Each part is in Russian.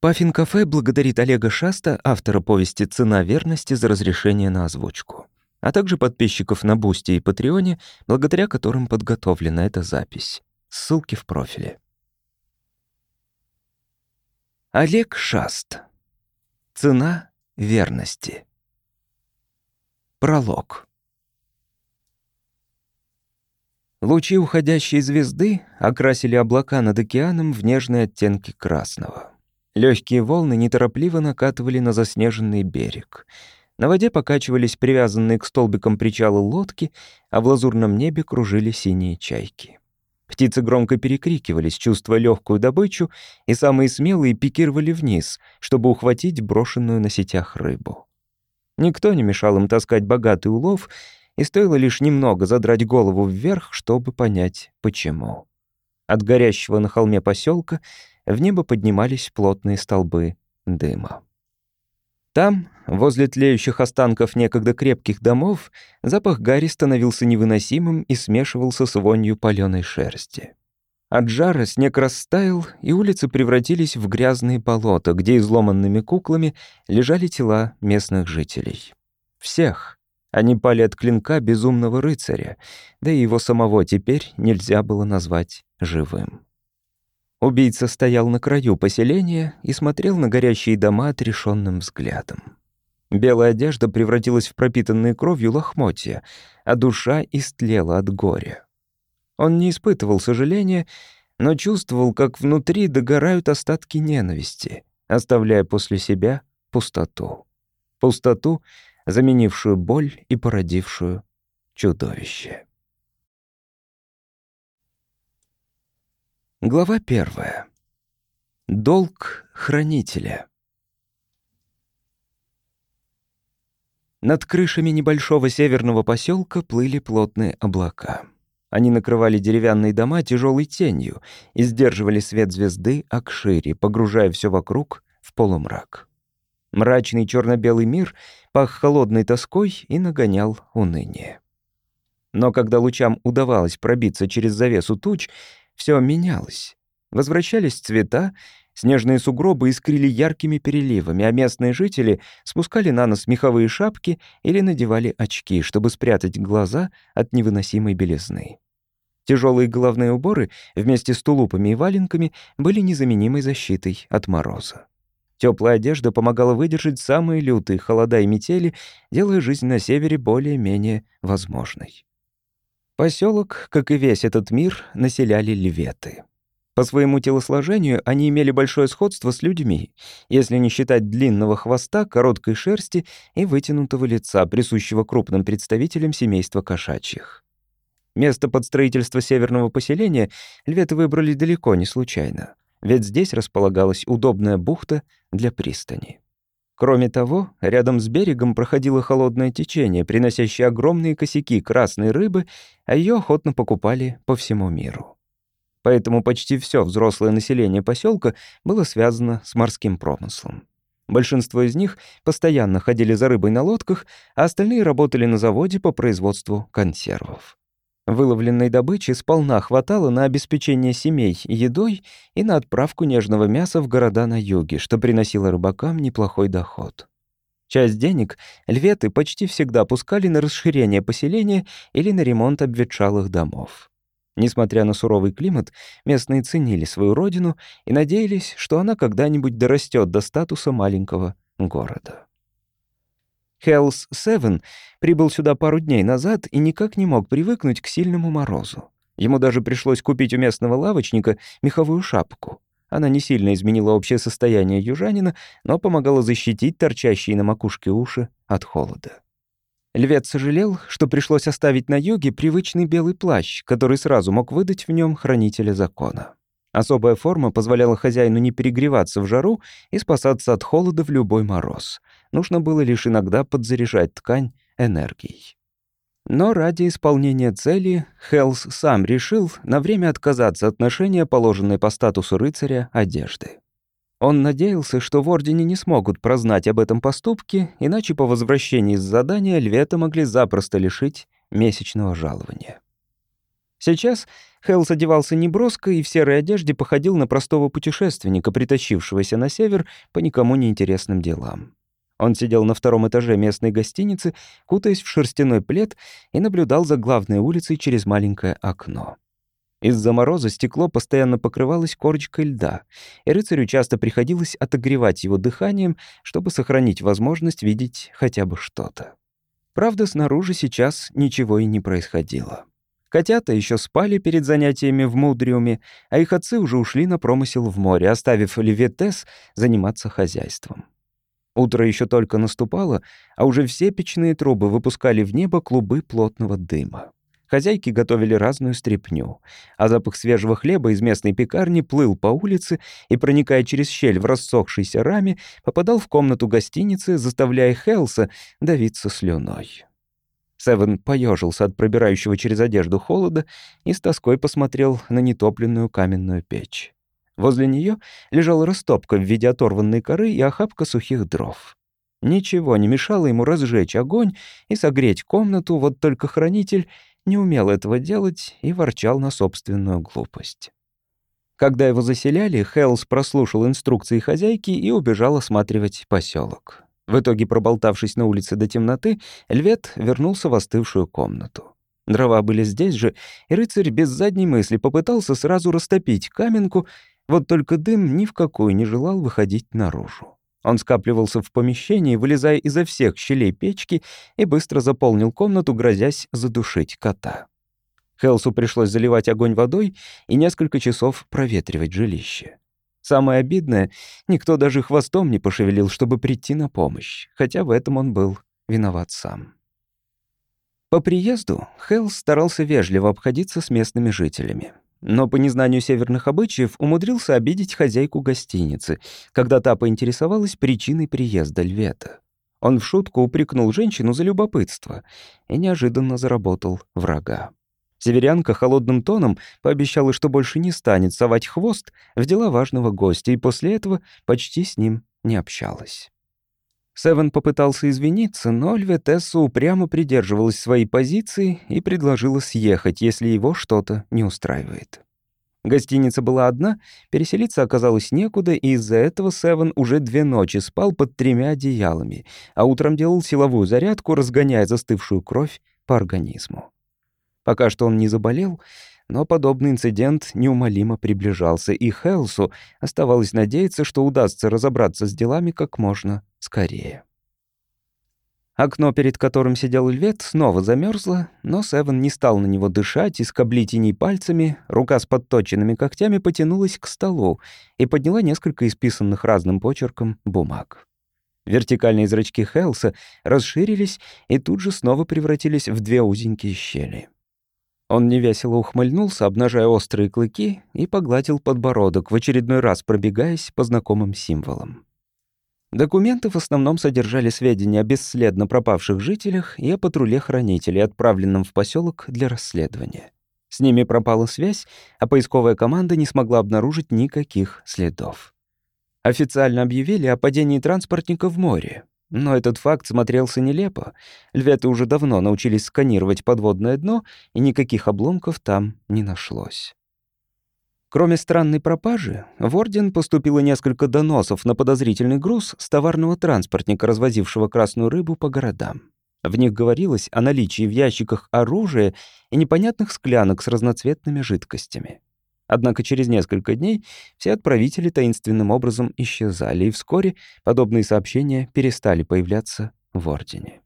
Puffin Cafe благодарит Олега Шаста, автора повести «Цена верности» за разрешение на озвучку, а также подписчиков на Boosty и Patreon е, благодаря которым подготовлена эта запись. Ссылки в профиле. Олег Шаст. Цена верности. Пролог. Лучи уходящей звезды окрасили облака над океаном в нежные оттенки красного. Легкие волны неторопливо накатывали на заснеженный берег. На воде покачивались привязанные к столбикам причала лодки, а в лазурном небе кружили синие чайки. Птицы громко перекрикивались, чувствуя легкую добычу, и самые смелые пикировали вниз, чтобы ухватить брошенную на сетях рыбу. Никто не мешал им таскать богатый улов, и стоило лишь немного задрать голову вверх, чтобы понять, почему. От горящего на холме поселка в небо поднимались плотные столбы дыма. Там, возле тлеющих останков некогда крепких домов, запах гари становился невыносимым и смешивался с вонью палёной шерсти. От жара снег растаял, и улицы превратились в грязные болота, где изломанными куклами лежали тела местных жителей. Всех. Они пали от клинка безумного рыцаря, да и его самого теперь нельзя было назвать живым. Убийца стоял на краю поселения и смотрел на горящие дома отрешенным взглядом. Белая одежда превратилась в пропитанные кровью лохмотья, а душа истлела от горя. Он не испытывал сожаления, но чувствовал, как внутри догорают остатки ненависти, оставляя после себя пустоту. Пустоту, заменившую боль и породившую чудовище. Глава первая. Долг хранителя. Над крышами небольшого северного поселка плыли плотные облака. Они накрывали деревянные дома тяжелой тенью и сдерживали свет звезды Акшири, погружая все вокруг в полумрак. Мрачный черно-белый мир пах холодной тоской и нагонял уныние. Но когда лучам удавалось пробиться через завесу туч, все менялось. Возвращались цвета, снежные сугробы искрили яркими переливами, а местные жители спускали на нос меховые шапки или надевали очки, чтобы спрятать глаза от невыносимой белизны. Тяжелые головные уборы вместе с тулупами и валенками были незаменимой защитой от мороза. Теплая одежда помогала выдержать самые лютые холода и метели, делая жизнь на севере более-менее возможной. Поселок, как и весь этот мир, населяли льветы. По своему телосложению они имели большое сходство с людьми, если не считать длинного хвоста, короткой шерсти и вытянутого лица, присущего крупным представителям семейства кошачьих. Место под строительство северного поселения льветы выбрали далеко не случайно, ведь здесь располагалась удобная бухта для пристани. Кроме того, рядом с берегом проходило холодное течение, приносящее огромные косяки красной рыбы, а ее охотно покупали по всему миру. Поэтому почти все взрослое население поселка было связано с морским промыслом. Большинство из них постоянно ходили за рыбой на лодках, а остальные работали на заводе по производству консервов. Выловленной добычи сполна хватало на обеспечение семей едой и на отправку нежного мяса в города на юге, что приносило рыбакам неплохой доход. Часть денег льветы почти всегда пускали на расширение поселения или на ремонт обветшалых домов. Несмотря на суровый климат, местные ценили свою родину и надеялись, что она когда-нибудь дорастет до статуса маленького города. Хелс Севен прибыл сюда пару дней назад и никак не мог привыкнуть к сильному морозу. Ему даже пришлось купить у местного лавочника меховую шапку. Она не сильно изменила общее состояние южанина, но помогала защитить торчащие на макушке уши от холода. Львец сожалел, что пришлось оставить на юге привычный белый плащ, который сразу мог выдать в нем хранителя закона. Особая форма позволяла хозяину не перегреваться в жару и спасаться от холода в любой мороз. Нужно было лишь иногда подзаряжать ткань энергией. Но ради исполнения цели Хелс сам решил на время отказаться от ношения положенной по статусу рыцаря одежды. Он надеялся, что в Ордене не смогут прознать об этом поступке, иначе по возвращении с задания Львета могли запросто лишить месячного жалования. Сейчас Хелс одевался неброско и в серой одежде походил на простого путешественника, притащившегося на север по никому неинтересным делам. Он сидел на втором этаже местной гостиницы, кутаясь в шерстяной плед, и наблюдал за главной улицей через маленькое окно. Из-за мороза стекло постоянно покрывалось корочкой льда, и рыцарю часто приходилось отогревать его дыханием, чтобы сохранить возможность видеть хотя бы что-то. Правда, снаружи сейчас ничего и не происходило. Котята еще спали перед занятиями в Мудриуме, а их отцы уже ушли на промысел в море, оставив Леветес заниматься хозяйством. Утро еще только наступало, а уже все печные трубы выпускали в небо клубы плотного дыма. Хозяйки готовили разную стряпню, а запах свежего хлеба из местной пекарни плыл по улице и, проникая через щель в рассохшейся раме, попадал в комнату гостиницы, заставляя Хелса давиться слюной. Севен поежился от пробирающего через одежду холода и с тоской посмотрел на нетопленную каменную печь. Возле нее лежала растопка в виде оторванной коры и охапка сухих дров. Ничего не мешало ему разжечь огонь и согреть комнату, вот только хранитель не умел этого делать и ворчал на собственную глупость. Когда его заселяли, Хелс прослушал инструкции хозяйки и убежал осматривать поселок. В итоге, проболтавшись на улице до темноты, Львет вернулся в остывшую комнату. Дрова были здесь же, и рыцарь без задней мысли попытался сразу растопить каменку, вот только дым ни в какую не желал выходить наружу. Он скапливался в помещении, вылезая изо всех щелей печки, и быстро заполнил комнату, грозясь задушить кота. Хелсу пришлось заливать огонь водой и несколько часов проветривать жилище. Самое обидное, никто даже хвостом не пошевелил, чтобы прийти на помощь, хотя в этом он был виноват сам. По приезду Хелс старался вежливо обходиться с местными жителями но по незнанию северных обычаев умудрился обидеть хозяйку гостиницы, когда та поинтересовалась причиной приезда Львета. Он в шутку упрекнул женщину за любопытство и неожиданно заработал врага. Северянка холодным тоном пообещала, что больше не станет совать хвост в дела важного гостя, и после этого почти с ним не общалась. Севен попытался извиниться, но Льветесса упрямо придерживалась своей позиции и предложила съехать, если его что-то не устраивает. Гостиница была одна, переселиться оказалось некуда, и из-за этого Севен уже две ночи спал под тремя одеялами, а утром делал силовую зарядку, разгоняя застывшую кровь по организму. Пока что он не заболел, но подобный инцидент неумолимо приближался, и Хелсу оставалось надеяться, что удастся разобраться с делами как можно скорее. Окно, перед которым сидел Львет, снова замерзло, но Севен не стал на него дышать и скоблить и пальцами, рука с подточенными когтями потянулась к столу и подняла несколько исписанных разным почерком бумаг. Вертикальные зрачки Хелса расширились и тут же снова превратились в две узенькие щели. Он невесело ухмыльнулся, обнажая острые клыки, и погладил подбородок, в очередной раз пробегаясь по знакомым символам. Документы в основном содержали сведения о бесследно пропавших жителях и о патруле хранителей, отправленном в поселок для расследования. С ними пропала связь, а поисковая команда не смогла обнаружить никаких следов. Официально объявили о падении транспортника в море, но этот факт смотрелся нелепо. Льветы уже давно научились сканировать подводное дно, и никаких обломков там не нашлось. Кроме странной пропажи, в Орден поступило несколько доносов на подозрительный груз с товарного транспортника, развозившего красную рыбу по городам. В них говорилось о наличии в ящиках оружия и непонятных склянок с разноцветными жидкостями. Однако через несколько дней все отправители таинственным образом исчезали, и вскоре подобные сообщения перестали появляться в Ордене.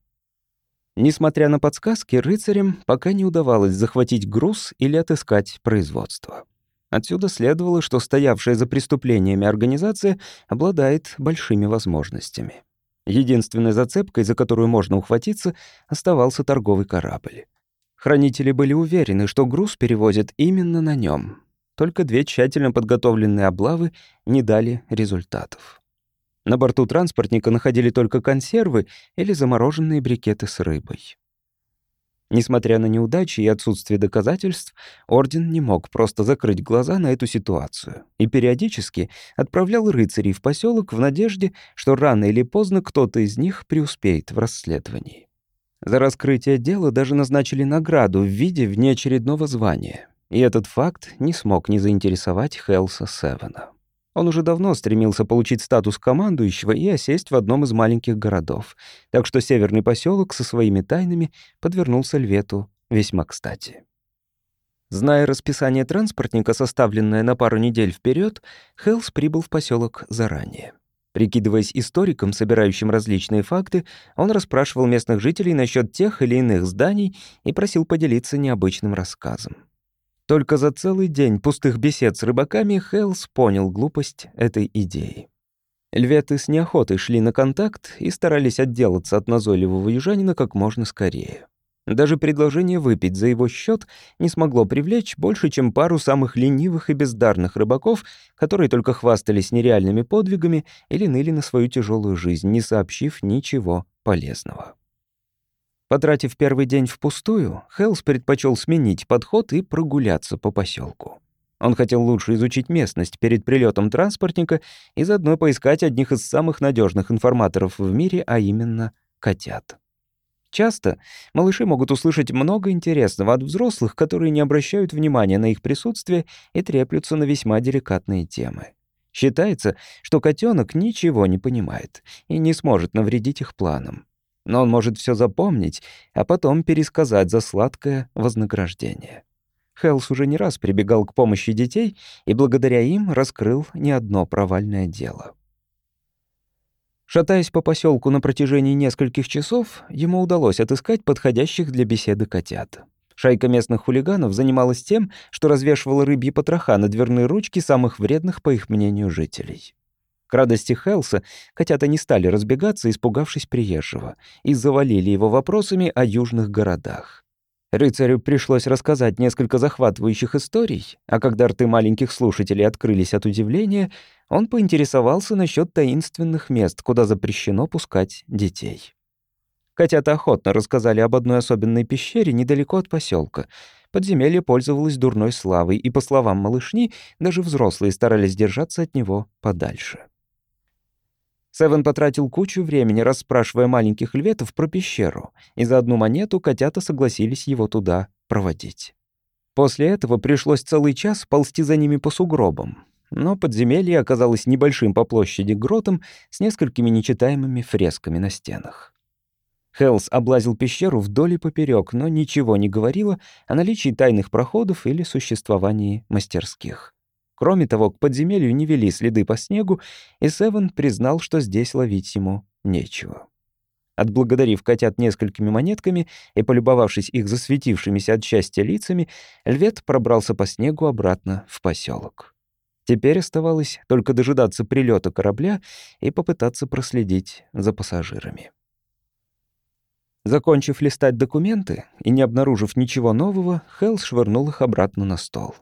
Несмотря на подсказки, рыцарям пока не удавалось захватить груз или отыскать производство. Отсюда следовало, что стоявшая за преступлениями организация обладает большими возможностями. Единственной зацепкой, за которую можно ухватиться, оставался торговый корабль. Хранители были уверены, что груз перевозят именно на нем, только две тщательно подготовленные облавы не дали результатов. На борту транспортника находили только консервы или замороженные брикеты с рыбой. Несмотря на неудачи и отсутствие доказательств, Орден не мог просто закрыть глаза на эту ситуацию и периодически отправлял рыцарей в поселок в надежде, что рано или поздно кто-то из них преуспеет в расследовании. За раскрытие дела даже назначили награду в виде внеочередного звания. И этот факт не смог не заинтересовать Хелса Севена. Он уже давно стремился получить статус командующего и осесть в одном из маленьких городов, так что северный поселок со своими тайнами подвернулся Львету весьма кстати. Зная расписание транспортника, составленное на пару недель вперед, Хелс прибыл в поселок заранее. Прикидываясь историком, собирающим различные факты, он расспрашивал местных жителей насчет тех или иных зданий и просил поделиться необычным рассказом. Только за целый день пустых бесед с рыбаками Хелс понял глупость этой идеи. Льветы с неохотой шли на контакт и старались отделаться от назойливого южанина как можно скорее. Даже предложение выпить за его счет не смогло привлечь больше, чем пару самых ленивых и бездарных рыбаков, которые только хвастались нереальными подвигами или ныли на свою тяжелую жизнь, не сообщив ничего полезного. Потратив первый день впустую, Хелс предпочел сменить подход и прогуляться по поселку. Он хотел лучше изучить местность перед прилетом транспортника и заодно поискать одних из самых надежных информаторов в мире, а именно котят. Часто малыши могут услышать много интересного от взрослых, которые не обращают внимания на их присутствие и треплются на весьма деликатные темы. Считается, что котенок ничего не понимает и не сможет навредить их планам. Но он может все запомнить, а потом пересказать за сладкое вознаграждение. Хелс уже не раз прибегал к помощи детей и благодаря им раскрыл не одно провальное дело. Шатаясь по поселку на протяжении нескольких часов, ему удалось отыскать подходящих для беседы котят. Шайка местных хулиганов занималась тем, что развешивала рыбьи потроха на дверные ручки самых вредных, по их мнению, жителей. К радости Хелса котята не стали разбегаться, испугавшись приезжего, и завалили его вопросами о южных городах. Рыцарю пришлось рассказать несколько захватывающих историй, а когда рты маленьких слушателей открылись от удивления, он поинтересовался насчет таинственных мест, куда запрещено пускать детей. Котята охотно рассказали об одной особенной пещере недалеко от поселка. Подземелье пользовалось дурной славой, и, по словам малышни, даже взрослые старались держаться от него подальше. Севен потратил кучу времени, расспрашивая маленьких льветов про пещеру, и за одну монету котята согласились его туда проводить. После этого пришлось целый час ползти за ними по сугробам. Но подземелье оказалось небольшим по площади гротом с несколькими нечитаемыми фресками на стенах. Хелс облазил пещеру вдоль и поперек, но ничего не говорило о наличии тайных проходов или существовании мастерских. Кроме того, к подземелью не вели следы по снегу, и Севен признал, что здесь ловить ему нечего. Отблагодарив котят несколькими монетками и полюбовавшись их засветившимися от счастья лицами, Львет пробрался по снегу обратно в поселок. Теперь оставалось только дожидаться прилета корабля и попытаться проследить за пассажирами. Закончив листать документы и не обнаружив ничего нового, Хелл швырнул их обратно на стол.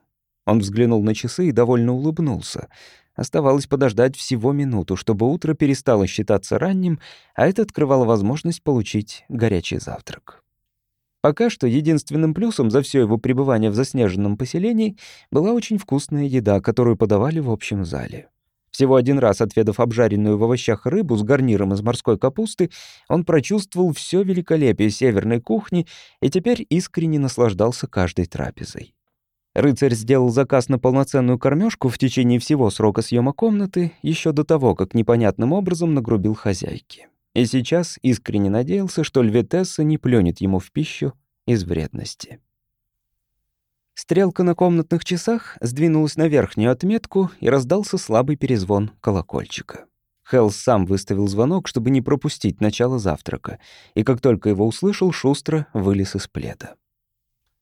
Он взглянул на часы и довольно улыбнулся. Оставалось подождать всего минуту, чтобы утро перестало считаться ранним, а это открывало возможность получить горячий завтрак. Пока что единственным плюсом за все его пребывание в заснеженном поселении была очень вкусная еда, которую подавали в общем зале. Всего один раз отведав обжаренную в овощах рыбу с гарниром из морской капусты, он прочувствовал все великолепие северной кухни и теперь искренне наслаждался каждой трапезой. Рыцарь сделал заказ на полноценную кормежку в течение всего срока съема комнаты, еще до того, как непонятным образом нагрубил хозяйки. И сейчас искренне надеялся, что льветесса не плюнет ему в пищу из вредности. Стрелка на комнатных часах сдвинулась на верхнюю отметку и раздался слабый перезвон колокольчика. Хелл сам выставил звонок, чтобы не пропустить начало завтрака, и как только его услышал, шустро вылез из пледа.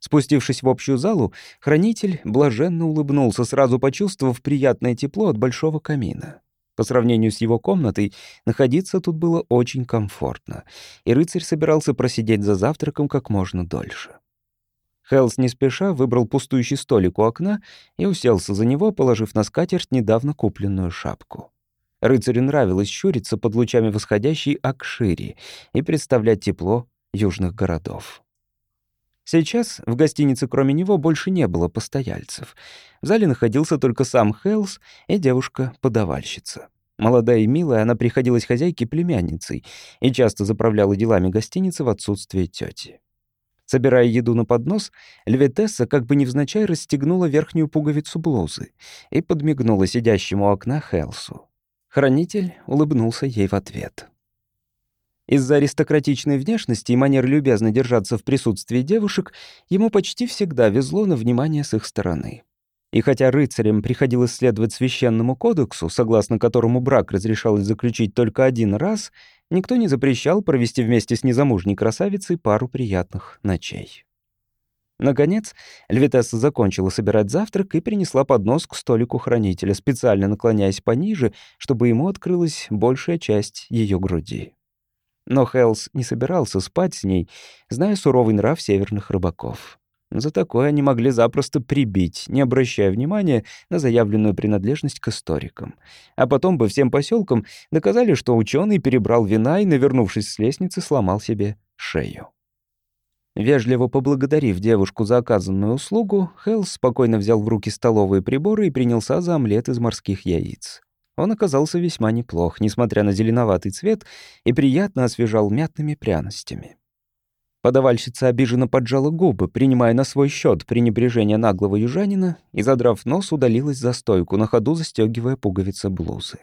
Спустившись в общую залу, хранитель блаженно улыбнулся, сразу почувствовав приятное тепло от большого камина. По сравнению с его комнатой, находиться тут было очень комфортно, и рыцарь собирался просидеть за завтраком как можно дольше. Хелс не спеша выбрал пустующий столик у окна и уселся за него, положив на скатерть недавно купленную шапку. Рыцарю нравилось щуриться под лучами восходящей Акшири и представлять тепло южных городов. Сейчас в гостинице кроме него больше не было постояльцев. В зале находился только сам Хелс и девушка-подавальщица. Молодая и милая, она приходилась хозяйке племянницей и часто заправляла делами гостиницы в отсутствие тети. Собирая еду на поднос, Льветесса как бы невзначай расстегнула верхнюю пуговицу блузы и подмигнула сидящему у окна Хелсу. Хранитель улыбнулся ей в ответ. Из-за аристократичной внешности и манер любезно держаться в присутствии девушек ему почти всегда везло на внимание с их стороны. И хотя рыцарям приходилось следовать священному кодексу, согласно которому брак разрешалось заключить только один раз, никто не запрещал провести вместе с незамужней красавицей пару приятных ночей. Наконец, Львитесса закончила собирать завтрак и принесла поднос к столику хранителя, специально наклоняясь пониже, чтобы ему открылась большая часть ее груди. Но Хелс не собирался спать с ней, зная суровый нрав северных рыбаков. За такое они могли запросто прибить, не обращая внимания на заявленную принадлежность к историкам. А потом бы всем поселкам доказали, что ученый перебрал вина и, навернувшись с лестницы, сломал себе шею. Вежливо поблагодарив девушку за оказанную услугу, Хелс спокойно взял в руки столовые приборы и принялся за омлет из морских яиц. Он оказался весьма неплох, несмотря на зеленоватый цвет, и приятно освежал мятными пряностями. Подавальщица обиженно поджала губы, принимая на свой счет пренебрежение наглого южанина, и, задрав нос, удалилась за стойку, на ходу застегивая пуговицы блузы.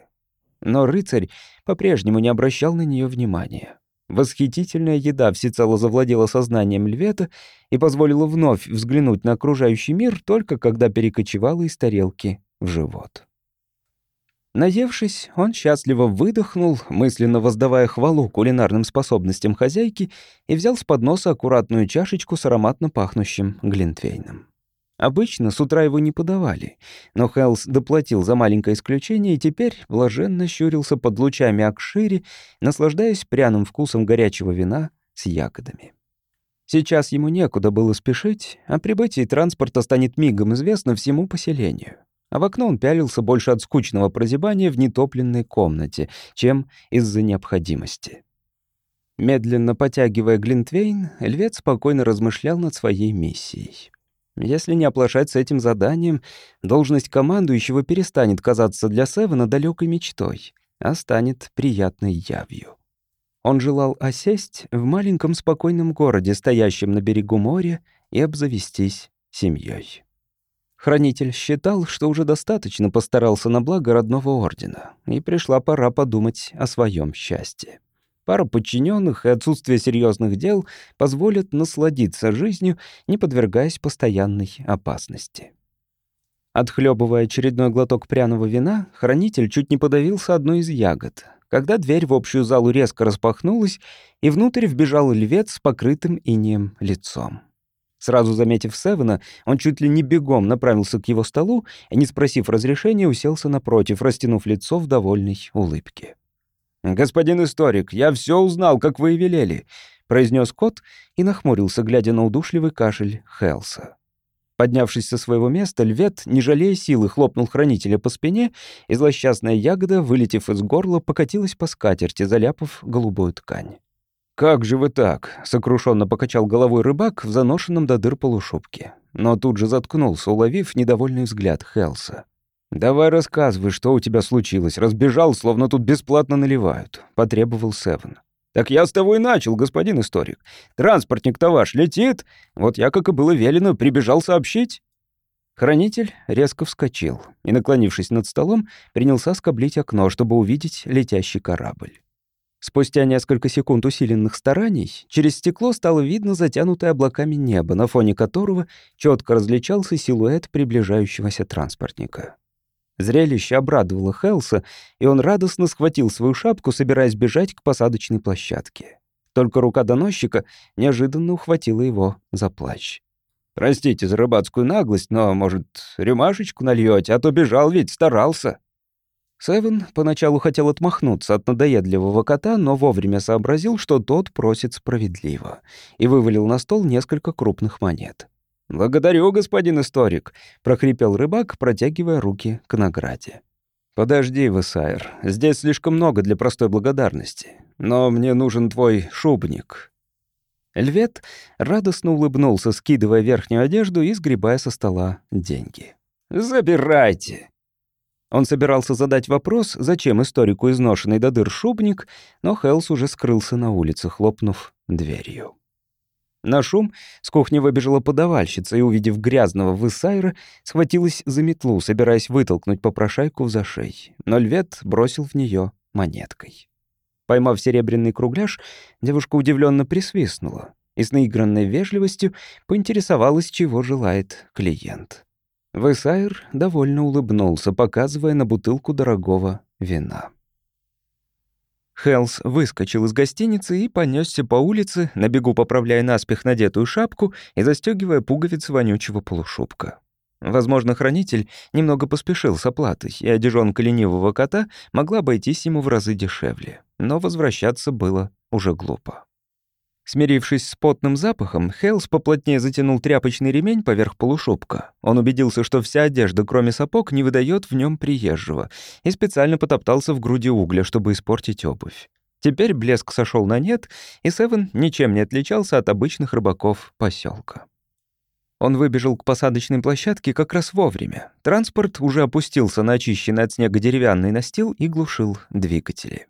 Но рыцарь по-прежнему не обращал на нее внимания. Восхитительная еда всецело завладела сознанием Львета и позволила вновь взглянуть на окружающий мир только когда перекочевала из тарелки в живот. Наевшись, он счастливо выдохнул, мысленно воздавая хвалу кулинарным способностям хозяйки, и взял с подноса аккуратную чашечку с ароматно пахнущим глинтвейном. Обычно с утра его не подавали, но Хелс доплатил за маленькое исключение и теперь блаженно щурился под лучами Акшири, наслаждаясь пряным вкусом горячего вина с ягодами. Сейчас ему некуда было спешить, а прибытие транспорта станет мигом известно всему поселению а в окно он пялился больше от скучного прозябания в нетопленной комнате, чем из-за необходимости. Медленно потягивая Глинтвейн, Львет спокойно размышлял над своей миссией. Если не оплошать с этим заданием, должность командующего перестанет казаться для Севена далекой мечтой, а станет приятной явью. Он желал осесть в маленьком спокойном городе, стоящем на берегу моря, и обзавестись семьей. Хранитель считал, что уже достаточно постарался на благо родного ордена, и пришла пора подумать о своем счастье. Пара подчиненных и отсутствие серьезных дел позволят насладиться жизнью, не подвергаясь постоянной опасности. Отхлебывая очередной глоток пряного вина, хранитель чуть не подавился одной из ягод, когда дверь в общую залу резко распахнулась, и внутрь вбежал львец с покрытым инеем лицом. Сразу заметив Севена, он чуть ли не бегом направился к его столу и, не спросив разрешения, уселся напротив, растянув лицо в довольной улыбке. «Господин историк, я все узнал, как вы и велели», — произнес кот и нахмурился, глядя на удушливый кашель Хелса. Поднявшись со своего места, львет, не жалея силы, хлопнул хранителя по спине, и злосчастная ягода, вылетев из горла, покатилась по скатерти, заляпав голубую ткань. «Как же вы так?» — сокрушенно покачал головой рыбак в заношенном до дыр полушубке. Но тут же заткнулся, уловив недовольный взгляд Хелса. «Давай рассказывай, что у тебя случилось. Разбежал, словно тут бесплатно наливают», — потребовал Севен. «Так я с того и начал, господин историк. Транспортник-то ваш летит. Вот я, как и было велено, прибежал сообщить». Хранитель резко вскочил и, наклонившись над столом, принялся скоблить окно, чтобы увидеть летящий корабль. Спустя несколько секунд усиленных стараний через стекло стало видно затянутое облаками небо, на фоне которого четко различался силуэт приближающегося транспортника. Зрелище обрадовало Хелса, и он радостно схватил свою шапку, собираясь бежать к посадочной площадке. Только рука доносчика неожиданно ухватила его за плащ. «Простите за рыбацкую наглость, но, может, рюмашечку нальете, а то бежал ведь, старался». Севен поначалу хотел отмахнуться от надоедливого кота, но вовремя сообразил, что тот просит справедливо, и вывалил на стол несколько крупных монет. «Благодарю, господин историк», — прохрипел рыбак, протягивая руки к награде. «Подожди, Высайр, здесь слишком много для простой благодарности, но мне нужен твой шубник». Львет радостно улыбнулся, скидывая верхнюю одежду и сгребая со стола деньги. «Забирайте!» Он собирался задать вопрос, зачем историку изношенный до дыр шубник, но Хелс уже скрылся на улице, хлопнув дверью. На шум с кухни выбежала подавальщица и, увидев грязного высайра, схватилась за метлу, собираясь вытолкнуть попрошайку в зашей. Но львет бросил в нее монеткой. Поймав серебряный кругляш, девушка удивленно присвистнула и с наигранной вежливостью поинтересовалась, чего желает клиент. Высайр довольно улыбнулся, показывая на бутылку дорогого вина. Хелс выскочил из гостиницы и понесся по улице, на бегу поправляя наспех надетую шапку и застегивая пуговицы вонючего полушубка. Возможно, хранитель немного поспешил с оплатой, и одежонка ленивого кота могла обойтись ему в разы дешевле. Но возвращаться было уже глупо. Смирившись с потным запахом, Хелс поплотнее затянул тряпочный ремень поверх полушубка. Он убедился, что вся одежда, кроме сапог, не выдает в нем приезжего, и специально потоптался в груди угля, чтобы испортить обувь. Теперь блеск сошел на нет, и Севен ничем не отличался от обычных рыбаков поселка. Он выбежал к посадочной площадке как раз вовремя. Транспорт уже опустился на очищенный от снега деревянный настил и глушил двигатели.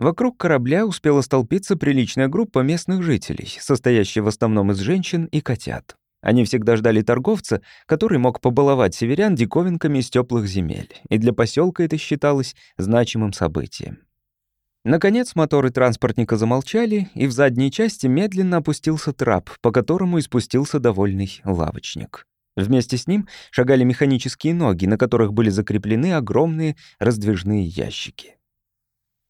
Вокруг корабля успела столпиться приличная группа местных жителей, состоящая в основном из женщин и котят. Они всегда ждали торговца, который мог побаловать северян диковинками из теплых земель, и для поселка это считалось значимым событием. Наконец моторы транспортника замолчали, и в задней части медленно опустился трап, по которому испустился довольный лавочник. Вместе с ним шагали механические ноги, на которых были закреплены огромные раздвижные ящики.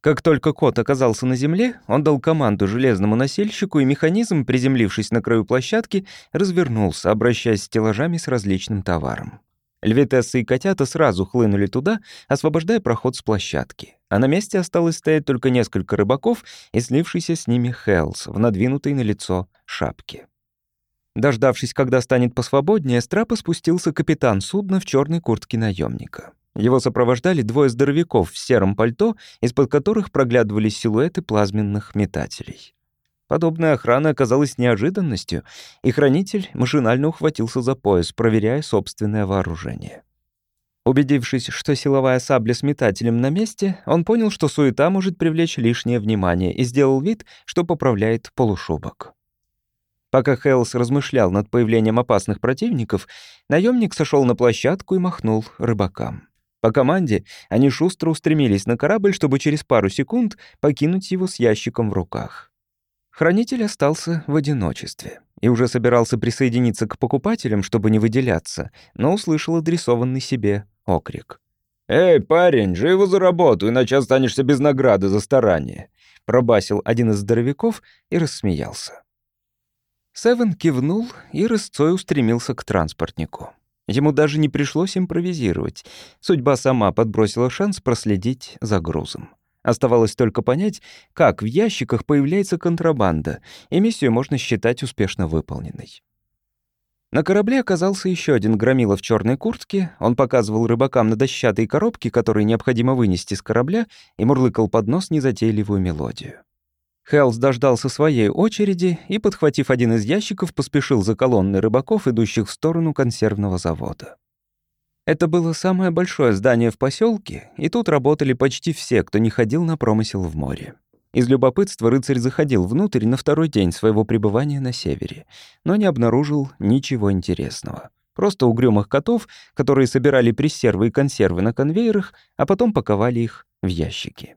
Как только кот оказался на земле, он дал команду железному носильщику, и механизм, приземлившись на краю площадки, развернулся, обращаясь стеллажами с различным товаром. Львитессы и котята сразу хлынули туда, освобождая проход с площадки. А на месте осталось стоять только несколько рыбаков и слившийся с ними Хелс в надвинутой на лицо шапке. Дождавшись, когда станет посвободнее, с трапа спустился капитан судна в черной куртке наемника. Его сопровождали двое здоровяков в сером пальто, из-под которых проглядывались силуэты плазменных метателей. Подобная охрана оказалась неожиданностью, и хранитель машинально ухватился за пояс, проверяя собственное вооружение. Убедившись, что силовая сабля с метателем на месте, он понял, что суета может привлечь лишнее внимание, и сделал вид, что поправляет полушубок. Пока Хелс размышлял над появлением опасных противников, наемник сошел на площадку и махнул рыбакам. По команде они шустро устремились на корабль, чтобы через пару секунд покинуть его с ящиком в руках. Хранитель остался в одиночестве и уже собирался присоединиться к покупателям, чтобы не выделяться, но услышал адресованный себе окрик. «Эй, парень, живо за работу, иначе останешься без награды за старание», пробасил один из здоровяков и рассмеялся. Севен кивнул и рысцой устремился к транспортнику. Ему даже не пришлось импровизировать. Судьба сама подбросила шанс проследить за грузом. Оставалось только понять, как в ящиках появляется контрабанда, и миссию можно считать успешно выполненной. На корабле оказался еще один громила в черной куртке. Он показывал рыбакам на дощатой коробке, которые необходимо вынести с корабля, и мурлыкал под нос незатейливую мелодию. Хелс дождался своей очереди и, подхватив один из ящиков, поспешил за колонной рыбаков, идущих в сторону консервного завода. Это было самое большое здание в поселке, и тут работали почти все, кто не ходил на промысел в море. Из любопытства рыцарь заходил внутрь на второй день своего пребывания на севере, но не обнаружил ничего интересного. Просто угрюмых котов, которые собирали пресервы и консервы на конвейерах, а потом паковали их в ящики.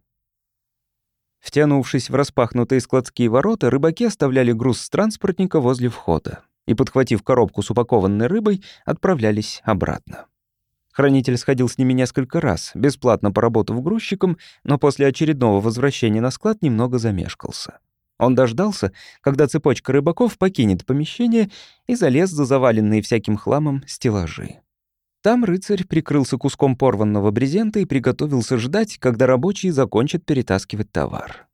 Втянувшись в распахнутые складские ворота, рыбаки оставляли груз с транспортника возле входа и, подхватив коробку с упакованной рыбой, отправлялись обратно. Хранитель сходил с ними несколько раз, бесплатно поработав грузчиком, но после очередного возвращения на склад немного замешкался. Он дождался, когда цепочка рыбаков покинет помещение и залез за заваленные всяким хламом стеллажи. Там рыцарь прикрылся куском порванного брезента и приготовился ждать, когда рабочие закончат перетаскивать товар.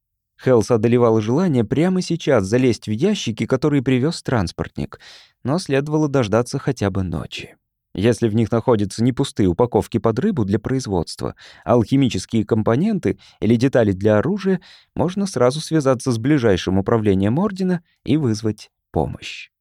Хелс одолевало желание прямо сейчас залезть в ящики, которые привез транспортник, но следовало дождаться хотя бы ночи. Если в них находятся не пустые упаковки под рыбу для производства, а алхимические компоненты или детали для оружия, можно сразу связаться с ближайшим управлением Ордена и вызвать помощь.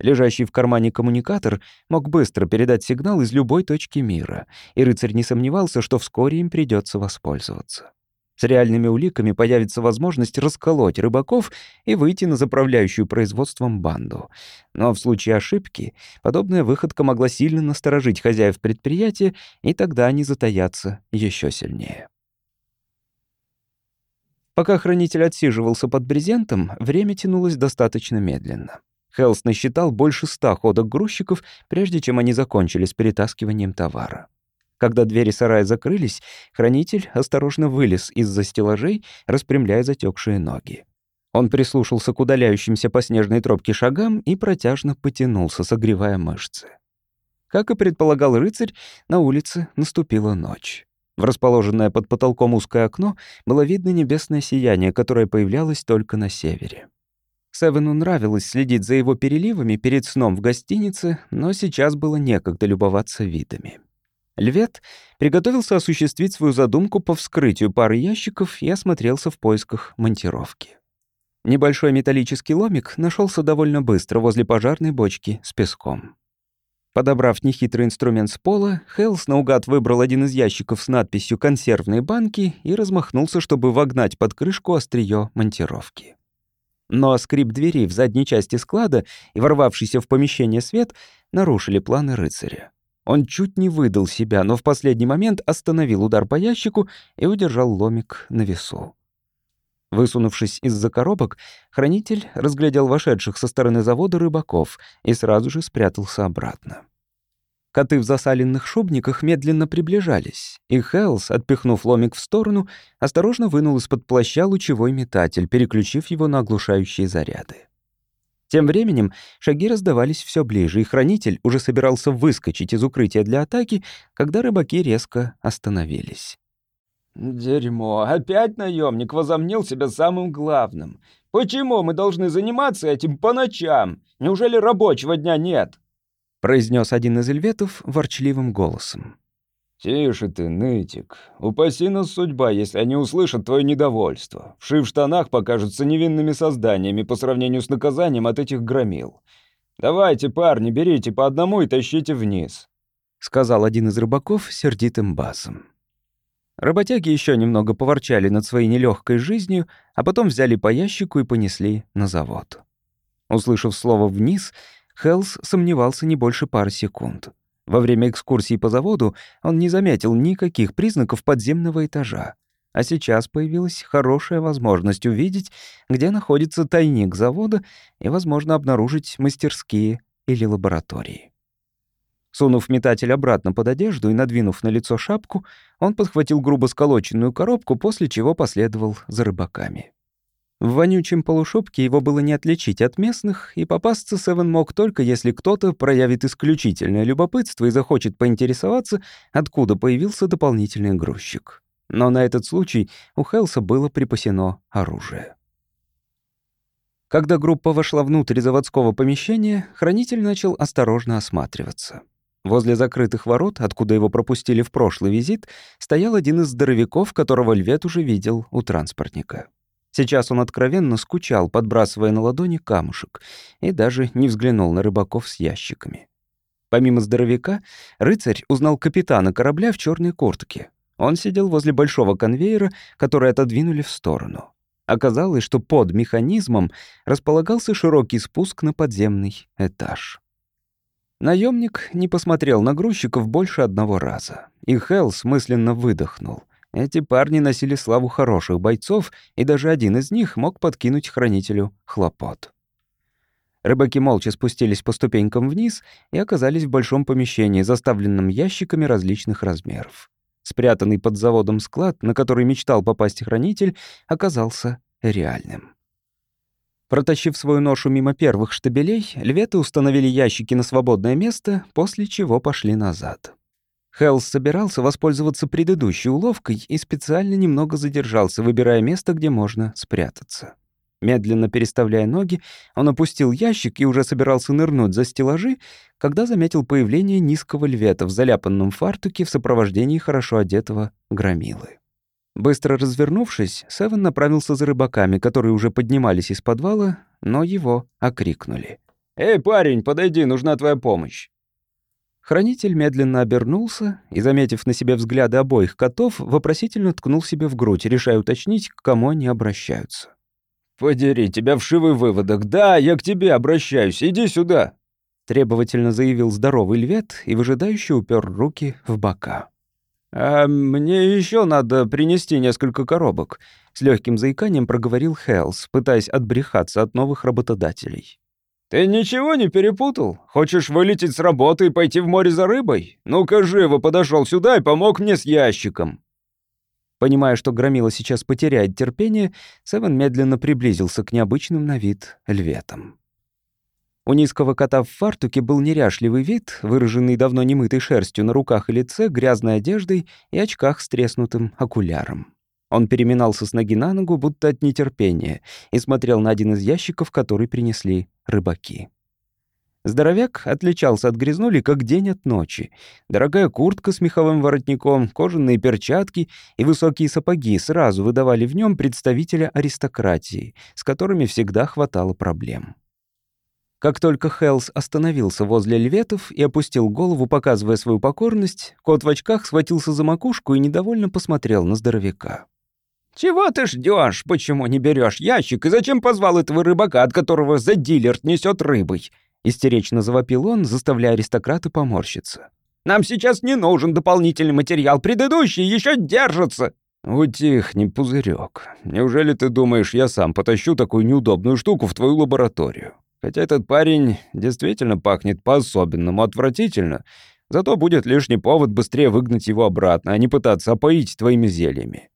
Лежащий в кармане коммуникатор мог быстро передать сигнал из любой точки мира, и рыцарь не сомневался, что вскоре им придется воспользоваться. С реальными уликами появится возможность расколоть рыбаков и выйти на заправляющую производством банду. Но в случае ошибки подобная выходка могла сильно насторожить хозяев предприятия, и тогда они затаятся еще сильнее. Пока хранитель отсиживался под брезентом, время тянулось достаточно медленно. Хелс насчитал больше ста ходок грузчиков, прежде чем они закончили с перетаскиванием товара. Когда двери сарая закрылись, хранитель осторожно вылез из-за стеллажей, распрямляя затекшие ноги. Он прислушался к удаляющимся по снежной тропке шагам и протяжно потянулся, согревая мышцы. Как и предполагал рыцарь, на улице наступила ночь. В расположенное под потолком узкое окно было видно небесное сияние, которое появлялось только на севере. Севену нравилось следить за его переливами перед сном в гостинице, но сейчас было некогда любоваться видами. Львет приготовился осуществить свою задумку по вскрытию пары ящиков и осмотрелся в поисках монтировки. Небольшой металлический ломик нашелся довольно быстро возле пожарной бочки с песком. Подобрав нехитрый инструмент с пола, Хелс наугад выбрал один из ящиков с надписью «Консервные банки» и размахнулся, чтобы вогнать под крышку острие монтировки. Но скрип двери в задней части склада и ворвавшийся в помещение свет нарушили планы рыцаря. Он чуть не выдал себя, но в последний момент остановил удар по ящику и удержал ломик на весу. Высунувшись из-за коробок, хранитель разглядел вошедших со стороны завода рыбаков и сразу же спрятался обратно. Коты в засаленных шубниках медленно приближались, и Хелс, отпихнув ломик в сторону, осторожно вынул из-под плаща лучевой метатель, переключив его на оглушающие заряды. Тем временем шаги раздавались все ближе, и хранитель уже собирался выскочить из укрытия для атаки, когда рыбаки резко остановились. «Дерьмо, опять наемник возомнил себя самым главным. Почему мы должны заниматься этим по ночам? Неужели рабочего дня нет?» Произнес один из эльветов ворчливым голосом. «Тише ты, нытик. Упаси нас судьба, если они услышат твое недовольство. Вши в штанах покажутся невинными созданиями по сравнению с наказанием от этих громил. Давайте, парни, берите по одному и тащите вниз», — сказал один из рыбаков сердитым басом. Работяги еще немного поворчали над своей нелегкой жизнью, а потом взяли по ящику и понесли на завод. Услышав слово «вниз», Хелс сомневался не больше пары секунд. Во время экскурсии по заводу он не заметил никаких признаков подземного этажа. А сейчас появилась хорошая возможность увидеть, где находится тайник завода и, возможно, обнаружить мастерские или лаборатории. Сунув метатель обратно под одежду и надвинув на лицо шапку, он подхватил грубо сколоченную коробку, после чего последовал за рыбаками. В вонючем полушубке его было не отличить от местных, и попасться Севен мог только если кто-то проявит исключительное любопытство и захочет поинтересоваться, откуда появился дополнительный грузчик. Но на этот случай у Хелса было припасено оружие. Когда группа вошла внутрь заводского помещения, хранитель начал осторожно осматриваться. Возле закрытых ворот, откуда его пропустили в прошлый визит, стоял один из здоровяков, которого Львет уже видел у транспортника. Сейчас он откровенно скучал, подбрасывая на ладони камушек, и даже не взглянул на рыбаков с ящиками. Помимо здоровяка, рыцарь узнал капитана корабля в черной куртке. Он сидел возле большого конвейера, который отодвинули в сторону. Оказалось, что под механизмом располагался широкий спуск на подземный этаж. Наемник не посмотрел на грузчиков больше одного раза, и Хелл мысленно выдохнул. Эти парни носили славу хороших бойцов, и даже один из них мог подкинуть хранителю хлопот. Рыбаки молча спустились по ступенькам вниз и оказались в большом помещении, заставленном ящиками различных размеров. Спрятанный под заводом склад, на который мечтал попасть хранитель, оказался реальным. Протащив свою ношу мимо первых штабелей, льветы установили ящики на свободное место, после чего пошли назад. Хелс собирался воспользоваться предыдущей уловкой и специально немного задержался, выбирая место, где можно спрятаться. Медленно переставляя ноги, он опустил ящик и уже собирался нырнуть за стеллажи, когда заметил появление низкого львета в заляпанном фартуке в сопровождении хорошо одетого громилы. Быстро развернувшись, Севен направился за рыбаками, которые уже поднимались из подвала, но его окрикнули. «Эй, парень, подойди, нужна твоя помощь». Хранитель медленно обернулся и, заметив на себе взгляды обоих котов, вопросительно ткнул себе в грудь, решая уточнить, к кому они обращаются. «Подери, тебя вшивый выводок. Да, я к тебе обращаюсь. Иди сюда!» Требовательно заявил здоровый львет и выжидающе упер руки в бока. «А мне еще надо принести несколько коробок», — с легким заиканием проговорил Хелс, пытаясь отбрехаться от новых работодателей. «Ты ничего не перепутал? Хочешь вылететь с работы и пойти в море за рыбой? Ну-ка живо подошел сюда и помог мне с ящиком». Понимая, что Громила сейчас потеряет терпение, Севен медленно приблизился к необычным на вид льветам. У низкого кота в фартуке был неряшливый вид, выраженный давно немытой шерстью на руках и лице, грязной одеждой и очках с треснутым окуляром. Он переминался с ноги на ногу, будто от нетерпения, и смотрел на один из ящиков, который принесли рыбаки. Здоровяк отличался от грязнули как день от ночи. Дорогая куртка с меховым воротником, кожаные перчатки и высокие сапоги сразу выдавали в нем представителя аристократии, с которыми всегда хватало проблем. Как только Хелс остановился возле льветов и опустил голову, показывая свою покорность, кот в очках схватился за макушку и недовольно посмотрел на здоровяка. «Чего ты ждешь? Почему не берешь ящик? И зачем позвал этого рыбака, от которого за дилер несет рыбой?» Истерично завопил он, заставляя аристократа поморщиться. «Нам сейчас не нужен дополнительный материал. Предыдущий еще держится!» «Утихни, пузырек. Неужели ты думаешь, я сам потащу такую неудобную штуку в твою лабораторию? Хотя этот парень действительно пахнет по-особенному отвратительно, зато будет лишний повод быстрее выгнать его обратно, а не пытаться опоить твоими зельями.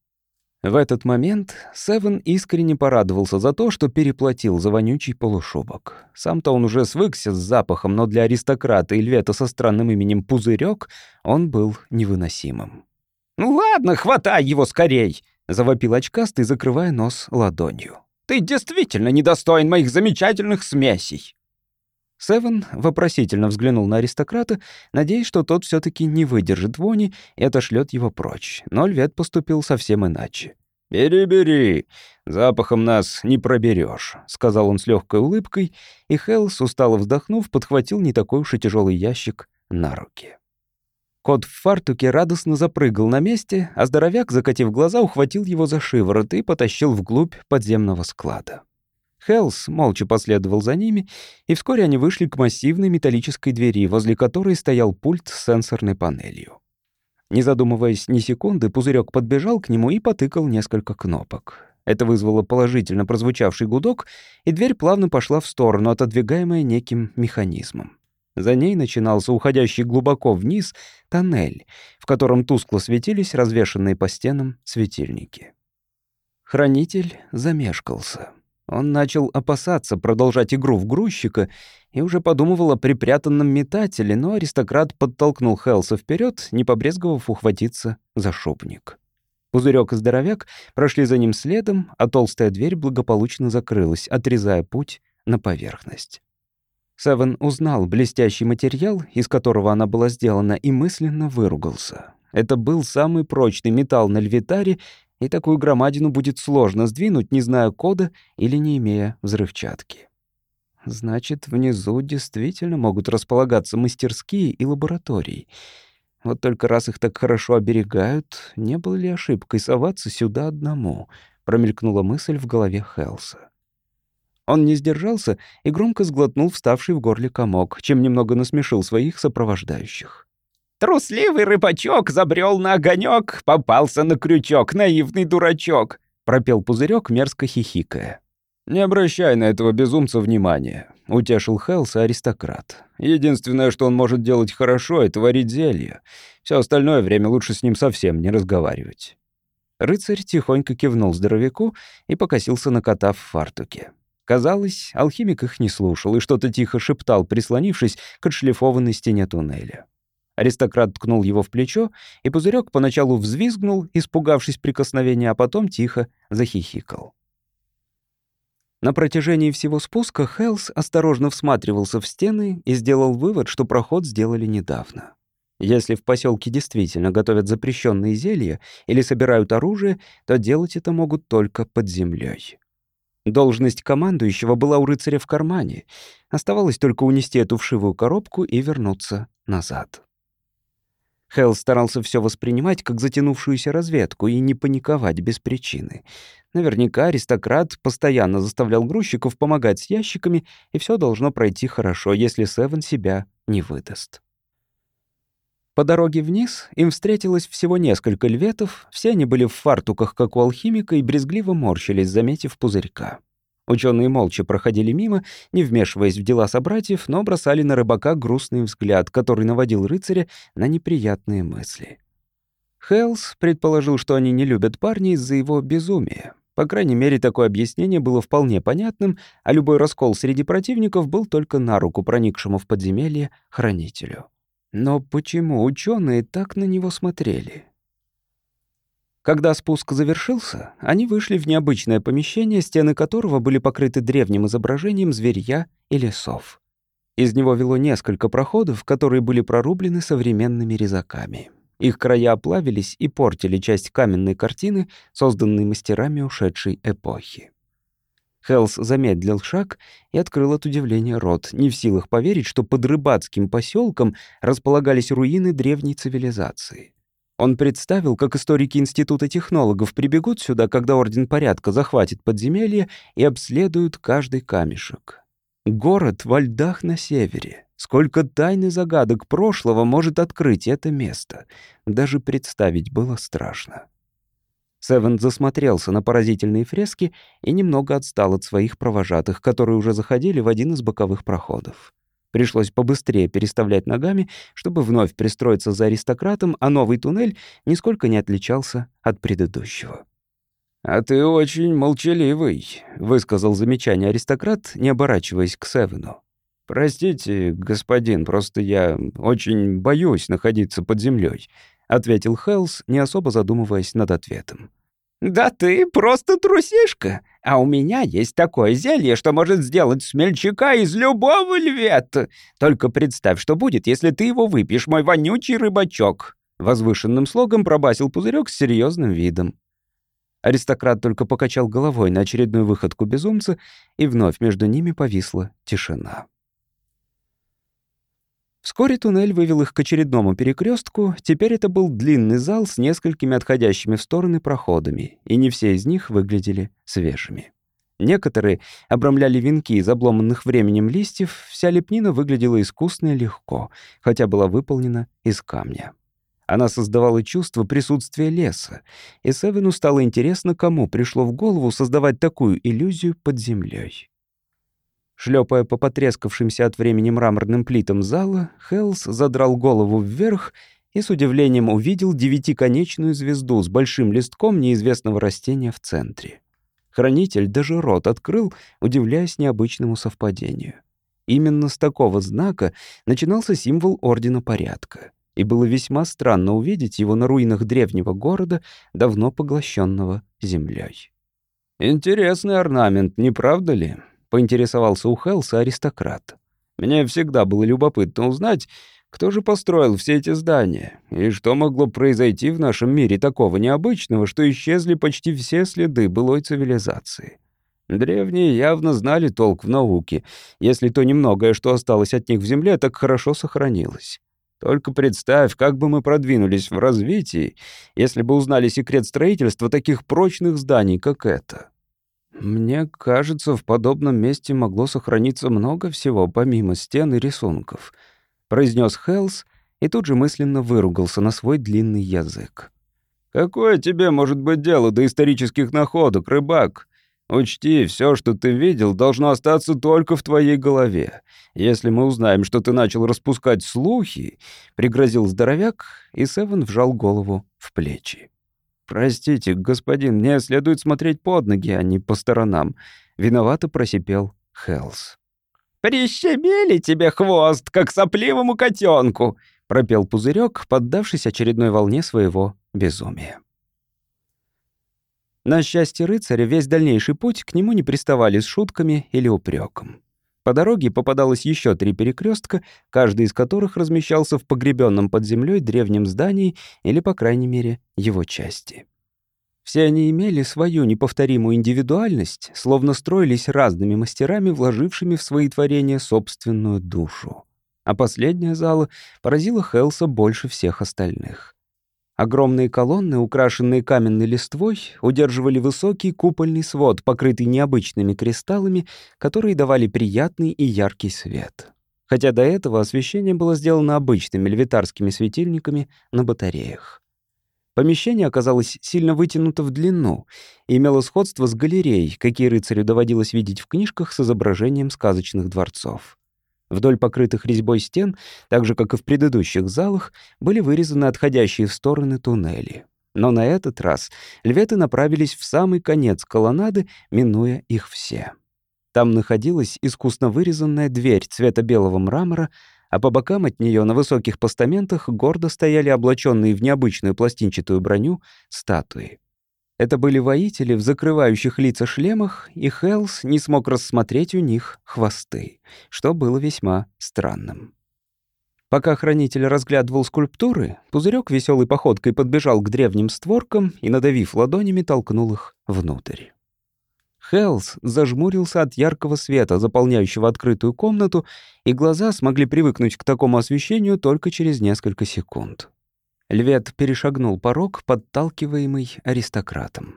В этот момент Севен искренне порадовался за то, что переплатил за вонючий полушубок. Сам-то он уже свыкся с запахом, но для аристократа и львета со странным именем Пузырек он был невыносимым. «Ну ладно, хватай его скорей!» — завопил очкастый, закрывая нос ладонью. «Ты действительно недостоин моих замечательных смесей!» Севен вопросительно взглянул на аристократа, надеясь, что тот все таки не выдержит вони и отошлет его прочь. Но Львет поступил совсем иначе. «Бери, бери, запахом нас не проберешь, сказал он с легкой улыбкой, и Хелс, устало вздохнув, подхватил не такой уж и тяжелый ящик на руки. Кот в фартуке радостно запрыгал на месте, а здоровяк, закатив глаза, ухватил его за шиворот и потащил вглубь подземного склада. Хелс молча последовал за ними, и вскоре они вышли к массивной металлической двери, возле которой стоял пульт с сенсорной панелью. Не задумываясь ни секунды, пузырек подбежал к нему и потыкал несколько кнопок. Это вызвало положительно прозвучавший гудок, и дверь плавно пошла в сторону, отодвигаемая неким механизмом. За ней начинался уходящий глубоко вниз тоннель, в котором тускло светились развешанные по стенам светильники. Хранитель замешкался. Он начал опасаться продолжать игру в грузчика и уже подумывал о припрятанном метателе, но аристократ подтолкнул Хелса вперед, не побрезговав ухватиться за шубник. Пузырек и здоровяк прошли за ним следом, а толстая дверь благополучно закрылась, отрезая путь на поверхность. Севен узнал блестящий материал, из которого она была сделана, и мысленно выругался. Это был самый прочный металл на львитаре, и такую громадину будет сложно сдвинуть, не зная кода или не имея взрывчатки. Значит, внизу действительно могут располагаться мастерские и лаборатории. Вот только раз их так хорошо оберегают, не было ли ошибкой соваться сюда одному? Промелькнула мысль в голове Хелса. Он не сдержался и громко сглотнул вставший в горле комок, чем немного насмешил своих сопровождающих. Трусливый рыбачок забрел на огонек, попался на крючок, наивный дурачок», — пропел пузырек, мерзко хихикая. «Не обращай на этого безумца внимания», — утешил Хелс аристократ. «Единственное, что он может делать хорошо, — это варить зелье. Все остальное время лучше с ним совсем не разговаривать». Рыцарь тихонько кивнул здоровяку и покосился на кота в фартуке. Казалось, алхимик их не слушал и что-то тихо шептал, прислонившись к отшлифованной стене туннеля. Аристократ ткнул его в плечо, и пузырек поначалу взвизгнул, испугавшись прикосновения, а потом тихо захихикал. На протяжении всего спуска Хелс осторожно всматривался в стены и сделал вывод, что проход сделали недавно. Если в поселке действительно готовят запрещенные зелья или собирают оружие, то делать это могут только под землей. Должность командующего была у рыцаря в кармане. Оставалось только унести эту вшивую коробку и вернуться назад. Хелл старался все воспринимать как затянувшуюся разведку и не паниковать без причины. Наверняка аристократ постоянно заставлял грузчиков помогать с ящиками, и все должно пройти хорошо, если Севен себя не выдаст. По дороге вниз им встретилось всего несколько льветов, все они были в фартуках, как у алхимика, и брезгливо морщились, заметив пузырька. Ученые молча проходили мимо, не вмешиваясь в дела собратьев, но бросали на рыбака грустный взгляд, который наводил рыцаря на неприятные мысли. Хелс предположил, что они не любят парня из-за его безумия. По крайней мере, такое объяснение было вполне понятным, а любой раскол среди противников был только на руку проникшему в подземелье хранителю. Но почему ученые так на него смотрели? Когда спуск завершился, они вышли в необычное помещение, стены которого были покрыты древним изображением зверья и лесов. Из него вело несколько проходов, которые были прорублены современными резаками. Их края оплавились и портили часть каменной картины, созданной мастерами ушедшей эпохи. Хелс замедлил шаг и открыл от удивления рот, не в силах поверить, что под рыбацким поселком располагались руины древней цивилизации. Он представил, как историки Института технологов прибегут сюда, когда Орден Порядка захватит подземелье и обследуют каждый камешек. Город во льдах на севере. Сколько тайн и загадок прошлого может открыть это место. Даже представить было страшно. Севен засмотрелся на поразительные фрески и немного отстал от своих провожатых, которые уже заходили в один из боковых проходов. Пришлось побыстрее переставлять ногами, чтобы вновь пристроиться за аристократом, а новый туннель нисколько не отличался от предыдущего. «А ты очень молчаливый», — высказал замечание аристократ, не оборачиваясь к Севену. «Простите, господин, просто я очень боюсь находиться под землей. — ответил Хелс, не особо задумываясь над ответом. «Да ты просто трусишка, а у меня есть такое зелье, что может сделать смельчака из любого львета. Только представь, что будет, если ты его выпьешь, мой вонючий рыбачок!» Возвышенным слогом пробасил пузырек с серьезным видом. Аристократ только покачал головой на очередную выходку безумца, и вновь между ними повисла тишина. Вскоре туннель вывел их к очередному перекрестку. Теперь это был длинный зал с несколькими отходящими в стороны проходами, и не все из них выглядели свежими. Некоторые обрамляли венки из обломанных временем листьев, вся лепнина выглядела искусно и легко, хотя была выполнена из камня. Она создавала чувство присутствия леса, и Севену стало интересно, кому пришло в голову создавать такую иллюзию под землей. Шлепая по потрескавшимся от времени мраморным плитам зала, Хелс задрал голову вверх и с удивлением увидел девятиконечную звезду с большим листком неизвестного растения в центре. Хранитель даже рот открыл, удивляясь необычному совпадению. Именно с такого знака начинался символ Ордена Порядка, и было весьма странно увидеть его на руинах древнего города, давно поглощенного землей. «Интересный орнамент, не правда ли?» Поинтересовался у Хелса аристократ. «Мне всегда было любопытно узнать, кто же построил все эти здания, и что могло произойти в нашем мире такого необычного, что исчезли почти все следы былой цивилизации. Древние явно знали толк в науке, если то немногое, что осталось от них в Земле, так хорошо сохранилось. Только представь, как бы мы продвинулись в развитии, если бы узнали секрет строительства таких прочных зданий, как это». Мне кажется, в подобном месте могло сохраниться много всего, помимо стен и рисунков, произнес Хелс и тут же мысленно выругался на свой длинный язык. Какое тебе может быть дело до исторических находок, рыбак? Учти, все, что ты видел, должно остаться только в твоей голове. Если мы узнаем, что ты начал распускать слухи, пригрозил здоровяк, и Севен вжал голову в плечи. «Простите, господин, мне следует смотреть под ноги, а не по сторонам», — виновато просипел Хелс. «Прищемили тебе хвост, как сопливому котенку, пропел пузырек, поддавшись очередной волне своего безумия. На счастье рыцаря, весь дальнейший путь к нему не приставали с шутками или упреком. По дороге попадалось еще три перекрестка, каждый из которых размещался в погребенном под землей древнем здании или, по крайней мере, его части. Все они имели свою неповторимую индивидуальность, словно строились разными мастерами, вложившими в свои творения собственную душу. А последняя зала поразила Хелса больше всех остальных. Огромные колонны, украшенные каменной листвой, удерживали высокий купольный свод, покрытый необычными кристаллами, которые давали приятный и яркий свет. Хотя до этого освещение было сделано обычными левитарскими светильниками на батареях. Помещение оказалось сильно вытянуто в длину и имело сходство с галереей, какие рыцарю доводилось видеть в книжках с изображением сказочных дворцов. Вдоль покрытых резьбой стен, так же, как и в предыдущих залах, были вырезаны отходящие в стороны туннели. Но на этот раз льветы направились в самый конец колоннады, минуя их все. Там находилась искусно вырезанная дверь цвета белого мрамора, а по бокам от нее на высоких постаментах гордо стояли облаченные в необычную пластинчатую броню статуи. Это были воители в закрывающих лица шлемах, и Хелс не смог рассмотреть у них хвосты, что было весьма странным. Пока хранитель разглядывал скульптуры, пузырек веселой походкой подбежал к древним створкам и, надавив ладонями, толкнул их внутрь. Хелс зажмурился от яркого света, заполняющего открытую комнату, и глаза смогли привыкнуть к такому освещению только через несколько секунд. Львет перешагнул порог, подталкиваемый аристократом.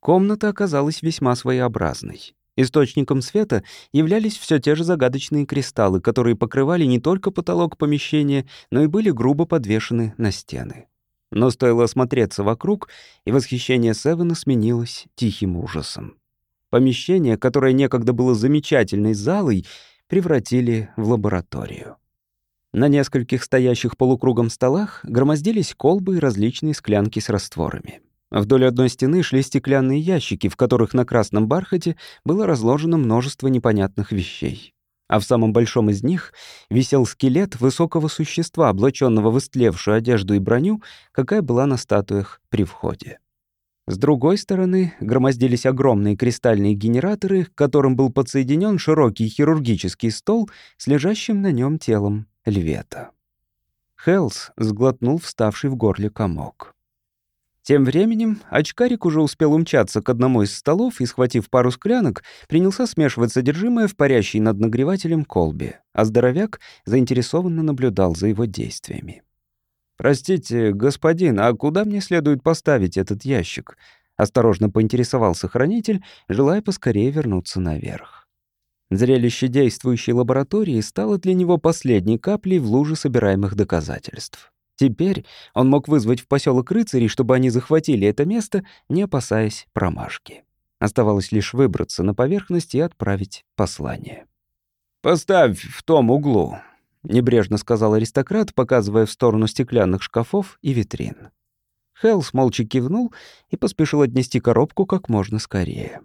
Комната оказалась весьма своеобразной. Источником света являлись все те же загадочные кристаллы, которые покрывали не только потолок помещения, но и были грубо подвешены на стены. Но стоило осмотреться вокруг, и восхищение Севена сменилось тихим ужасом. Помещение, которое некогда было замечательной залой, превратили в лабораторию. На нескольких стоящих полукругом столах громоздились колбы и различные склянки с растворами. Вдоль одной стены шли стеклянные ящики, в которых на красном бархате было разложено множество непонятных вещей а в самом большом из них висел скелет высокого существа, облаченного в истлевшую одежду и броню, какая была на статуях при входе. С другой стороны громоздились огромные кристальные генераторы, к которым был подсоединен широкий хирургический стол с лежащим на нем телом львета. Хелс сглотнул вставший в горле комок. Тем временем очкарик уже успел умчаться к одному из столов и, схватив пару склянок, принялся смешивать содержимое в парящей над нагревателем колбе, а здоровяк заинтересованно наблюдал за его действиями. «Простите, господин, а куда мне следует поставить этот ящик?» — осторожно поинтересовался хранитель, желая поскорее вернуться наверх. Зрелище действующей лаборатории стало для него последней каплей в луже собираемых доказательств. Теперь он мог вызвать в поселок рыцарей, чтобы они захватили это место, не опасаясь промашки. Оставалось лишь выбраться на поверхность и отправить послание. «Поставь в том углу», — небрежно сказал аристократ, показывая в сторону стеклянных шкафов и витрин. Хелс молча кивнул и поспешил отнести коробку как можно скорее.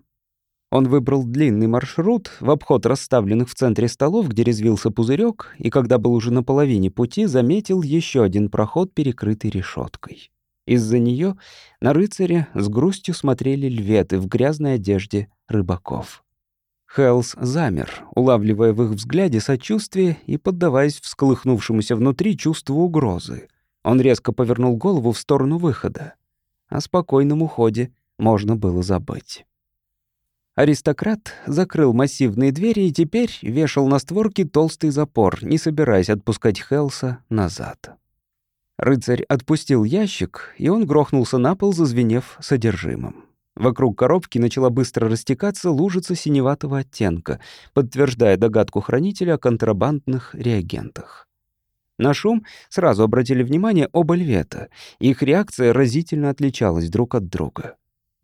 Он выбрал длинный маршрут в обход расставленных в центре столов, где резвился пузырек, и когда был уже на половине пути, заметил еще один проход, перекрытый решеткой. Из-за нее на рыцаря с грустью смотрели льветы в грязной одежде рыбаков. Хелс замер, улавливая в их взгляде сочувствие и поддаваясь всколыхнувшемуся внутри чувству угрозы. Он резко повернул голову в сторону выхода. О спокойном уходе можно было забыть. Аристократ закрыл массивные двери и теперь вешал на створки толстый запор, не собираясь отпускать Хелса назад. Рыцарь отпустил ящик, и он грохнулся на пол, зазвенев содержимым. Вокруг коробки начала быстро растекаться лужица синеватого оттенка, подтверждая догадку хранителя о контрабандных реагентах. На шум сразу обратили внимание оба львета, их реакция разительно отличалась друг от друга.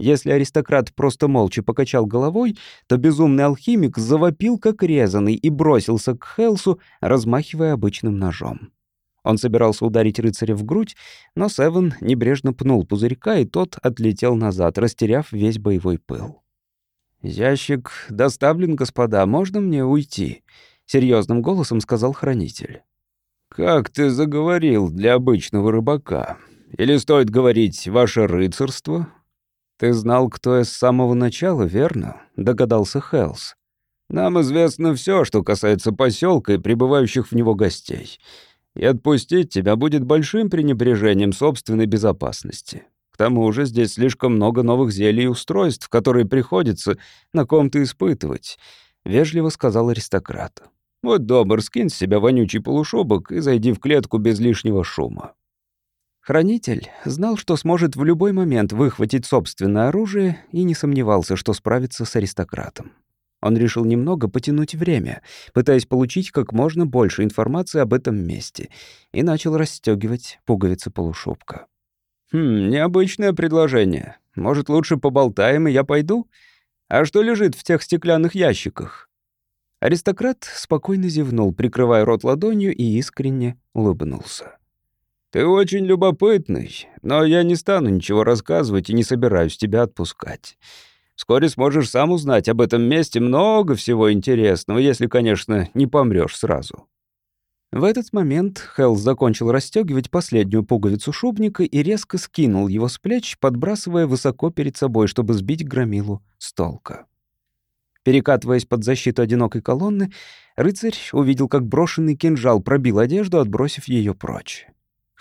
Если аристократ просто молча покачал головой, то безумный алхимик завопил как резанный и бросился к Хелсу, размахивая обычным ножом. Он собирался ударить рыцаря в грудь, но Севен небрежно пнул пузырька, и тот отлетел назад, растеряв весь боевой пыл. «Ящик доставлен, господа, можно мне уйти?» — серьезным голосом сказал хранитель. «Как ты заговорил для обычного рыбака? Или стоит говорить «ваше рыцарство»?» «Ты знал, кто я с самого начала, верно?» — догадался Хелс. «Нам известно все, что касается поселка и прибывающих в него гостей. И отпустить тебя будет большим пренебрежением собственной безопасности. К тому же здесь слишком много новых зелий и устройств, которые приходится на ком-то испытывать», — вежливо сказал аристократ. «Вот добр, скинь с себя вонючий полушубок и зайди в клетку без лишнего шума». Хранитель знал, что сможет в любой момент выхватить собственное оружие и не сомневался, что справится с аристократом. Он решил немного потянуть время, пытаясь получить как можно больше информации об этом месте, и начал расстегивать пуговицы полушубка. «Хм, необычное предложение. Может, лучше поболтаем, и я пойду? А что лежит в тех стеклянных ящиках?» Аристократ спокойно зевнул, прикрывая рот ладонью, и искренне улыбнулся. «Ты очень любопытный, но я не стану ничего рассказывать и не собираюсь тебя отпускать. Вскоре сможешь сам узнать об этом месте много всего интересного, если, конечно, не помрёшь сразу». В этот момент Хелл закончил расстёгивать последнюю пуговицу шубника и резко скинул его с плеч, подбрасывая высоко перед собой, чтобы сбить громилу с толка. Перекатываясь под защиту одинокой колонны, рыцарь увидел, как брошенный кинжал пробил одежду, отбросив её прочь.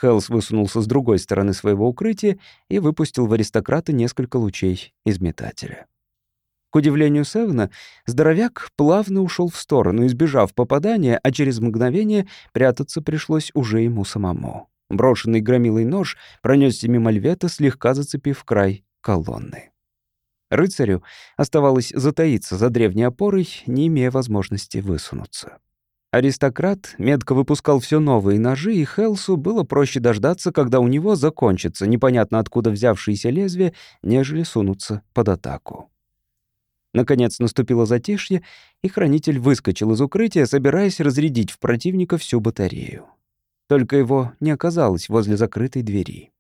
Хелс высунулся с другой стороны своего укрытия и выпустил в аристократа несколько лучей из метателя. К удивлению Севна, здоровяк плавно ушел в сторону, избежав попадания, а через мгновение прятаться пришлось уже ему самому. Брошенный громилый нож пронесся мимо львета, слегка зацепив край колонны. Рыцарю оставалось затаиться за древней опорой, не имея возможности высунуться. Аристократ метко выпускал все новые ножи, и Хелсу было проще дождаться, когда у него закончится непонятно откуда взявшиеся лезвия, нежели сунуться под атаку. Наконец наступило затишье, и хранитель выскочил из укрытия, собираясь разрядить в противника всю батарею. Только его не оказалось возле закрытой двери.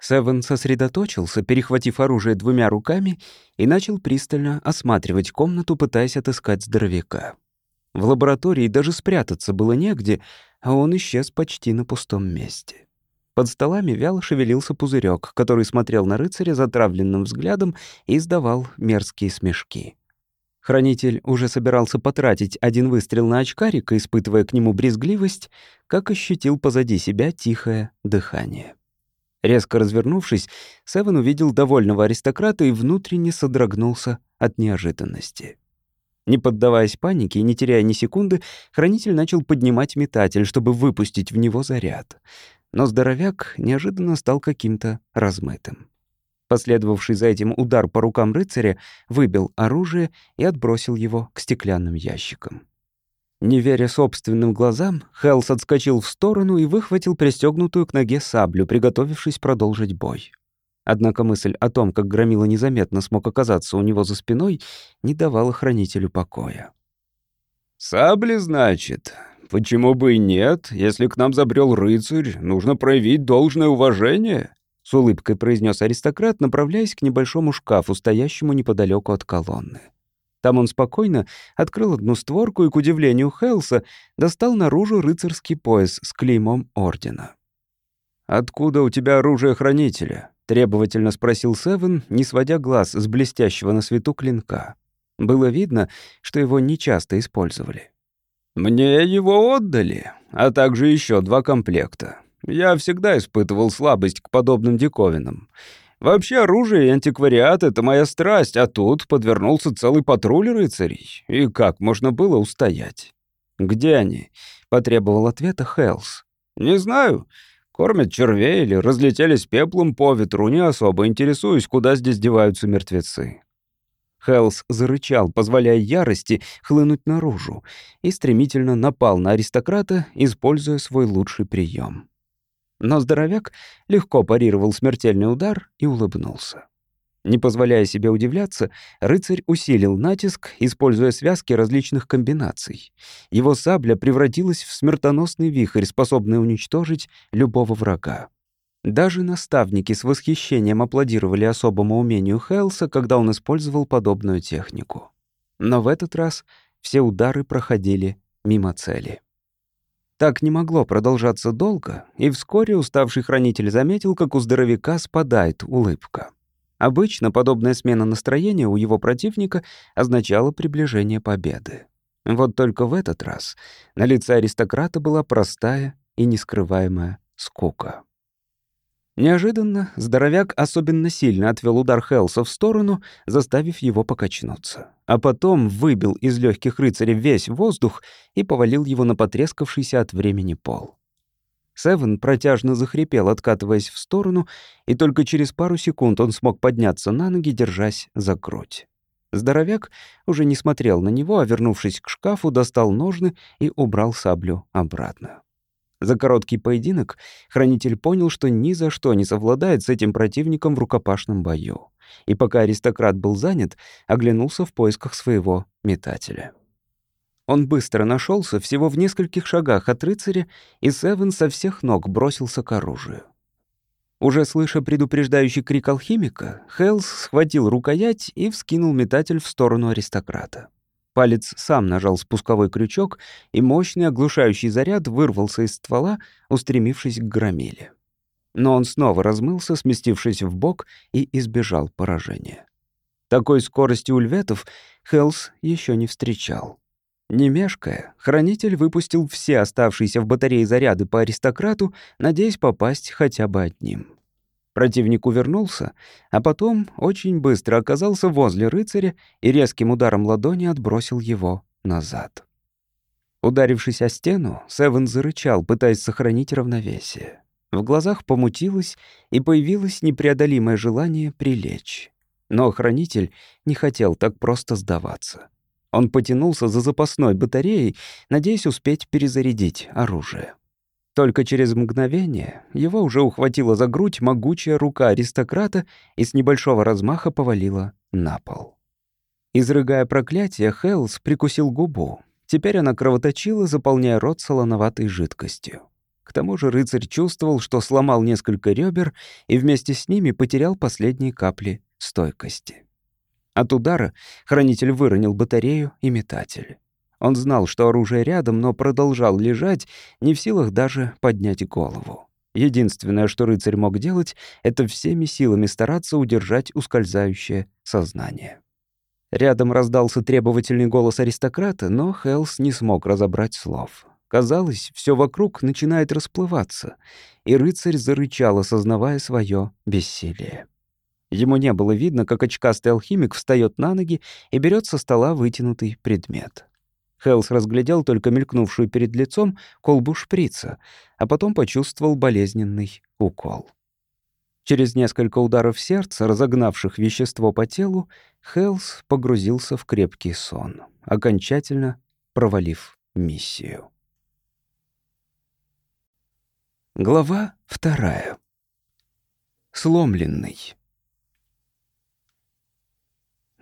Севен сосредоточился, перехватив оружие двумя руками, и начал пристально осматривать комнату, пытаясь отыскать здоровяка. В лаборатории даже спрятаться было негде, а он исчез почти на пустом месте. Под столами вяло шевелился пузырек, который смотрел на рыцаря затравленным взглядом и издавал мерзкие смешки. Хранитель уже собирался потратить один выстрел на очкарика, испытывая к нему брезгливость, как ощутил позади себя тихое дыхание. Резко развернувшись, Севен увидел довольного аристократа и внутренне содрогнулся от неожиданности. Не поддаваясь панике и не теряя ни секунды, хранитель начал поднимать метатель, чтобы выпустить в него заряд. Но здоровяк неожиданно стал каким-то размытым. Последовавший за этим удар по рукам рыцаря выбил оружие и отбросил его к стеклянным ящикам. Не веря собственным глазам, Хелс отскочил в сторону и выхватил пристегнутую к ноге саблю, приготовившись продолжить бой. Однако мысль о том, как Громила незаметно смог оказаться у него за спиной, не давала хранителю покоя. «Сабли, значит? Почему бы и нет? Если к нам забрел рыцарь, нужно проявить должное уважение», — с улыбкой произнес аристократ, направляясь к небольшому шкафу, стоящему неподалеку от колонны. Там он спокойно открыл одну створку и, к удивлению Хелса, достал наружу рыцарский пояс с клеймом ордена. «Откуда у тебя оружие хранителя?» — требовательно спросил Севен, не сводя глаз с блестящего на свету клинка. Было видно, что его нечасто использовали. «Мне его отдали, а также еще два комплекта. Я всегда испытывал слабость к подобным диковинам. Вообще оружие и антиквариат — это моя страсть, а тут подвернулся целый патруль рыцарей. И как можно было устоять?» «Где они?» — потребовал ответа Хелс. «Не знаю. Кормят червей или разлетелись пеплом по ветру, не особо интересуюсь, куда здесь деваются мертвецы. Хелс зарычал, позволяя ярости хлынуть наружу, и стремительно напал на аристократа, используя свой лучший прием. Но здоровяк легко парировал смертельный удар и улыбнулся. Не позволяя себе удивляться, рыцарь усилил натиск, используя связки различных комбинаций. Его сабля превратилась в смертоносный вихрь, способный уничтожить любого врага. Даже наставники с восхищением аплодировали особому умению Хелса, когда он использовал подобную технику. Но в этот раз все удары проходили мимо цели. Так не могло продолжаться долго, и вскоре уставший хранитель заметил, как у здоровяка спадает улыбка. Обычно подобная смена настроения у его противника означала приближение победы. Вот только в этот раз на лице аристократа была простая и нескрываемая скука. Неожиданно здоровяк особенно сильно отвел удар Хелса в сторону, заставив его покачнуться. А потом выбил из легких рыцаря весь воздух и повалил его на потрескавшийся от времени пол. Севен протяжно захрипел, откатываясь в сторону, и только через пару секунд он смог подняться на ноги, держась за грудь. Здоровяк уже не смотрел на него, а, вернувшись к шкафу, достал ножны и убрал саблю обратно. За короткий поединок хранитель понял, что ни за что не совладает с этим противником в рукопашном бою. И пока аристократ был занят, оглянулся в поисках своего метателя. Он быстро нашелся всего в нескольких шагах от рыцаря, и Севен со всех ног бросился к оружию. Уже слыша предупреждающий крик алхимика, Хелс схватил рукоять и вскинул метатель в сторону аристократа. Палец сам нажал спусковой крючок, и мощный оглушающий заряд вырвался из ствола, устремившись к громиле. Но он снова размылся, сместившись в бок, и избежал поражения. Такой скорости ульветов Хелс еще не встречал. Не мешкая, хранитель выпустил все оставшиеся в батарее заряды по аристократу, надеясь попасть хотя бы одним. Противник увернулся, а потом очень быстро оказался возле рыцаря и резким ударом ладони отбросил его назад. Ударившись о стену, Севен зарычал, пытаясь сохранить равновесие. В глазах помутилось, и появилось непреодолимое желание прилечь. Но хранитель не хотел так просто сдаваться. Он потянулся за запасной батареей, надеясь успеть перезарядить оружие. Только через мгновение его уже ухватила за грудь могучая рука аристократа и с небольшого размаха повалила на пол. Изрыгая проклятие, Хелс прикусил губу. Теперь она кровоточила, заполняя рот солоноватой жидкостью. К тому же рыцарь чувствовал, что сломал несколько ребер и вместе с ними потерял последние капли стойкости. От удара хранитель выронил батарею и метатель. Он знал, что оружие рядом, но продолжал лежать, не в силах даже поднять голову. Единственное, что рыцарь мог делать, это всеми силами стараться удержать ускользающее сознание. Рядом раздался требовательный голос аристократа, но Хелс не смог разобрать слов. Казалось, все вокруг начинает расплываться, и рыцарь зарычал, осознавая свое бессилие. Ему не было видно, как очкастый алхимик встает на ноги и берет со стола вытянутый предмет. Хелс разглядел только мелькнувшую перед лицом колбу шприца, а потом почувствовал болезненный укол. Через несколько ударов сердца, разогнавших вещество по телу, Хелс погрузился в крепкий сон, окончательно провалив миссию. Глава вторая. Сломленный.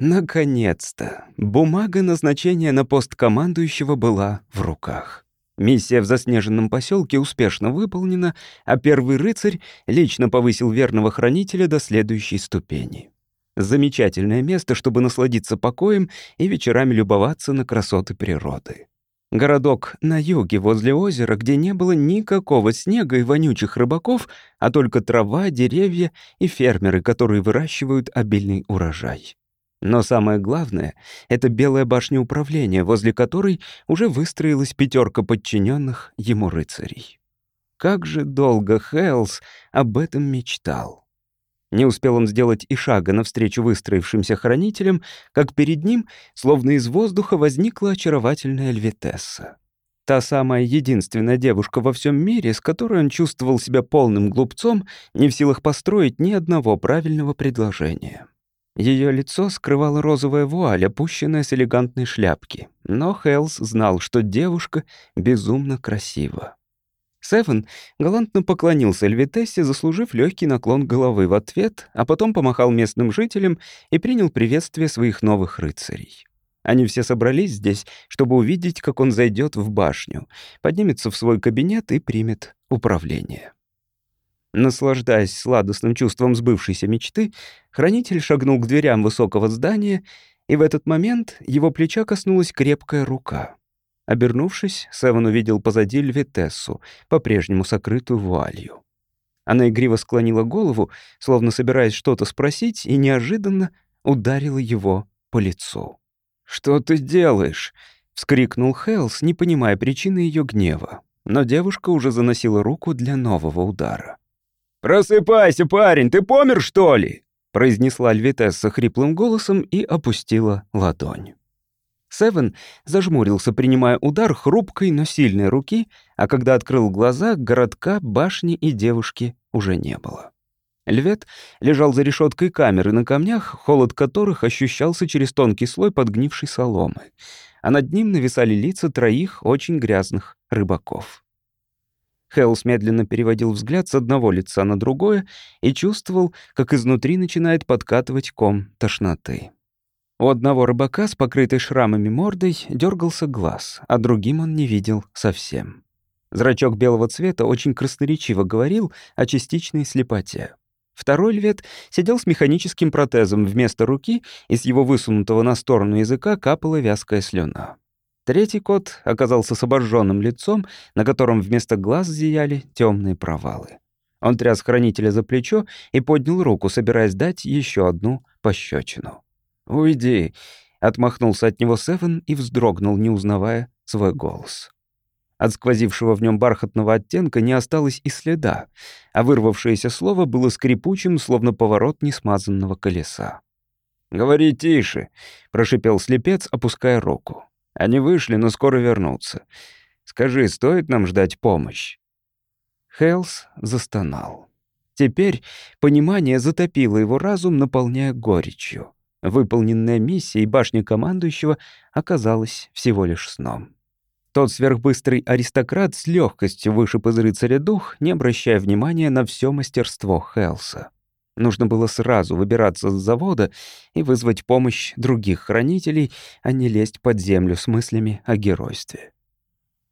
Наконец-то! Бумага назначения на пост командующего была в руках. Миссия в заснеженном поселке успешно выполнена, а первый рыцарь лично повысил верного хранителя до следующей ступени. Замечательное место, чтобы насладиться покоем и вечерами любоваться на красоты природы. Городок на юге, возле озера, где не было никакого снега и вонючих рыбаков, а только трава, деревья и фермеры, которые выращивают обильный урожай. Но самое главное — это белая башня управления, возле которой уже выстроилась пятерка подчиненных ему рыцарей. Как же долго Хелс об этом мечтал. Не успел он сделать и шага навстречу выстроившимся хранителям, как перед ним, словно из воздуха, возникла очаровательная Эльвитесса. Та самая единственная девушка во всем мире, с которой он чувствовал себя полным глупцом, не в силах построить ни одного правильного предложения. Ее лицо скрывала розовая вуаль, опущенная с элегантной шляпки. Но Хелс знал, что девушка безумно красива. Севен галантно поклонился Эльвитессе, заслужив легкий наклон головы в ответ, а потом помахал местным жителям и принял приветствие своих новых рыцарей. Они все собрались здесь, чтобы увидеть, как он зайдет в башню, поднимется в свой кабинет и примет управление. Наслаждаясь сладостным чувством сбывшейся мечты, хранитель шагнул к дверям высокого здания, и в этот момент его плеча коснулась крепкая рука. Обернувшись, Севен увидел позади Львитессу, по-прежнему сокрытую вуалью. Она игриво склонила голову, словно собираясь что-то спросить, и неожиданно ударила его по лицу. «Что ты делаешь?» — вскрикнул Хелс, не понимая причины ее гнева. Но девушка уже заносила руку для нового удара. «Просыпайся, парень, ты помер, что ли?» произнесла Альвитесса хриплым голосом и опустила ладонь. Севен зажмурился, принимая удар хрупкой, но сильной руки, а когда открыл глаза, городка, башни и девушки уже не было. Львет лежал за решеткой камеры на камнях, холод которых ощущался через тонкий слой подгнившей соломы, а над ним нависали лица троих очень грязных рыбаков. Хелс медленно переводил взгляд с одного лица на другое и чувствовал, как изнутри начинает подкатывать ком тошноты. У одного рыбака с покрытой шрамами мордой дергался глаз, а другим он не видел совсем. Зрачок белого цвета очень красноречиво говорил о частичной слепоте. Второй львет сидел с механическим протезом вместо руки, и с его высунутого на сторону языка капала вязкая слюна. Третий кот оказался с обожженным лицом, на котором вместо глаз зияли темные провалы. Он тряс хранителя за плечо и поднял руку, собираясь дать еще одну пощечину. «Уйди!» — отмахнулся от него Севен и вздрогнул, не узнавая свой голос. От сквозившего в нем бархатного оттенка не осталось и следа, а вырвавшееся слово было скрипучим, словно поворот несмазанного колеса. «Говори тише», — прошипел слепец, опуская руку. «Они вышли, но скоро вернутся. Скажи, стоит нам ждать помощь?» Хелс застонал. Теперь понимание затопило его разум, наполняя горечью. Выполненная миссия и башня командующего оказалась всего лишь сном. Тот сверхбыстрый аристократ с легкостью вышиб из рыцаря дух, не обращая внимания на все мастерство Хелса. Нужно было сразу выбираться с завода и вызвать помощь других хранителей, а не лезть под землю с мыслями о геройстве.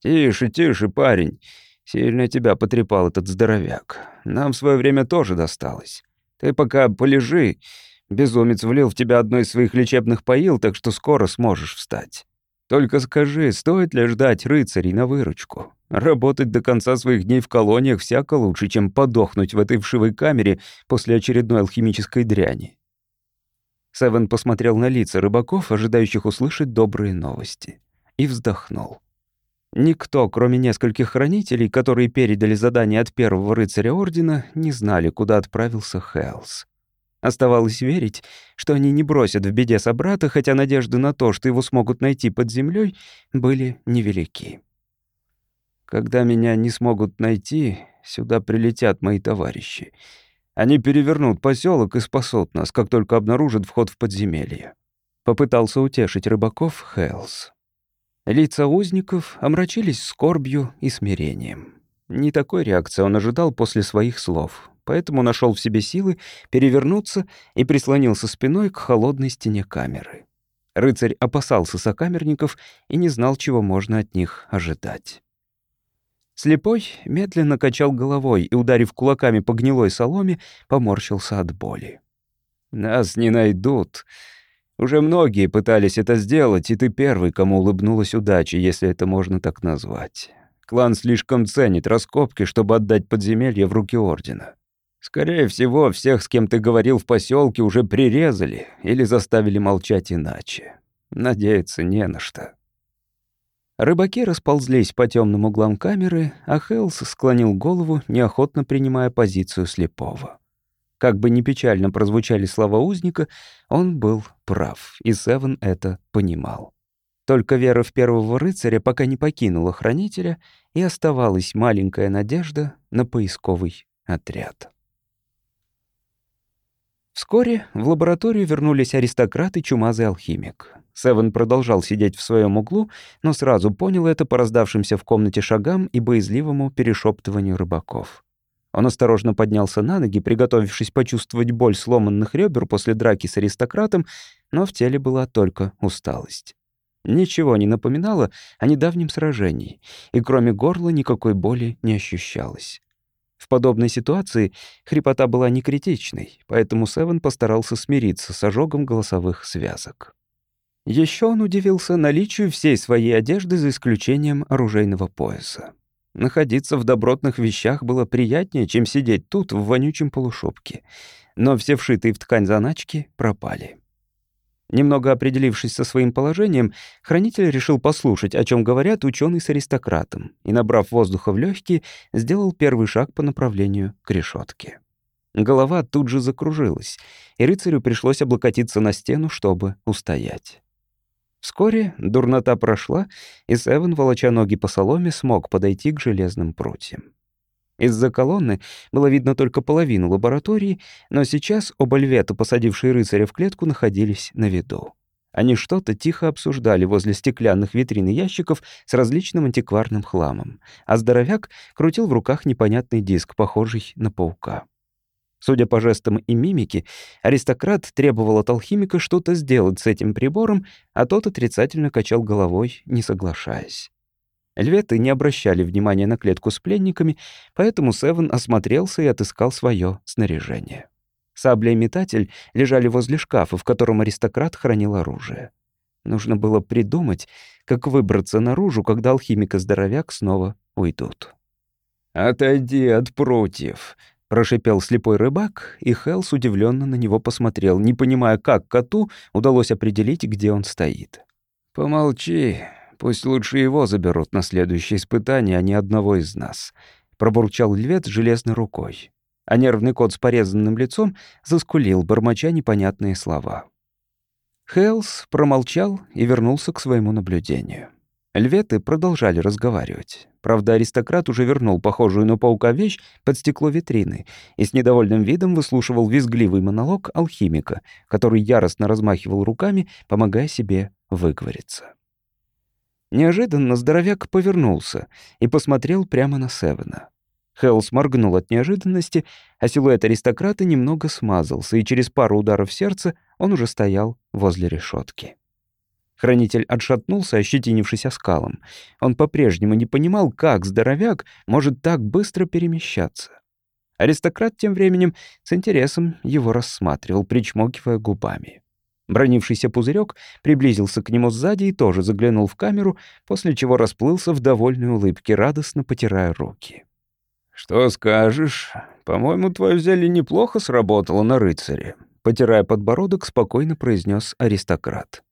«Тише, тише, парень. Сильно тебя потрепал этот здоровяк. Нам в свое время тоже досталось. Ты пока полежи. Безумец влил в тебя одно из своих лечебных поил, так что скоро сможешь встать». Только скажи, стоит ли ждать рыцарей на выручку? Работать до конца своих дней в колониях всяко лучше, чем подохнуть в этой вшивой камере после очередной алхимической дряни. Севен посмотрел на лица рыбаков, ожидающих услышать добрые новости, и вздохнул. Никто, кроме нескольких хранителей, которые передали задание от первого рыцаря Ордена, не знали, куда отправился Хелс. Оставалось верить, что они не бросят в беде собрата, хотя надежды на то, что его смогут найти под землей, были невелики. Когда меня не смогут найти, сюда прилетят мои товарищи. Они перевернут поселок и спасут нас, как только обнаружат вход в подземелье. Попытался утешить рыбаков Хелс. Лица узников омрачились скорбью и смирением. Не такой реакции он ожидал после своих слов поэтому нашел в себе силы перевернуться и прислонился спиной к холодной стене камеры. Рыцарь опасался сокамерников и не знал, чего можно от них ожидать. Слепой медленно качал головой и, ударив кулаками по гнилой соломе, поморщился от боли. «Нас не найдут. Уже многие пытались это сделать, и ты первый, кому улыбнулась удача, если это можно так назвать. Клан слишком ценит раскопки, чтобы отдать подземелье в руки Ордена. Скорее всего, всех, с кем ты говорил в поселке, уже прирезали или заставили молчать иначе. Надеяться не на что. Рыбаки расползлись по темным углам камеры, а Хелс склонил голову, неохотно принимая позицию слепого. Как бы ни печально прозвучали слова узника, он был прав, и Севен это понимал. Только вера в первого рыцаря пока не покинула хранителя, и оставалась маленькая надежда на поисковый отряд. Вскоре в лабораторию вернулись аристократ и чумазый алхимик. Севен продолжал сидеть в своем углу, но сразу понял это по раздавшимся в комнате шагам и боязливому перешептыванию рыбаков. Он осторожно поднялся на ноги, приготовившись почувствовать боль сломанных ребер после драки с аристократом, но в теле была только усталость. Ничего не напоминало о недавнем сражении, и кроме горла никакой боли не ощущалось. В подобной ситуации хрипота была не критичной, поэтому Севен постарался смириться с ожогом голосовых связок. Еще он удивился наличию всей своей одежды за исключением оружейного пояса. Находиться в добротных вещах было приятнее, чем сидеть тут в вонючем полушубке. Но все вшитые в ткань заначки пропали. Немного определившись со своим положением, хранитель решил послушать, о чем говорят ученый с аристократом, и, набрав воздуха в легкие, сделал первый шаг по направлению к решетке. Голова тут же закружилась, и рыцарю пришлось облокотиться на стену, чтобы устоять. Вскоре дурнота прошла, и Севен, волоча ноги по соломе, смог подойти к железным прутьям. Из-за колонны было видно только половину лаборатории, но сейчас оба львета, посадившие рыцаря в клетку, находились на виду. Они что-то тихо обсуждали возле стеклянных витрин и ящиков с различным антикварным хламом, а здоровяк крутил в руках непонятный диск, похожий на паука. Судя по жестам и мимике, аристократ требовал от алхимика что-то сделать с этим прибором, а тот отрицательно качал головой, не соглашаясь. Льветы не обращали внимания на клетку с пленниками, поэтому Севен осмотрелся и отыскал свое снаряжение. Сабля и метатель лежали возле шкафа, в котором аристократ хранил оружие. Нужно было придумать, как выбраться наружу, когда алхимик и здоровяк снова уйдут. «Отойди от прутьев», — прошипел слепой рыбак, и Хелс удивленно на него посмотрел, не понимая, как коту удалось определить, где он стоит. «Помолчи, Пусть лучше его заберут на следующее испытание, а не одного из нас», — пробурчал львет железной рукой. А нервный кот с порезанным лицом заскулил, бормоча непонятные слова. Хелс промолчал и вернулся к своему наблюдению. Льветы продолжали разговаривать. Правда, аристократ уже вернул похожую на паука вещь под стекло витрины и с недовольным видом выслушивал визгливый монолог алхимика, который яростно размахивал руками, помогая себе выговориться. Неожиданно здоровяк повернулся и посмотрел прямо на Севена. Хелс моргнул от неожиданности, а силуэт аристократа немного смазался, и через пару ударов сердца он уже стоял возле решетки. Хранитель отшатнулся, ощетинившись оскалом. Он по-прежнему не понимал, как здоровяк может так быстро перемещаться. Аристократ тем временем с интересом его рассматривал, причмокивая губами. Бронившийся пузырек приблизился к нему сзади и тоже заглянул в камеру, после чего расплылся в довольной улыбке, радостно потирая руки. «Что скажешь? По-моему, твое зелье неплохо сработало на рыцаре», потирая подбородок, спокойно произнес аристократ.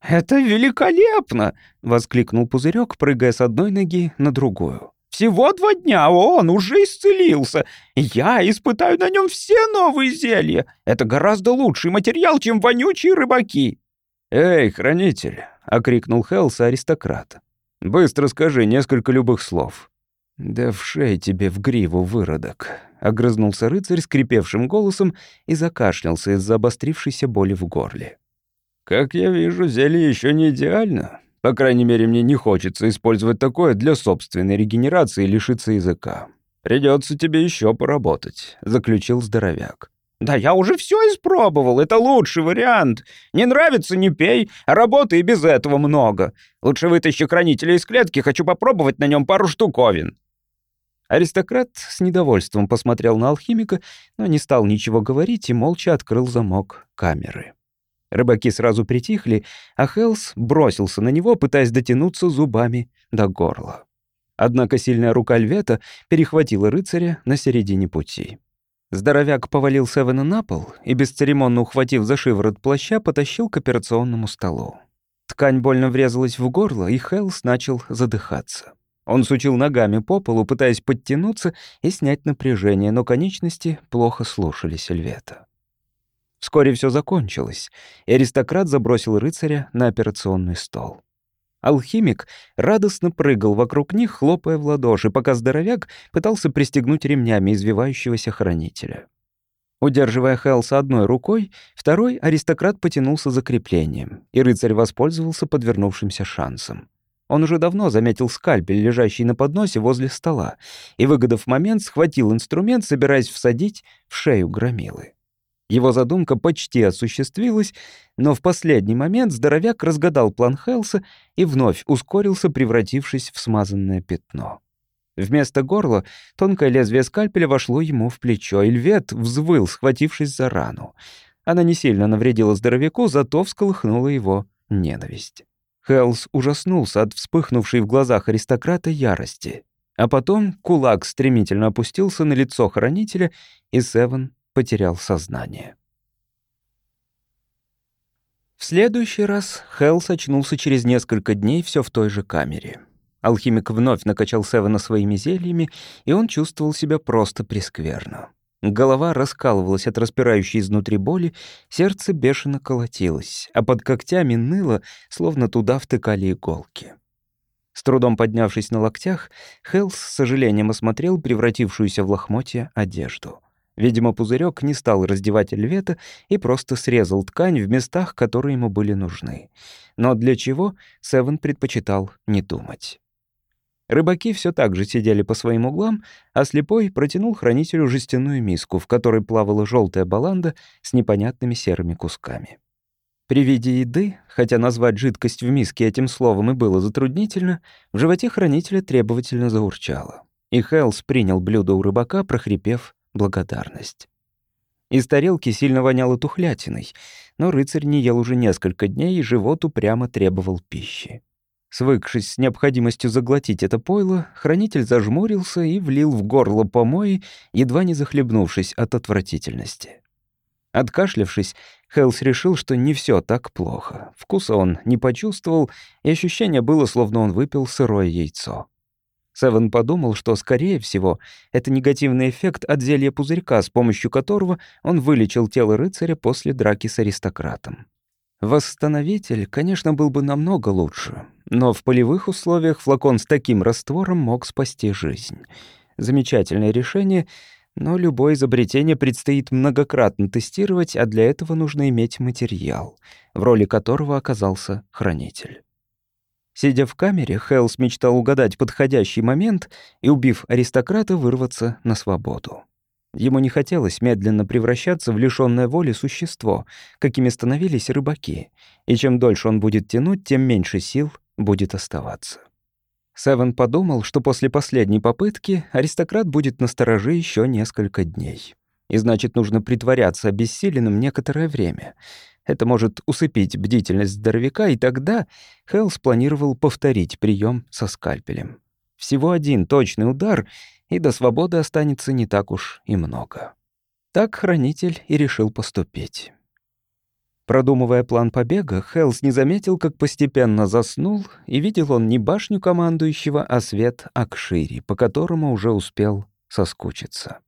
«Это великолепно!» — воскликнул пузырек, прыгая с одной ноги на другую. Всего два дня, он уже исцелился. Я испытаю на нем все новые зелья. Это гораздо лучший материал, чем вонючие рыбаки». «Эй, хранитель!» — окрикнул Хелс аристократ. «Быстро скажи несколько любых слов». «Да в шей тебе в гриву, выродок!» — огрызнулся рыцарь скрипевшим голосом и закашлялся из-за обострившейся боли в горле. «Как я вижу, зелье еще не идеально. По крайней мере, мне не хочется использовать такое для собственной регенерации и лишиться языка. Придется тебе еще поработать», — заключил здоровяк. «Да я уже все испробовал, это лучший вариант. Не нравится — не пей, а работы и без этого много. Лучше вытащи хранителя из клетки, хочу попробовать на нем пару штуковин». Аристократ с недовольством посмотрел на алхимика, но не стал ничего говорить и молча открыл замок камеры. Рыбаки сразу притихли, а Хелс бросился на него, пытаясь дотянуться зубами до горла. Однако сильная рука Львета перехватила рыцаря на середине пути. Здоровяк повалил Севена на пол и, бесцеремонно ухватив за шиворот плаща, потащил к операционному столу. Ткань больно врезалась в горло, и Хелс начал задыхаться. Он сучил ногами по полу, пытаясь подтянуться и снять напряжение, но конечности плохо слушались Львета. Вскоре все закончилось, и аристократ забросил рыцаря на операционный стол. Алхимик радостно прыгал вокруг них, хлопая в ладоши, пока здоровяк пытался пристегнуть ремнями извивающегося хранителя. Удерживая Хелса одной рукой, второй аристократ потянулся за креплением, и рыцарь воспользовался подвернувшимся шансом. Он уже давно заметил скальпель, лежащий на подносе возле стола, и, выгодав момент, схватил инструмент, собираясь всадить в шею громилы. Его задумка почти осуществилась, но в последний момент здоровяк разгадал план Хелса и вновь ускорился, превратившись в смазанное пятно. Вместо горла тонкое лезвие скальпеля вошло ему в плечо, и львет взвыл, схватившись за рану. Она не сильно навредила здоровяку, зато всколыхнула его ненависть. Хелс ужаснулся от вспыхнувшей в глазах аристократа ярости. А потом кулак стремительно опустился на лицо хранителя, и Севен потерял сознание. В следующий раз Хелс очнулся через несколько дней все в той же камере. Алхимик вновь накачал Севена своими зельями, и он чувствовал себя просто прескверно. Голова раскалывалась от распирающей изнутри боли, сердце бешено колотилось, а под когтями ныло, словно туда втыкали иголки. С трудом поднявшись на локтях, Хелс с сожалением осмотрел превратившуюся в лохмотья одежду. Видимо, пузырек не стал раздевать Эльвета и просто срезал ткань в местах, которые ему были нужны. Но для чего Севен предпочитал не думать. Рыбаки все так же сидели по своим углам, а слепой протянул хранителю жестяную миску, в которой плавала желтая баланда с непонятными серыми кусками. При виде еды, хотя назвать жидкость в миске этим словом и было затруднительно, в животе хранителя требовательно заурчало. И Хелс принял блюдо у рыбака, прохрипев благодарность. Из тарелки сильно воняло тухлятиной, но рыцарь не ел уже несколько дней, и живот упрямо требовал пищи. Свыкшись с необходимостью заглотить это пойло, хранитель зажмурился и влил в горло помои, едва не захлебнувшись от отвратительности. Откашлявшись, Хелс решил, что не все так плохо. Вкуса он не почувствовал, и ощущение было, словно он выпил сырое яйцо. Севен подумал, что, скорее всего, это негативный эффект от зелья пузырька, с помощью которого он вылечил тело рыцаря после драки с аристократом. Восстановитель, конечно, был бы намного лучше, но в полевых условиях флакон с таким раствором мог спасти жизнь. Замечательное решение, но любое изобретение предстоит многократно тестировать, а для этого нужно иметь материал, в роли которого оказался хранитель. Сидя в камере, Хелс мечтал угадать подходящий момент и, убив аристократа, вырваться на свободу. Ему не хотелось медленно превращаться в лишённое воли существо, какими становились рыбаки, и чем дольше он будет тянуть, тем меньше сил будет оставаться. Севен подумал, что после последней попытки аристократ будет настороже еще несколько дней. И значит, нужно притворяться обессиленным некоторое время — это может усыпить бдительность здоровяка, и тогда Хелс планировал повторить прием со скальпелем. Всего один точный удар, и до свободы останется не так уж и много. Так хранитель и решил поступить. Продумывая план побега, Хелс не заметил, как постепенно заснул, и видел он не башню командующего, а свет Акшири, по которому уже успел соскучиться.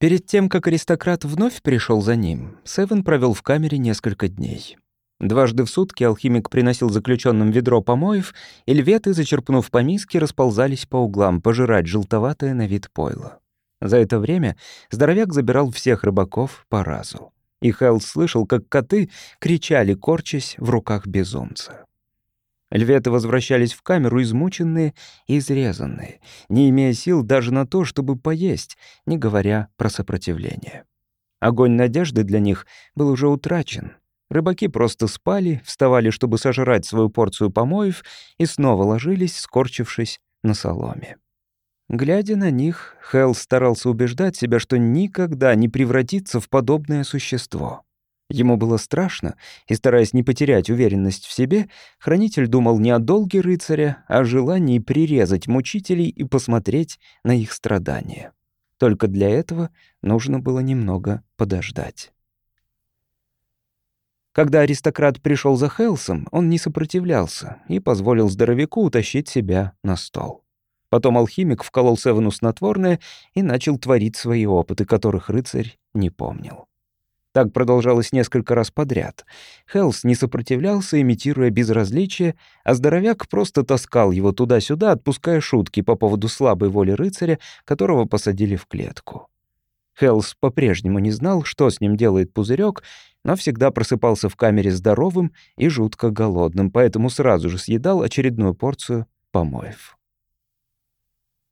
Перед тем, как аристократ вновь пришел за ним, Севен провел в камере несколько дней. Дважды в сутки алхимик приносил заключенным ведро помоев, и льветы, зачерпнув по миске, расползались по углам, пожирать желтоватое на вид пойло. За это время здоровяк забирал всех рыбаков по разу. И Хелл слышал, как коты кричали, корчась в руках безумца. Льветы возвращались в камеру измученные и изрезанные, не имея сил даже на то, чтобы поесть, не говоря про сопротивление. Огонь надежды для них был уже утрачен. Рыбаки просто спали, вставали, чтобы сожрать свою порцию помоев, и снова ложились, скорчившись на соломе. Глядя на них, Хелл старался убеждать себя, что никогда не превратится в подобное существо. Ему было страшно, и, стараясь не потерять уверенность в себе, хранитель думал не о долге рыцаря, а о желании прирезать мучителей и посмотреть на их страдания. Только для этого нужно было немного подождать. Когда аристократ пришел за Хелсом, он не сопротивлялся и позволил здоровяку утащить себя на стол. Потом алхимик вколол Севену снотворное и начал творить свои опыты, которых рыцарь не помнил. Так продолжалось несколько раз подряд. Хелс не сопротивлялся, имитируя безразличие, а здоровяк просто таскал его туда-сюда, отпуская шутки по поводу слабой воли рыцаря, которого посадили в клетку. Хелс по-прежнему не знал, что с ним делает пузырек, но всегда просыпался в камере здоровым и жутко голодным, поэтому сразу же съедал очередную порцию помоев.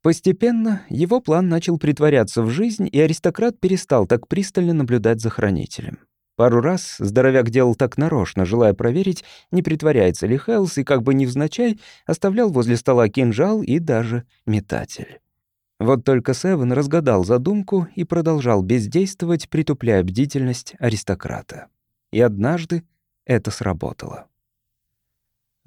Постепенно его план начал притворяться в жизнь, и аристократ перестал так пристально наблюдать за хранителем. Пару раз здоровяк делал так нарочно, желая проверить, не притворяется ли Хелс, и как бы невзначай оставлял возле стола кинжал и даже метатель. Вот только Севен разгадал задумку и продолжал бездействовать, притупляя бдительность аристократа. И однажды это сработало.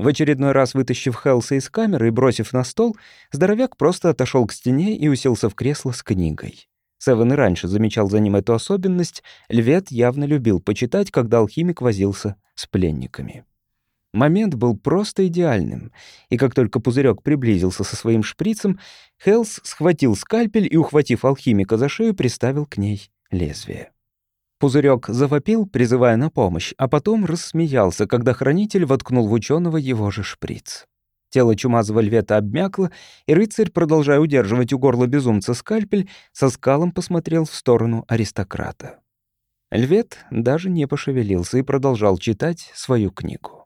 В очередной раз вытащив Хелса из камеры и бросив на стол, здоровяк просто отошел к стене и уселся в кресло с книгой. Севен и раньше замечал за ним эту особенность, Львет явно любил почитать, когда алхимик возился с пленниками. Момент был просто идеальным, и как только пузырек приблизился со своим шприцем, Хелс схватил скальпель и, ухватив алхимика за шею, приставил к ней лезвие. Пузырек завопил, призывая на помощь, а потом рассмеялся, когда хранитель воткнул в ученого его же шприц. Тело чумазого львета обмякло, и рыцарь, продолжая удерживать у горла безумца скальпель, со скалом посмотрел в сторону аристократа. Львет даже не пошевелился и продолжал читать свою книгу.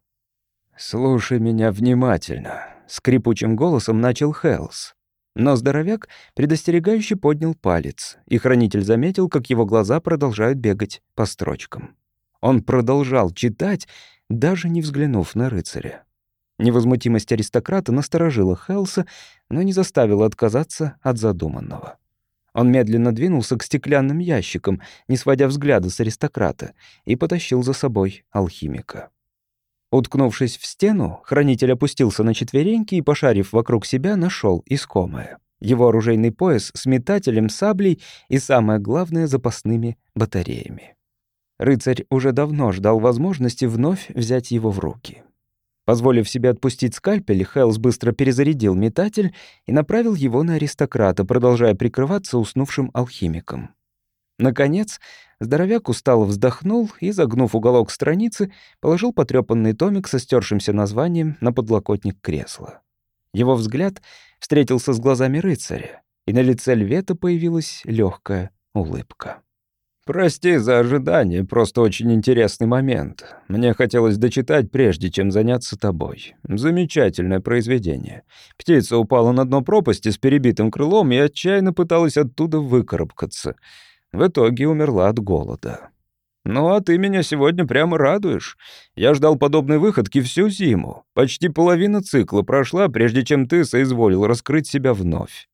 «Слушай меня внимательно», — скрипучим голосом начал Хелс. Но здоровяк предостерегающе поднял палец, и хранитель заметил, как его глаза продолжают бегать по строчкам. Он продолжал читать, даже не взглянув на рыцаря. Невозмутимость аристократа насторожила Хелса, но не заставила отказаться от задуманного. Он медленно двинулся к стеклянным ящикам, не сводя взгляда с аристократа, и потащил за собой алхимика. Уткнувшись в стену, хранитель опустился на четвереньки и, пошарив вокруг себя, нашел искомое. Его оружейный пояс с метателем, саблей и, самое главное, запасными батареями. Рыцарь уже давно ждал возможности вновь взять его в руки. Позволив себе отпустить скальпель, Хелс быстро перезарядил метатель и направил его на аристократа, продолжая прикрываться уснувшим алхимиком. Наконец, здоровяк устало вздохнул и, загнув уголок страницы, положил потрёпанный томик со стёршимся названием на подлокотник кресла. Его взгляд встретился с глазами рыцаря, и на лице Львета появилась легкая улыбка. «Прости за ожидание, просто очень интересный момент. Мне хотелось дочитать, прежде чем заняться тобой. Замечательное произведение. Птица упала на дно пропасти с перебитым крылом и отчаянно пыталась оттуда выкарабкаться». В итоге умерла от голода. «Ну, а ты меня сегодня прямо радуешь. Я ждал подобной выходки всю зиму. Почти половина цикла прошла, прежде чем ты соизволил раскрыть себя вновь».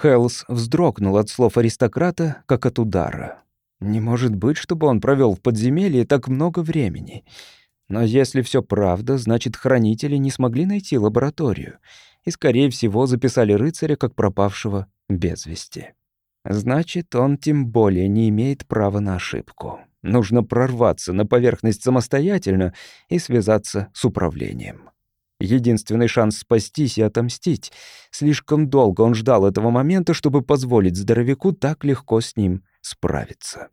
Хелс вздрогнул от слов аристократа, как от удара. Не может быть, чтобы он провел в подземелье так много времени. Но если все правда, значит, хранители не смогли найти лабораторию и, скорее всего, записали рыцаря как пропавшего без вести. Значит, он тем более не имеет права на ошибку. Нужно прорваться на поверхность самостоятельно и связаться с управлением. Единственный шанс спастись и отомстить. Слишком долго он ждал этого момента, чтобы позволить здоровяку так легко с ним справиться.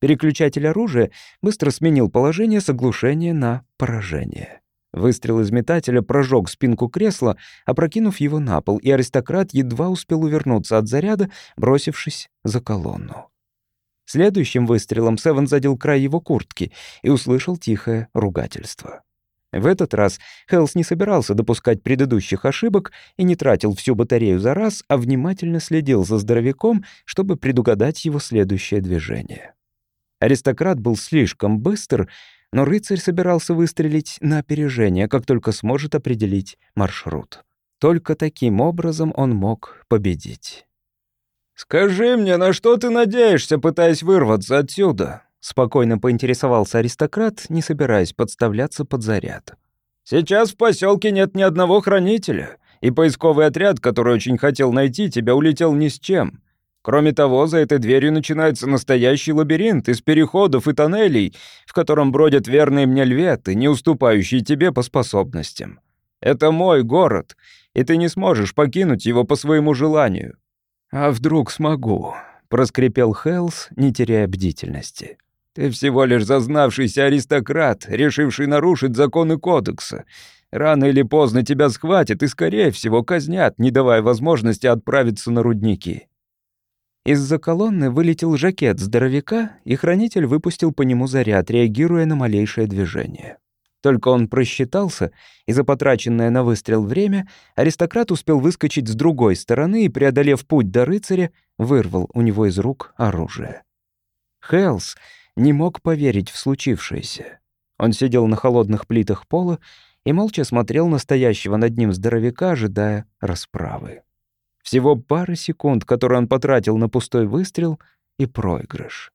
Переключатель оружия быстро сменил положение с оглушения на поражение. Выстрел из метателя прожег спинку кресла, опрокинув его на пол, и аристократ едва успел увернуться от заряда, бросившись за колонну. Следующим выстрелом Севен задел край его куртки и услышал тихое ругательство. В этот раз Хелс не собирался допускать предыдущих ошибок и не тратил всю батарею за раз, а внимательно следил за здоровяком, чтобы предугадать его следующее движение. Аристократ был слишком быстр, но рыцарь собирался выстрелить на опережение, как только сможет определить маршрут. Только таким образом он мог победить. «Скажи мне, на что ты надеешься, пытаясь вырваться отсюда?» Спокойно поинтересовался аристократ, не собираясь подставляться под заряд. «Сейчас в поселке нет ни одного хранителя, и поисковый отряд, который очень хотел найти тебя, улетел ни с чем. Кроме того, за этой дверью начинается настоящий лабиринт из переходов и тоннелей, в котором бродят верные мне льветы, не уступающие тебе по способностям. Это мой город, и ты не сможешь покинуть его по своему желанию». «А вдруг смогу?» — проскрипел Хелс, не теряя бдительности. «Ты всего лишь зазнавшийся аристократ, решивший нарушить законы кодекса. Рано или поздно тебя схватят и, скорее всего, казнят, не давая возможности отправиться на рудники». Из-за колонны вылетел жакет здоровяка, и хранитель выпустил по нему заряд, реагируя на малейшее движение. Только он просчитался, и за потраченное на выстрел время аристократ успел выскочить с другой стороны и, преодолев путь до рыцаря, вырвал у него из рук оружие. Хелс не мог поверить в случившееся. Он сидел на холодных плитах пола и молча смотрел на стоящего над ним здоровяка, ожидая расправы. Всего пара секунд, которые он потратил на пустой выстрел, и проигрыш.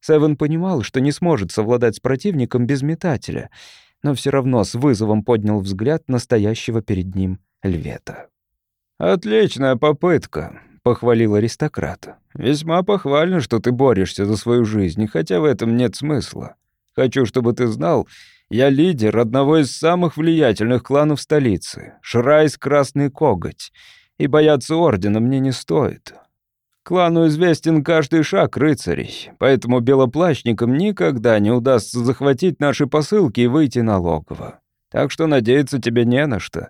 Севен понимал, что не сможет совладать с противником без метателя, но все равно с вызовом поднял взгляд настоящего перед ним Львета. «Отличная попытка. похвалил аристократ. «Весьма похвально, что ты борешься за свою жизнь, хотя в этом нет смысла. Хочу, чтобы ты знал, я лидер одного из самых влиятельных кланов столицы, Шрайс Красный Коготь, и бояться Ордена мне не стоит. Клану известен каждый шаг рыцарей, поэтому белоплащникам никогда не удастся захватить наши посылки и выйти на логово. Так что надеяться тебе не на что.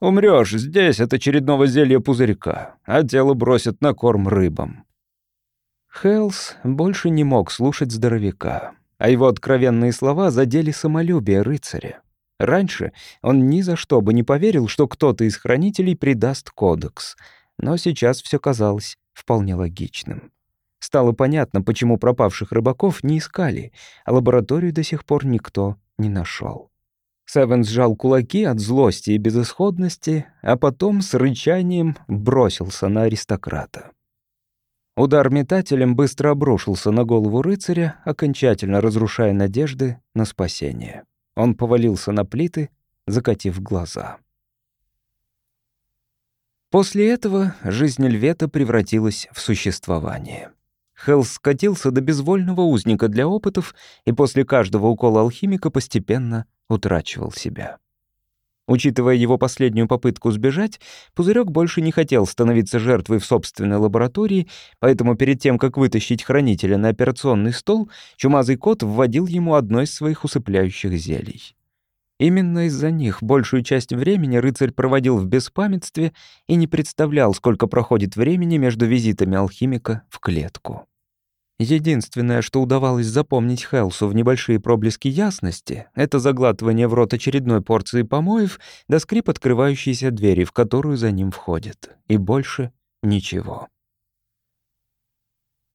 Умрёшь здесь от очередного зелья пузырька, а тело бросят на корм рыбам». Хелс больше не мог слушать здоровяка, а его откровенные слова задели самолюбие рыцаря. Раньше он ни за что бы не поверил, что кто-то из хранителей предаст кодекс, но сейчас все казалось вполне логичным. Стало понятно, почему пропавших рыбаков не искали, а лабораторию до сих пор никто не нашел. Севен сжал кулаки от злости и безысходности, а потом с рычанием бросился на аристократа. Удар метателем быстро обрушился на голову рыцаря, окончательно разрушая надежды на спасение. Он повалился на плиты, закатив глаза. После этого жизнь Львета превратилась в существование. Хелс скатился до безвольного узника для опытов и после каждого укола алхимика постепенно утрачивал себя. Учитывая его последнюю попытку сбежать, Пузырек больше не хотел становиться жертвой в собственной лаборатории, поэтому перед тем, как вытащить хранителя на операционный стол, чумазый кот вводил ему одно из своих усыпляющих зелий. Именно из-за них большую часть времени рыцарь проводил в беспамятстве и не представлял, сколько проходит времени между визитами алхимика в клетку. Единственное, что удавалось запомнить Хелсу в небольшие проблески ясности, это заглатывание в рот очередной порции помоев да скрип открывающейся двери, в которую за ним входит. И больше ничего.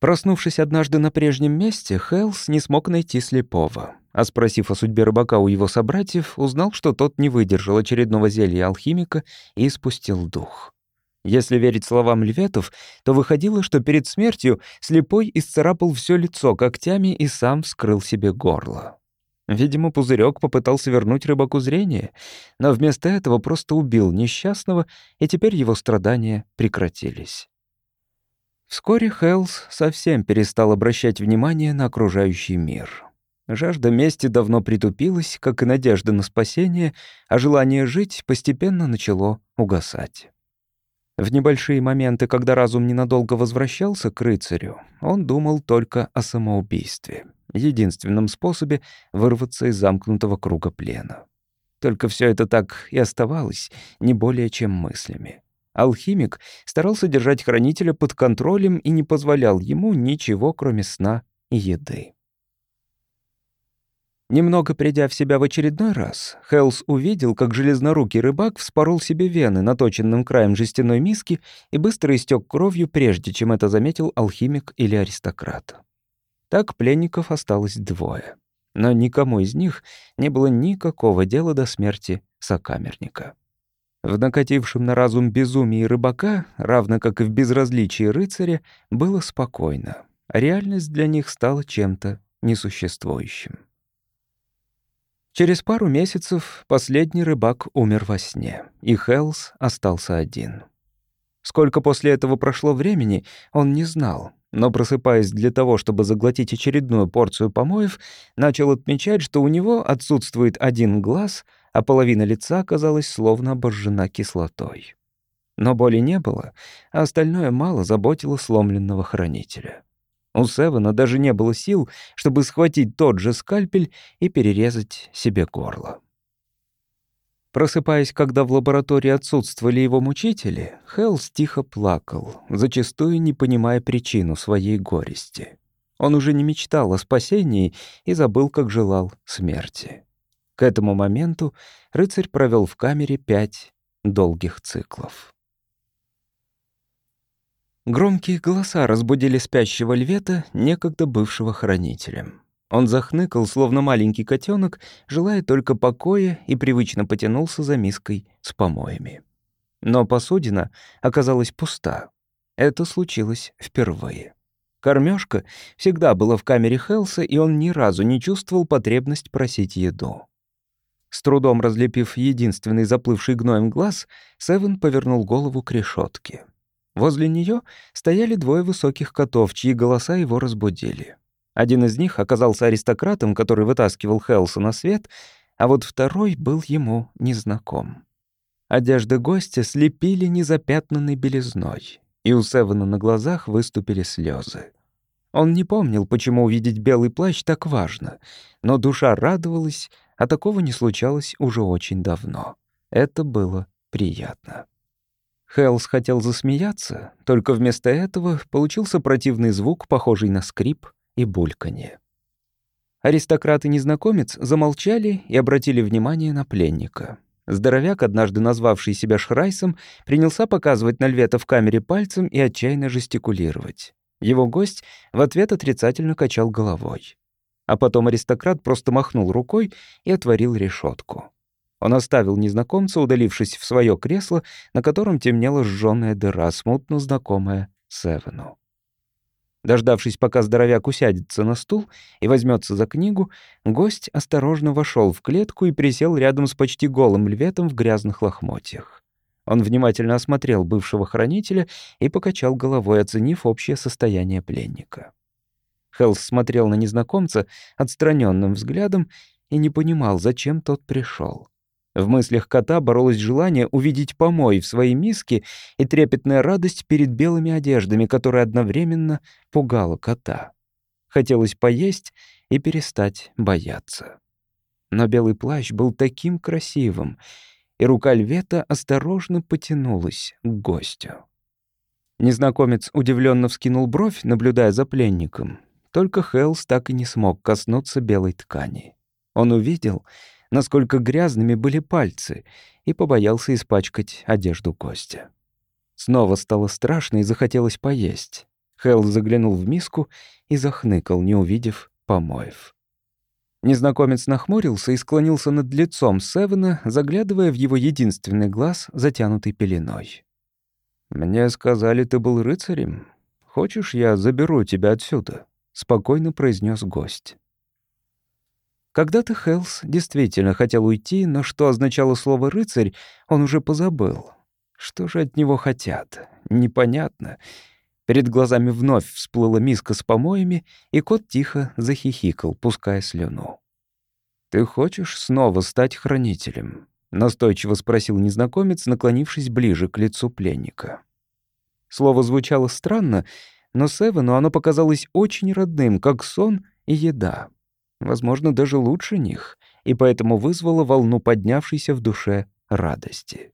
Проснувшись однажды на прежнем месте, Хелс не смог найти слепого. А спросив о судьбе рыбака у его собратьев, узнал, что тот не выдержал очередного зелья алхимика и спустил дух. Если верить словам льветов, то выходило, что перед смертью слепой исцарапал все лицо когтями и сам вскрыл себе горло. Видимо, пузырек попытался вернуть рыбаку зрение, но вместо этого просто убил несчастного, и теперь его страдания прекратились. Вскоре Хелс совсем перестал обращать внимание на окружающий мир. Жажда мести давно притупилась, как и надежда на спасение, а желание жить постепенно начало угасать. В небольшие моменты, когда разум ненадолго возвращался к рыцарю, он думал только о самоубийстве, единственном способе вырваться из замкнутого круга плена. Только все это так и оставалось, не более чем мыслями. Алхимик старался держать хранителя под контролем и не позволял ему ничего, кроме сна и еды. Немного придя в себя в очередной раз, Хелс увидел, как железнорукий рыбак вспорол себе вены наточенным краем жестяной миски и быстро истек кровью, прежде чем это заметил алхимик или аристократ. Так пленников осталось двое. Но никому из них не было никакого дела до смерти сокамерника. В накатившем на разум безумии рыбака, равно как и в безразличии рыцаря, было спокойно. реальность для них стала чем-то несуществующим. Через пару месяцев последний рыбак умер во сне, и Хелс остался один. Сколько после этого прошло времени, он не знал, но, просыпаясь для того, чтобы заглотить очередную порцию помоев, начал отмечать, что у него отсутствует один глаз, а половина лица оказалась словно обожжена кислотой. Но боли не было, а остальное мало заботило сломленного хранителя. У Севена даже не было сил, чтобы схватить тот же скальпель и перерезать себе горло. Просыпаясь, когда в лаборатории отсутствовали его мучители, Хелс тихо плакал, зачастую не понимая причину своей горести. Он уже не мечтал о спасении и забыл, как желал смерти. К этому моменту рыцарь провел в камере пять долгих циклов. Громкие голоса разбудили спящего львета, некогда бывшего хранителем. Он захныкал, словно маленький котенок, желая только покоя, и привычно потянулся за миской с помоями. Но посудина оказалась пуста. Это случилось впервые. Кормежка всегда была в камере Хелса, и он ни разу не чувствовал потребность просить еду. С трудом разлепив единственный заплывший гноем глаз, Севен повернул голову к решетке. Возле нее стояли двое высоких котов, чьи голоса его разбудили. Один из них оказался аристократом, который вытаскивал Хелса на свет, а вот второй был ему незнаком. Одежды гостя слепили незапятнанной белизной, и у Севена на глазах выступили слезы. Он не помнил, почему увидеть белый плащ так важно, но душа радовалась, а такого не случалось уже очень давно. Это было приятно. Хелс хотел засмеяться, только вместо этого получился противный звук, похожий на скрип и бульканье. Аристократ и незнакомец замолчали и обратили внимание на пленника. Здоровяк, однажды назвавший себя Шрайсом, принялся показывать на Львета в камере пальцем и отчаянно жестикулировать. Его гость в ответ отрицательно качал головой. А потом аристократ просто махнул рукой и отворил решетку. Он оставил незнакомца, удалившись в свое кресло, на котором темнела сжёная дыра, смутно знакомая Севену. Дождавшись, пока здоровяк усядется на стул и возьмется за книгу, гость осторожно вошел в клетку и присел рядом с почти голым льветом в грязных лохмотьях. Он внимательно осмотрел бывшего хранителя и покачал головой, оценив общее состояние пленника. Хелс смотрел на незнакомца отстраненным взглядом и не понимал, зачем тот пришел. В мыслях кота боролось желание увидеть помой в своей миске и трепетная радость перед белыми одеждами, которая одновременно пугала кота. Хотелось поесть и перестать бояться. Но белый плащ был таким красивым, и рука Львета осторожно потянулась к гостю. Незнакомец удивленно вскинул бровь, наблюдая за пленником. Только Хелс так и не смог коснуться белой ткани. Он увидел — насколько грязными были пальцы, и побоялся испачкать одежду Костя. Снова стало страшно и захотелось поесть. Хелл заглянул в миску и захныкал, не увидев помоев. Незнакомец нахмурился и склонился над лицом Севена, заглядывая в его единственный глаз, затянутый пеленой. «Мне сказали, ты был рыцарем. Хочешь, я заберу тебя отсюда?» — спокойно произнес гость. Когда-то Хелс действительно хотел уйти, но что означало слово «рыцарь», он уже позабыл. Что же от него хотят? Непонятно. Перед глазами вновь всплыла миска с помоями, и кот тихо захихикал, пуская слюну. «Ты хочешь снова стать хранителем?» — настойчиво спросил незнакомец, наклонившись ближе к лицу пленника. Слово звучало странно, но Севену оно показалось очень родным, как сон и еда возможно, даже лучше них, и поэтому вызвало волну поднявшейся в душе радости.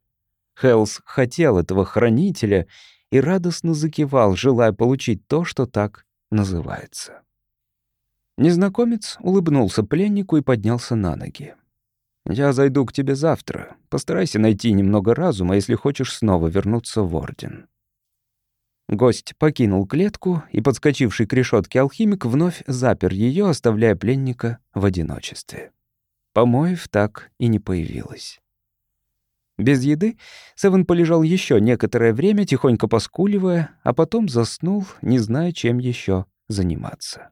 Хелс хотел этого хранителя и радостно закивал, желая получить то, что так называется. Незнакомец улыбнулся пленнику и поднялся на ноги. «Я зайду к тебе завтра. Постарайся найти немного разума, если хочешь снова вернуться в Орден». Гость покинул клетку, и подскочивший к решетке алхимик вновь запер ее, оставляя пленника в одиночестве. Помоев так и не появилось. Без еды Севен полежал еще некоторое время, тихонько поскуливая, а потом заснул, не зная, чем еще заниматься.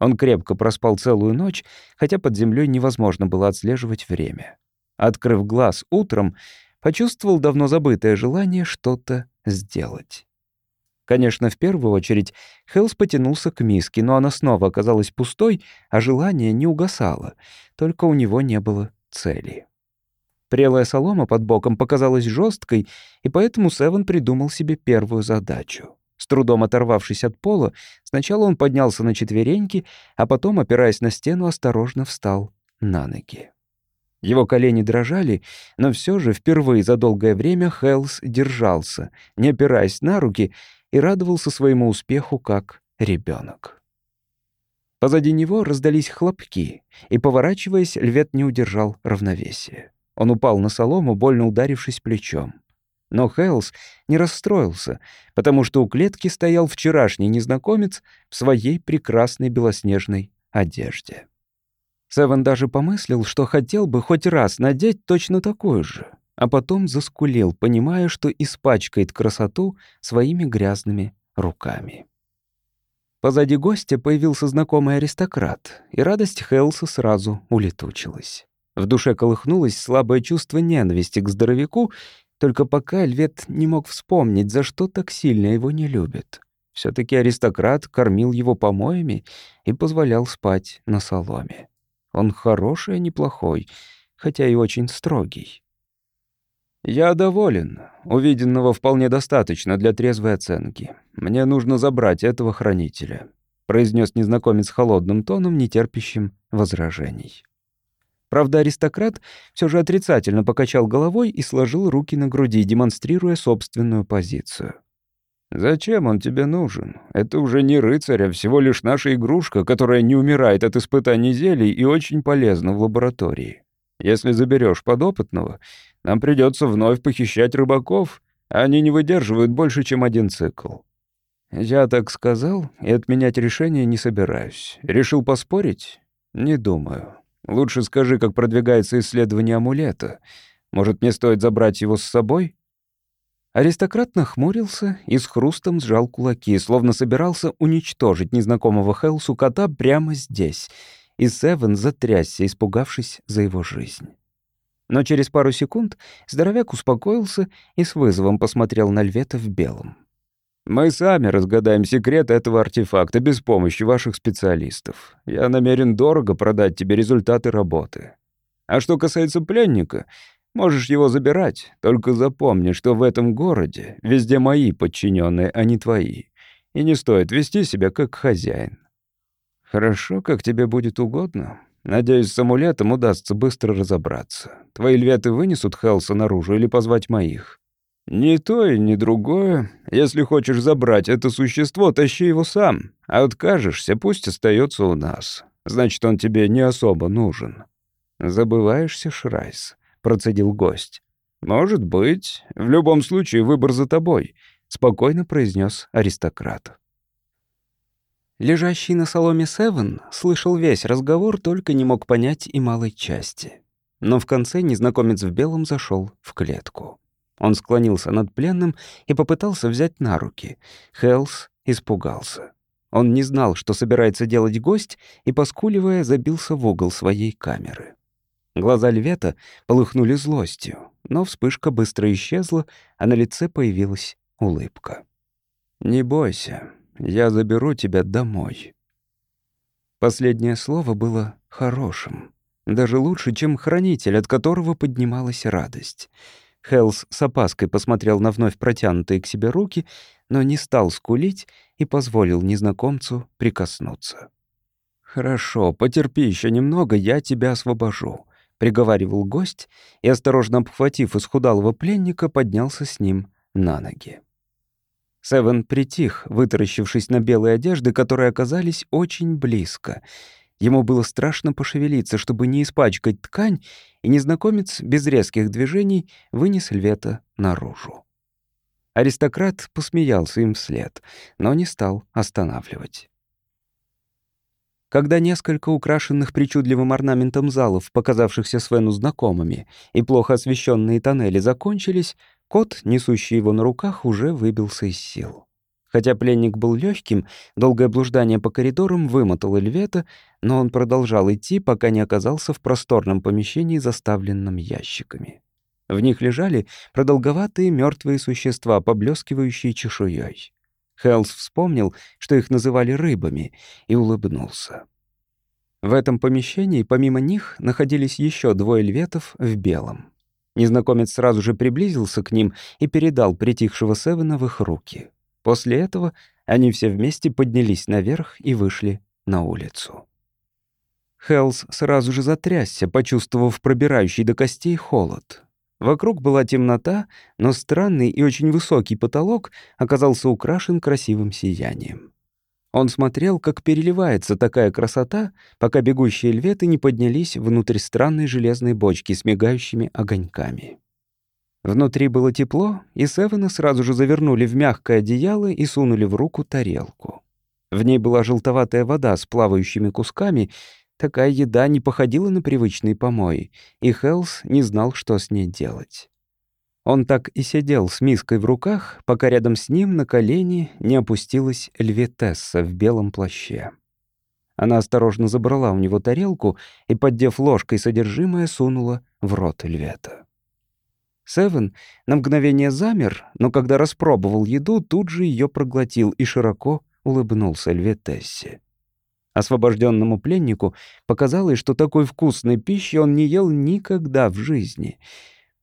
Он крепко проспал целую ночь, хотя под землей невозможно было отслеживать время. Открыв глаз утром, почувствовал давно забытое желание что-то сделать. Конечно, в первую очередь Хелс потянулся к миске, но она снова оказалась пустой, а желание не угасало, только у него не было цели. Прелая солома под боком показалась жесткой, и поэтому Севен придумал себе первую задачу. С трудом оторвавшись от пола, сначала он поднялся на четвереньки, а потом, опираясь на стену, осторожно встал на ноги. Его колени дрожали, но все же впервые за долгое время Хелс держался, не опираясь на руки, и радовался своему успеху как ребенок. Позади него раздались хлопки, и, поворачиваясь, львет не удержал равновесия. Он упал на солому, больно ударившись плечом. Но Хелс не расстроился, потому что у клетки стоял вчерашний незнакомец в своей прекрасной белоснежной одежде. Севен даже помыслил, что хотел бы хоть раз надеть точно такую же а потом заскулил, понимая, что испачкает красоту своими грязными руками. Позади гостя появился знакомый аристократ, и радость Хелса сразу улетучилась. В душе колыхнулось слабое чувство ненависти к здоровяку, Только пока Львет не мог вспомнить, за что так сильно его не любит. все таки аристократ кормил его помоями и позволял спать на соломе. Он хороший, а неплохой, хотя и очень строгий. «Я доволен. Увиденного вполне достаточно для трезвой оценки. Мне нужно забрать этого хранителя», — произнес незнакомец холодным тоном, нетерпящим возражений. Правда, аристократ все же отрицательно покачал головой и сложил руки на груди, демонстрируя собственную позицию. «Зачем он тебе нужен? Это уже не рыцарь, а всего лишь наша игрушка, которая не умирает от испытаний зелий и очень полезна в лаборатории. Если заберешь подопытного, нам придется вновь похищать рыбаков, они не выдерживают больше, чем один цикл. Я так сказал, и отменять решение не собираюсь. Решил поспорить? Не думаю. Лучше скажи, как продвигается исследование амулета. Может, мне стоит забрать его с собой? Аристократ нахмурился и с хрустом сжал кулаки, словно собирался уничтожить незнакомого Хелсу кота прямо здесь. И Севен затрясся, испугавшись за его жизнь. Но через пару секунд здоровяк успокоился и с вызовом посмотрел на Львета в белом. «Мы сами разгадаем секрет этого артефакта без помощи ваших специалистов. Я намерен дорого продать тебе результаты работы. А что касается пленника, можешь его забирать, только запомни, что в этом городе везде мои подчиненные, а не твои. И не стоит вести себя как хозяин. Хорошо, как тебе будет угодно. Надеюсь, с амулетом удастся быстро разобраться. Твои льветы вынесут Хелса наружу или позвать моих? Ни то и ни другое. Если хочешь забрать это существо, тащи его сам. А откажешься, пусть остается у нас. Значит, он тебе не особо нужен. Забываешься, Шрайс, процедил гость. Может быть. В любом случае, выбор за тобой, спокойно произнес аристократ. Лежащий на соломе Севен слышал весь разговор, только не мог понять и малой части. Но в конце незнакомец в белом зашел в клетку. Он склонился над пленным и попытался взять на руки. Хелс испугался. Он не знал, что собирается делать гость, и, поскуливая, забился в угол своей камеры. Глаза Львета полыхнули злостью, но вспышка быстро исчезла, а на лице появилась улыбка. «Не бойся, я заберу тебя домой». Последнее слово было хорошим. Даже лучше, чем хранитель, от которого поднималась радость. Хелс с опаской посмотрел на вновь протянутые к себе руки, но не стал скулить и позволил незнакомцу прикоснуться. «Хорошо, потерпи еще немного, я тебя освобожу», — приговаривал гость и, осторожно обхватив исхудалого пленника, поднялся с ним на ноги. Севен притих, вытаращившись на белые одежды, которые оказались очень близко. Ему было страшно пошевелиться, чтобы не испачкать ткань, и незнакомец без резких движений вынес Львета наружу. Аристократ посмеялся им вслед, но не стал останавливать. Когда несколько украшенных причудливым орнаментом залов, показавшихся Свену знакомыми, и плохо освещенные тоннели закончились, Кот, несущий его на руках, уже выбился из сил. Хотя пленник был легким, долгое блуждание по коридорам вымотало Львета, но он продолжал идти, пока не оказался в просторном помещении, заставленном ящиками. В них лежали продолговатые мертвые существа, поблескивающие чешуей. Хелс вспомнил, что их называли рыбами, и улыбнулся. В этом помещении, помимо них, находились еще двое льветов в белом. Незнакомец сразу же приблизился к ним и передал притихшего Севена в их руки. После этого они все вместе поднялись наверх и вышли на улицу. Хелс сразу же затрясся, почувствовав пробирающий до костей холод. Вокруг была темнота, но странный и очень высокий потолок оказался украшен красивым сиянием. Он смотрел, как переливается такая красота, пока бегущие льветы не поднялись внутрь странной железной бочки с мигающими огоньками. Внутри было тепло, и Севена сразу же завернули в мягкое одеяло и сунули в руку тарелку. В ней была желтоватая вода с плавающими кусками. Такая еда не походила на привычный помой, и Хелс не знал, что с ней делать. Он так и сидел с миской в руках, пока рядом с ним на колени не опустилась льветесса в белом плаще. Она осторожно забрала у него тарелку и, поддев ложкой содержимое, сунула в рот львета. Севен на мгновение замер, но когда распробовал еду, тут же ее проглотил и широко улыбнулся Эльветессе. Освобожденному пленнику показалось, что такой вкусной пищи он не ел никогда в жизни.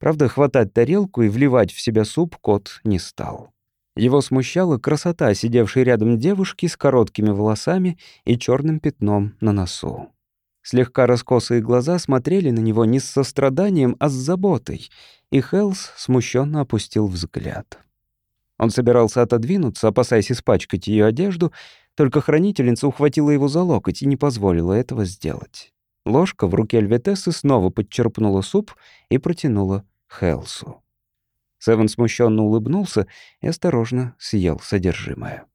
Правда, хватать тарелку и вливать в себя суп кот не стал. Его смущала красота сидевшей рядом девушки с короткими волосами и черным пятном на носу. Слегка раскосые глаза смотрели на него не с состраданием, а с заботой, и Хелс смущенно опустил взгляд. Он собирался отодвинуться, опасаясь испачкать ее одежду, только хранительница ухватила его за локоть и не позволила этого сделать. Ложка в руке Эльветессы снова подчерпнула суп и протянула Хелсу. Севен смущенно улыбнулся и осторожно съел содержимое.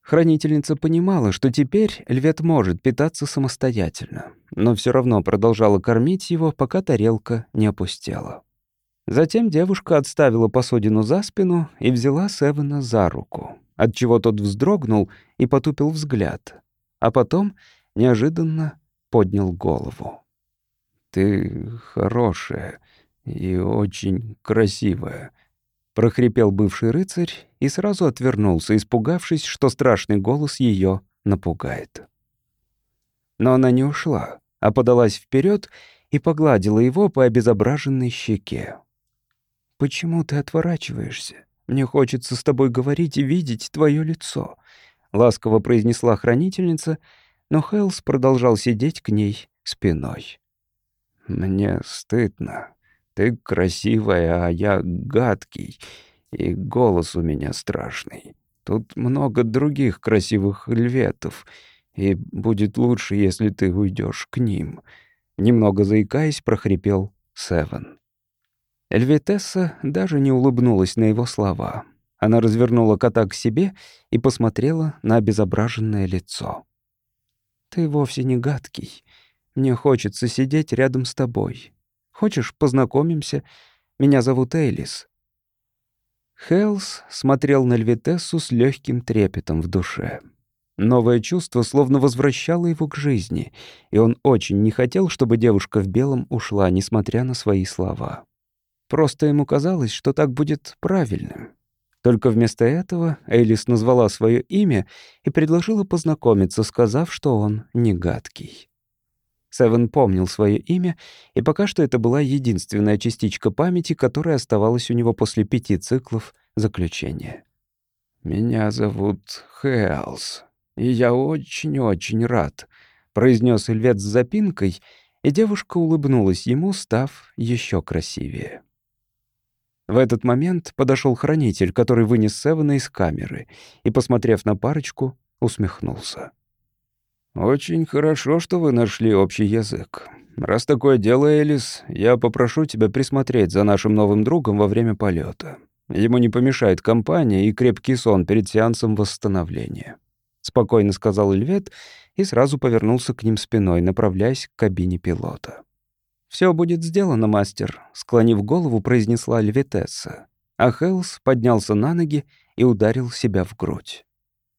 Хранительница понимала, что теперь львет может питаться самостоятельно, но все равно продолжала кормить его, пока тарелка не опустела. Затем девушка отставила посудину за спину и взяла Севена за руку, отчего тот вздрогнул и потупил взгляд, а потом неожиданно поднял голову. «Ты хорошая и очень красивая», — прохрипел бывший рыцарь и сразу отвернулся, испугавшись, что страшный голос ее напугает. Но она не ушла, а подалась вперед и погладила его по обезображенной щеке. «Почему ты отворачиваешься? Мне хочется с тобой говорить и видеть твое лицо», — ласково произнесла хранительница, но Хелс продолжал сидеть к ней спиной. «Мне стыдно. Ты красивая, а я гадкий, и голос у меня страшный. Тут много других красивых льветов, и будет лучше, если ты уйдешь к ним». Немного заикаясь, прохрипел Севен. Эльвитесса даже не улыбнулась на его слова. Она развернула кота к себе и посмотрела на обезображенное лицо. «Ты вовсе не гадкий. Мне хочется сидеть рядом с тобой. Хочешь, познакомимся? Меня зовут Элис». Хелс смотрел на Эльвитессу с легким трепетом в душе. Новое чувство словно возвращало его к жизни, и он очень не хотел, чтобы девушка в белом ушла, несмотря на свои слова. Просто ему казалось, что так будет правильным. Только вместо этого Элис назвала свое имя и предложила познакомиться, сказав, что он не гадкий. Севен помнил свое имя, и пока что это была единственная частичка памяти, которая оставалась у него после пяти циклов заключения. «Меня зовут Хэлс, и я очень-очень рад», — произнес Эльвет с запинкой, и девушка улыбнулась ему, став еще красивее. В этот момент подошел хранитель, который вынес Севена из камеры, и, посмотрев на парочку, усмехнулся. «Очень хорошо, что вы нашли общий язык. Раз такое дело, Элис, я попрошу тебя присмотреть за нашим новым другом во время полета. Ему не помешает компания и крепкий сон перед сеансом восстановления», — спокойно сказал Эльвет и сразу повернулся к ним спиной, направляясь к кабине пилота. «Все будет сделано, мастер», — склонив голову, произнесла Льветесса. А Хелс поднялся на ноги и ударил себя в грудь.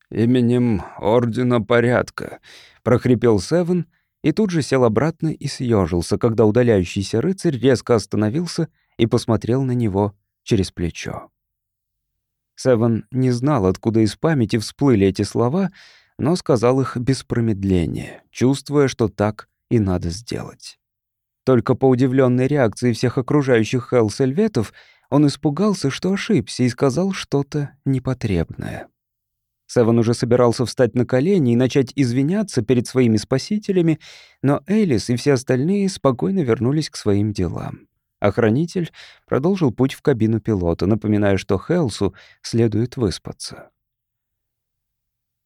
«Именем Ордена Порядка», — прохрипел Севен, и тут же сел обратно и съежился, когда удаляющийся рыцарь резко остановился и посмотрел на него через плечо. Севен не знал, откуда из памяти всплыли эти слова, но сказал их без промедления, чувствуя, что так и надо сделать. Только по удивленной реакции всех окружающих Хелсельветов он испугался, что ошибся, и сказал что-то непотребное. Севен уже собирался встать на колени и начать извиняться перед своими спасителями, но Элис и все остальные спокойно вернулись к своим делам. Охранитель продолжил путь в кабину пилота, напоминая, что Хелсу следует выспаться.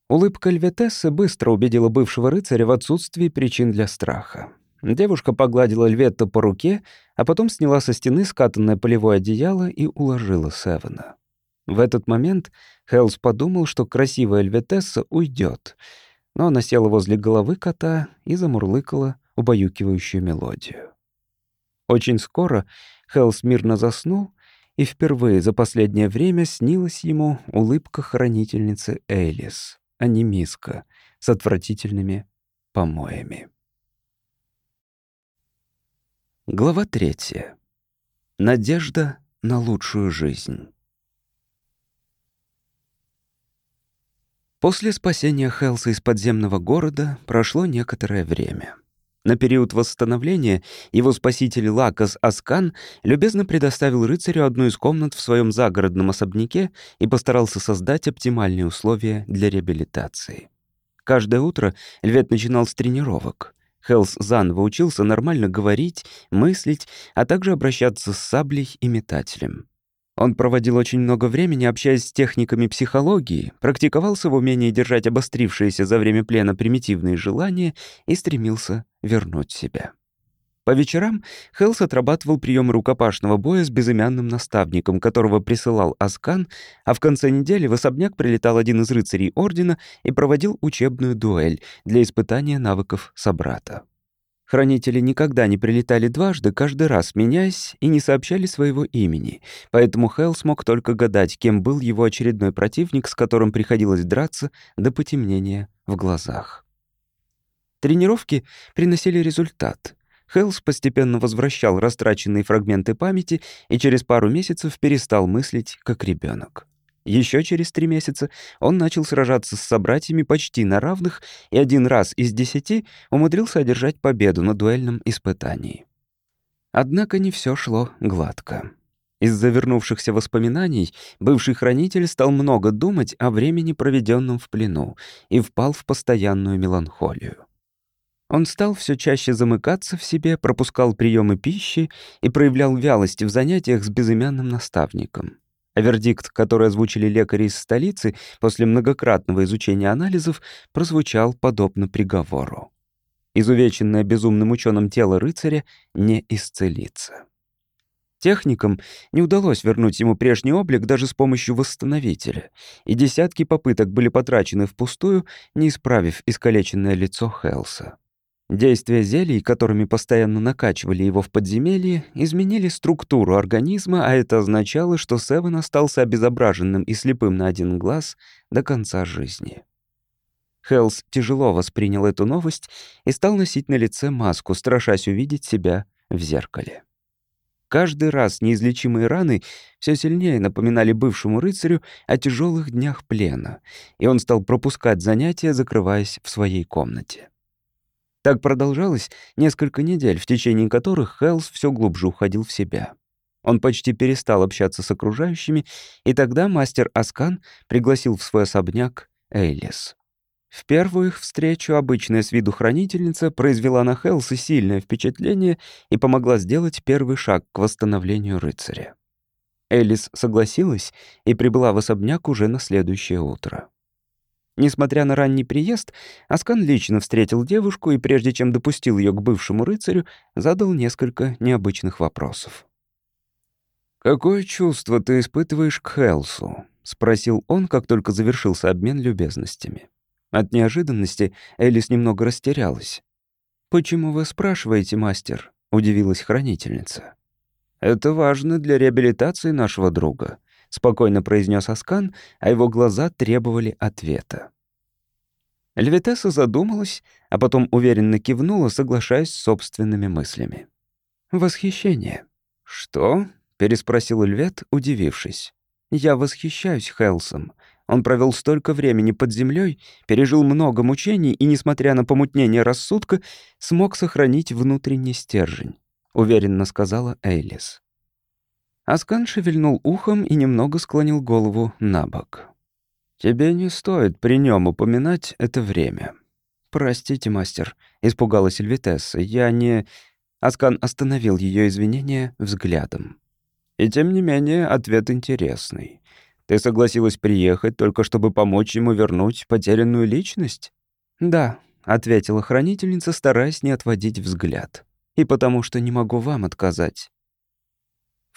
Улыбка Льветессы быстро убедила бывшего рыцаря в отсутствии причин для страха. Девушка погладила Льветта по руке, а потом сняла со стены скатанное полевое одеяло и уложила Севена. В этот момент Хелс подумал, что красивая Льветесса уйдет, но она села возле головы кота и замурлыкала убаюкивающую мелодию. Очень скоро Хелс мирно заснул, и впервые за последнее время снилась ему улыбка хранительницы Элис, а не миска с отвратительными помоями. Глава третья. Надежда на лучшую жизнь. После спасения Хелса из подземного города прошло некоторое время. На период восстановления его спаситель Лакас Аскан любезно предоставил рыцарю одну из комнат в своем загородном особняке и постарался создать оптимальные условия для реабилитации. Каждое утро Львет начинал с тренировок. Хелс заново учился нормально говорить, мыслить, а также обращаться с саблей и метателем. Он проводил очень много времени, общаясь с техниками психологии, практиковался в умении держать обострившиеся за время плена примитивные желания и стремился вернуть себя. По вечерам Хелс отрабатывал приемы рукопашного боя с безымянным наставником, которого присылал Аскан, а в конце недели в особняк прилетал один из рыцарей Ордена и проводил учебную дуэль для испытания навыков собрата. Хранители никогда не прилетали дважды, каждый раз меняясь, и не сообщали своего имени, поэтому Хелл смог только гадать, кем был его очередной противник, с которым приходилось драться до потемнения в глазах. Тренировки приносили результат. Хелс постепенно возвращал растраченные фрагменты памяти и через пару месяцев перестал мыслить как ребенок. Еще через три месяца он начал сражаться с собратьями почти на равных и один раз из десяти умудрился одержать победу на дуэльном испытании. Однако не все шло гладко. Из-за вернувшихся воспоминаний бывший хранитель стал много думать о времени, проведенном в плену, и впал в постоянную меланхолию. Он стал все чаще замыкаться в себе, пропускал приемы пищи и проявлял вялость в занятиях с безымянным наставником. А вердикт, который озвучили лекари из столицы после многократного изучения анализов, прозвучал подобно приговору. Изувеченное безумным ученым тело рыцаря не исцелится. Техникам не удалось вернуть ему прежний облик даже с помощью восстановителя, и десятки попыток были потрачены впустую, не исправив искалеченное лицо Хелса. Действия зелий, которыми постоянно накачивали его в подземелье, изменили структуру организма, а это означало, что Севен остался обезображенным и слепым на один глаз до конца жизни. Хелс тяжело воспринял эту новость и стал носить на лице маску, страшась увидеть себя в зеркале. Каждый раз неизлечимые раны все сильнее напоминали бывшему рыцарю о тяжелых днях плена, и он стал пропускать занятия, закрываясь в своей комнате. Так продолжалось несколько недель, в течение которых Хелс все глубже уходил в себя. Он почти перестал общаться с окружающими, и тогда мастер Аскан пригласил в свой особняк Эйлис. В первую их встречу обычная с виду хранительница произвела на Хелса сильное впечатление и помогла сделать первый шаг к восстановлению рыцаря. Элис согласилась и прибыла в особняк уже на следующее утро. Несмотря на ранний приезд, Аскан лично встретил девушку и, прежде чем допустил ее к бывшему рыцарю, задал несколько необычных вопросов. «Какое чувство ты испытываешь к Хелсу?» — спросил он, как только завершился обмен любезностями. От неожиданности Элис немного растерялась. «Почему вы спрашиваете, мастер?» — удивилась хранительница. «Это важно для реабилитации нашего друга», — спокойно произнес Аскан, а его глаза требовали ответа. Льветеса задумалась, а потом уверенно кивнула, соглашаясь с собственными мыслями. «Восхищение». «Что?» — переспросил Львет, удивившись. «Я восхищаюсь Хелсом. Он провел столько времени под землей, пережил много мучений и, несмотря на помутнение рассудка, смог сохранить внутренний стержень», — уверенно сказала Эйлис. Аскан шевельнул ухом и немного склонил голову на бок. «Тебе не стоит при нем упоминать это время». «Простите, мастер», — испугалась Эльвитесса. «Я не...» Аскан остановил ее извинения взглядом. «И тем не менее, ответ интересный. Ты согласилась приехать только чтобы помочь ему вернуть потерянную личность?» «Да», — ответила хранительница, стараясь не отводить взгляд. «И потому что не могу вам отказать.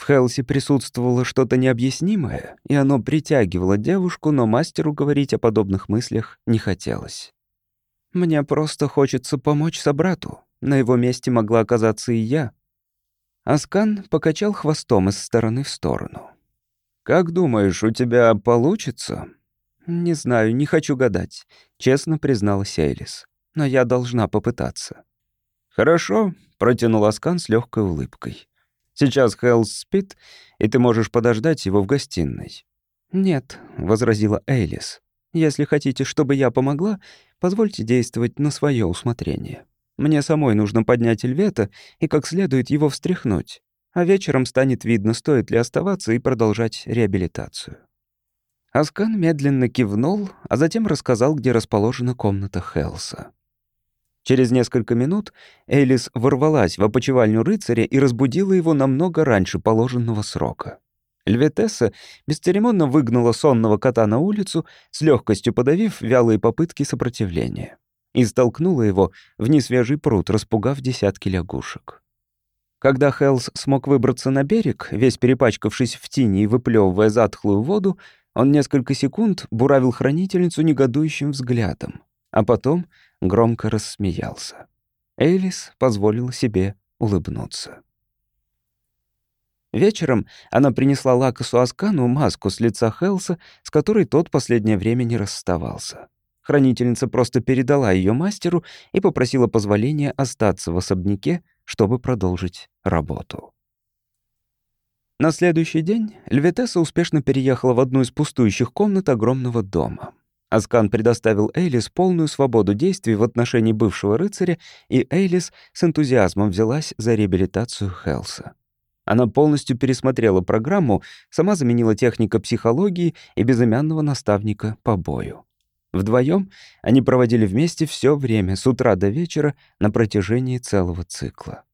В Хелси присутствовало что-то необъяснимое, и оно притягивало девушку, но мастеру говорить о подобных мыслях не хотелось. «Мне просто хочется помочь собрату. На его месте могла оказаться и я». Аскан покачал хвостом из стороны в сторону. «Как думаешь, у тебя получится?» «Не знаю, не хочу гадать», — честно призналась Эйлис. «Но я должна попытаться». «Хорошо», — протянул Аскан с легкой улыбкой. Сейчас Хелс спит, и ты можешь подождать его в гостиной». «Нет», — возразила Эйлис. «Если хотите, чтобы я помогла, позвольте действовать на свое усмотрение. Мне самой нужно поднять Эльвета и как следует его встряхнуть. А вечером станет видно, стоит ли оставаться и продолжать реабилитацию». Аскан медленно кивнул, а затем рассказал, где расположена комната Хелса. Через несколько минут Элис ворвалась в опочивальню рыцаря и разбудила его намного раньше положенного срока. Льветесса бесцеремонно выгнала сонного кота на улицу, с легкостью подавив вялые попытки сопротивления, и столкнула его в несвежий пруд, распугав десятки лягушек. Когда Хелс смог выбраться на берег, весь перепачкавшись в тени и выплевывая затхлую воду, он несколько секунд буравил хранительницу негодующим взглядом, а потом громко рассмеялся. Элис позволила себе улыбнуться. Вечером она принесла Лакасу Аскану маску с лица Хелса, с которой тот последнее время не расставался. Хранительница просто передала ее мастеру и попросила позволения остаться в особняке, чтобы продолжить работу. На следующий день Льветеса успешно переехала в одну из пустующих комнат огромного дома. Аскан предоставил Эйлис полную свободу действий в отношении бывшего рыцаря, и Эйлис с энтузиазмом взялась за реабилитацию Хелса. Она полностью пересмотрела программу, сама заменила техника психологии и безымянного наставника по бою. Вдвоем они проводили вместе все время, с утра до вечера, на протяжении целого цикла.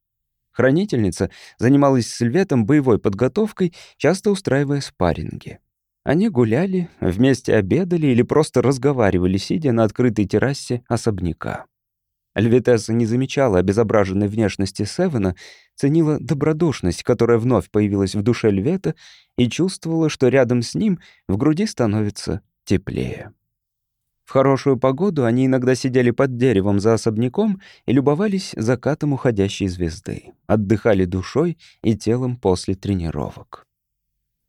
Хранительница занималась с Льветом боевой подготовкой, часто устраивая спарринги. Они гуляли, вместе обедали или просто разговаривали, сидя на открытой террасе особняка. Льветесса не замечала обезображенной внешности Севена, ценила добродушность, которая вновь появилась в душе Львета, и чувствовала, что рядом с ним в груди становится теплее. В хорошую погоду они иногда сидели под деревом за особняком и любовались закатом уходящей звезды, отдыхали душой и телом после тренировок.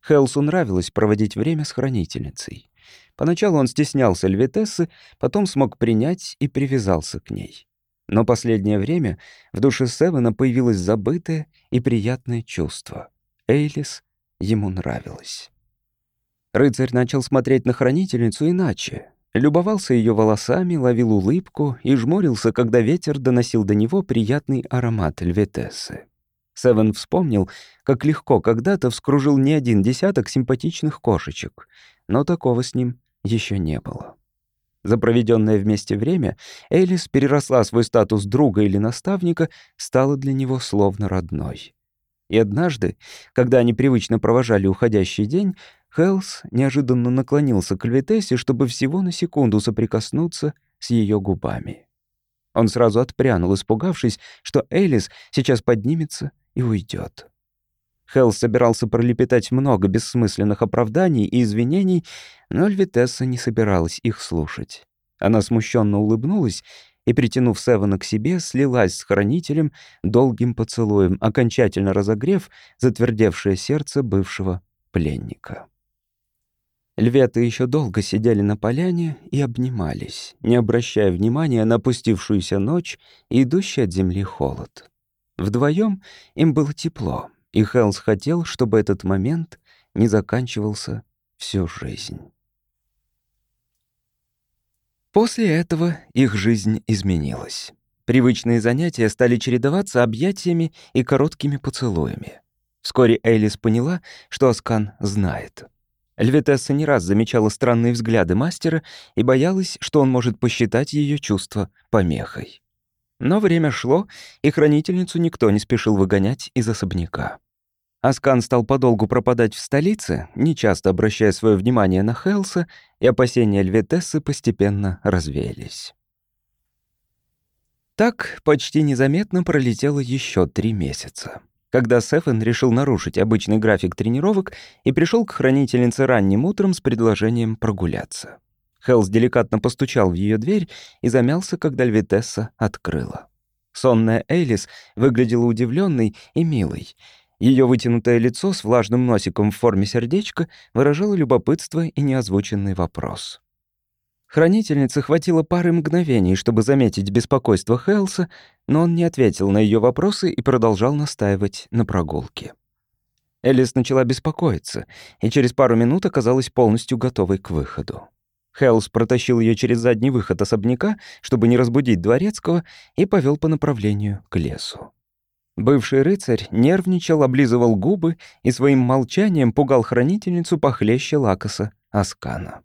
Хелсу нравилось проводить время с хранительницей. Поначалу он стеснялся Львитессы, потом смог принять и привязался к ней. Но последнее время в душе Севена появилось забытое и приятное чувство. Эйлис ему нравилась. Рыцарь начал смотреть на хранительницу иначе, Любовался ее волосами, ловил улыбку и жмурился, когда ветер доносил до него приятный аромат льветессы. Севен вспомнил, как легко когда-то вскружил не один десяток симпатичных кошечек, но такого с ним еще не было. За проведенное вместе время Элис переросла свой статус друга или наставника, стала для него словно родной. И однажды, когда они привычно провожали уходящий день, Хелс неожиданно наклонился к Львитессе, чтобы всего на секунду соприкоснуться с ее губами. Он сразу отпрянул, испугавшись, что Элис сейчас поднимется и уйдет. Хелс собирался пролепетать много бессмысленных оправданий и извинений, но Львитесса не собиралась их слушать. Она смущенно улыбнулась и, притянув Севена к себе, слилась с хранителем долгим поцелуем, окончательно разогрев затвердевшее сердце бывшего пленника. Льветы еще долго сидели на поляне и обнимались, не обращая внимания на опустившуюся ночь и идущий от земли холод. Вдвоем им было тепло, и Хелс хотел, чтобы этот момент не заканчивался всю жизнь. После этого их жизнь изменилась. Привычные занятия стали чередоваться объятиями и короткими поцелуями. Вскоре Элис поняла, что Аскан знает — Льветесса не раз замечала странные взгляды мастера и боялась, что он может посчитать ее чувства помехой. Но время шло, и хранительницу никто не спешил выгонять из особняка. Аскан стал подолгу пропадать в столице, нечасто обращая свое внимание на Хелса, и опасения Льветессы постепенно развеялись. Так почти незаметно пролетело еще три месяца когда Сефен решил нарушить обычный график тренировок и пришел к хранительнице ранним утром с предложением прогуляться. Хелс деликатно постучал в ее дверь и замялся, когда Львитесса открыла. Сонная Элис выглядела удивленной и милой. Ее вытянутое лицо с влажным носиком в форме сердечка выражало любопытство и неозвученный вопрос. Хранительнице хватило пары мгновений, чтобы заметить беспокойство Хелса, но он не ответил на ее вопросы и продолжал настаивать на прогулке. Элис начала беспокоиться и через пару минут оказалась полностью готовой к выходу. Хелс протащил ее через задний выход особняка, чтобы не разбудить дворецкого, и повел по направлению к лесу. Бывший рыцарь нервничал, облизывал губы и своим молчанием пугал хранительницу похлеще Лакоса Аскана.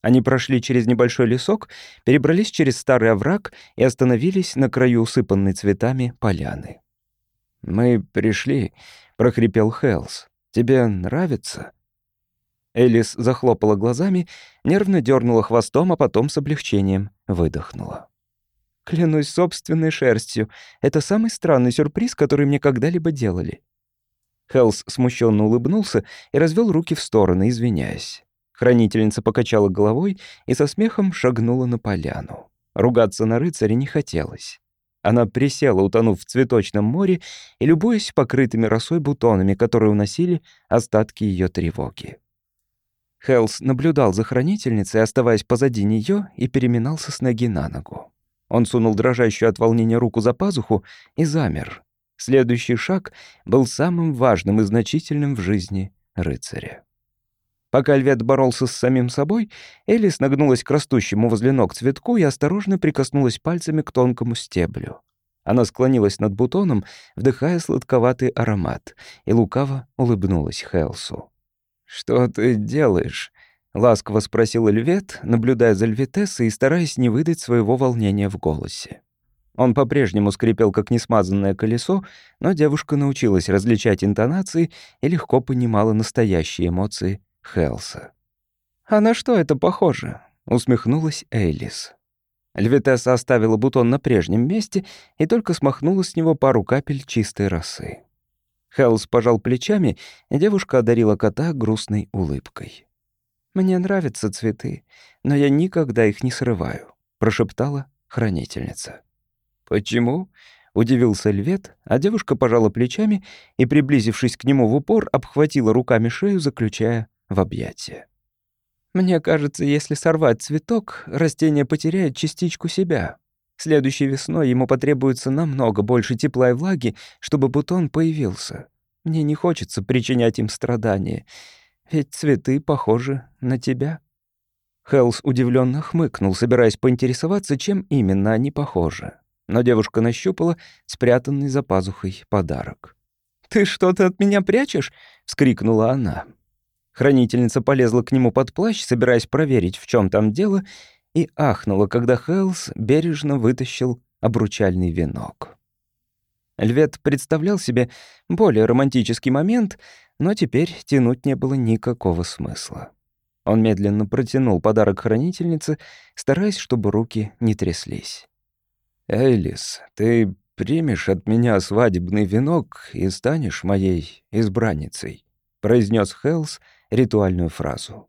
Они прошли через небольшой лесок, перебрались через старый овраг и остановились на краю усыпанной цветами поляны. «Мы пришли», — прохрипел Хелс. «Тебе нравится?» Элис захлопала глазами, нервно дернула хвостом, а потом с облегчением выдохнула. «Клянусь собственной шерстью, это самый странный сюрприз, который мне когда-либо делали». Хелс смущенно улыбнулся и развел руки в стороны, извиняясь. Хранительница покачала головой и со смехом шагнула на поляну. Ругаться на рыцаря не хотелось. Она присела, утонув в цветочном море и любуясь покрытыми росой бутонами, которые уносили остатки ее тревоги. Хелс наблюдал за хранительницей, оставаясь позади нее, и переминался с ноги на ногу. Он сунул дрожащую от волнения руку за пазуху и замер. Следующий шаг был самым важным и значительным в жизни рыцаря. Пока Львет боролся с самим собой, Элис нагнулась к растущему возле ног цветку и осторожно прикоснулась пальцами к тонкому стеблю. Она склонилась над бутоном, вдыхая сладковатый аромат, и лукаво улыбнулась Хелсу. «Что ты делаешь?» — ласково спросил Эльвет, наблюдая за Львитессой и стараясь не выдать своего волнения в голосе. Он по-прежнему скрипел, как несмазанное колесо, но девушка научилась различать интонации и легко понимала настоящие эмоции Хелса. «А на что это похоже?» — усмехнулась Эйлис. Львитесса оставила бутон на прежнем месте и только смахнула с него пару капель чистой росы. Хелс пожал плечами, и девушка одарила кота грустной улыбкой. «Мне нравятся цветы, но я никогда их не срываю», — прошептала хранительница. «Почему?» — удивился Львет, а девушка пожала плечами и, приблизившись к нему в упор, обхватила руками шею, заключая в объятия. Мне кажется, если сорвать цветок, растение потеряет частичку себя. Следующей весной ему потребуется намного больше тепла и влаги, чтобы бутон появился. Мне не хочется причинять им страдания, ведь цветы похожи на тебя». Хелс удивленно хмыкнул, собираясь поинтересоваться, чем именно они похожи. Но девушка нащупала спрятанный за пазухой подарок. «Ты что-то от меня прячешь?» — вскрикнула она. Хранительница полезла к нему под плащ, собираясь проверить, в чем там дело, и ахнула, когда Хелс бережно вытащил обручальный венок. Львет представлял себе более романтический момент, но теперь тянуть не было никакого смысла. Он медленно протянул подарок хранительнице, стараясь, чтобы руки не тряслись. «Элис, ты примешь от меня свадебный венок и станешь моей избранницей», — произнес Хелс, ритуальную фразу.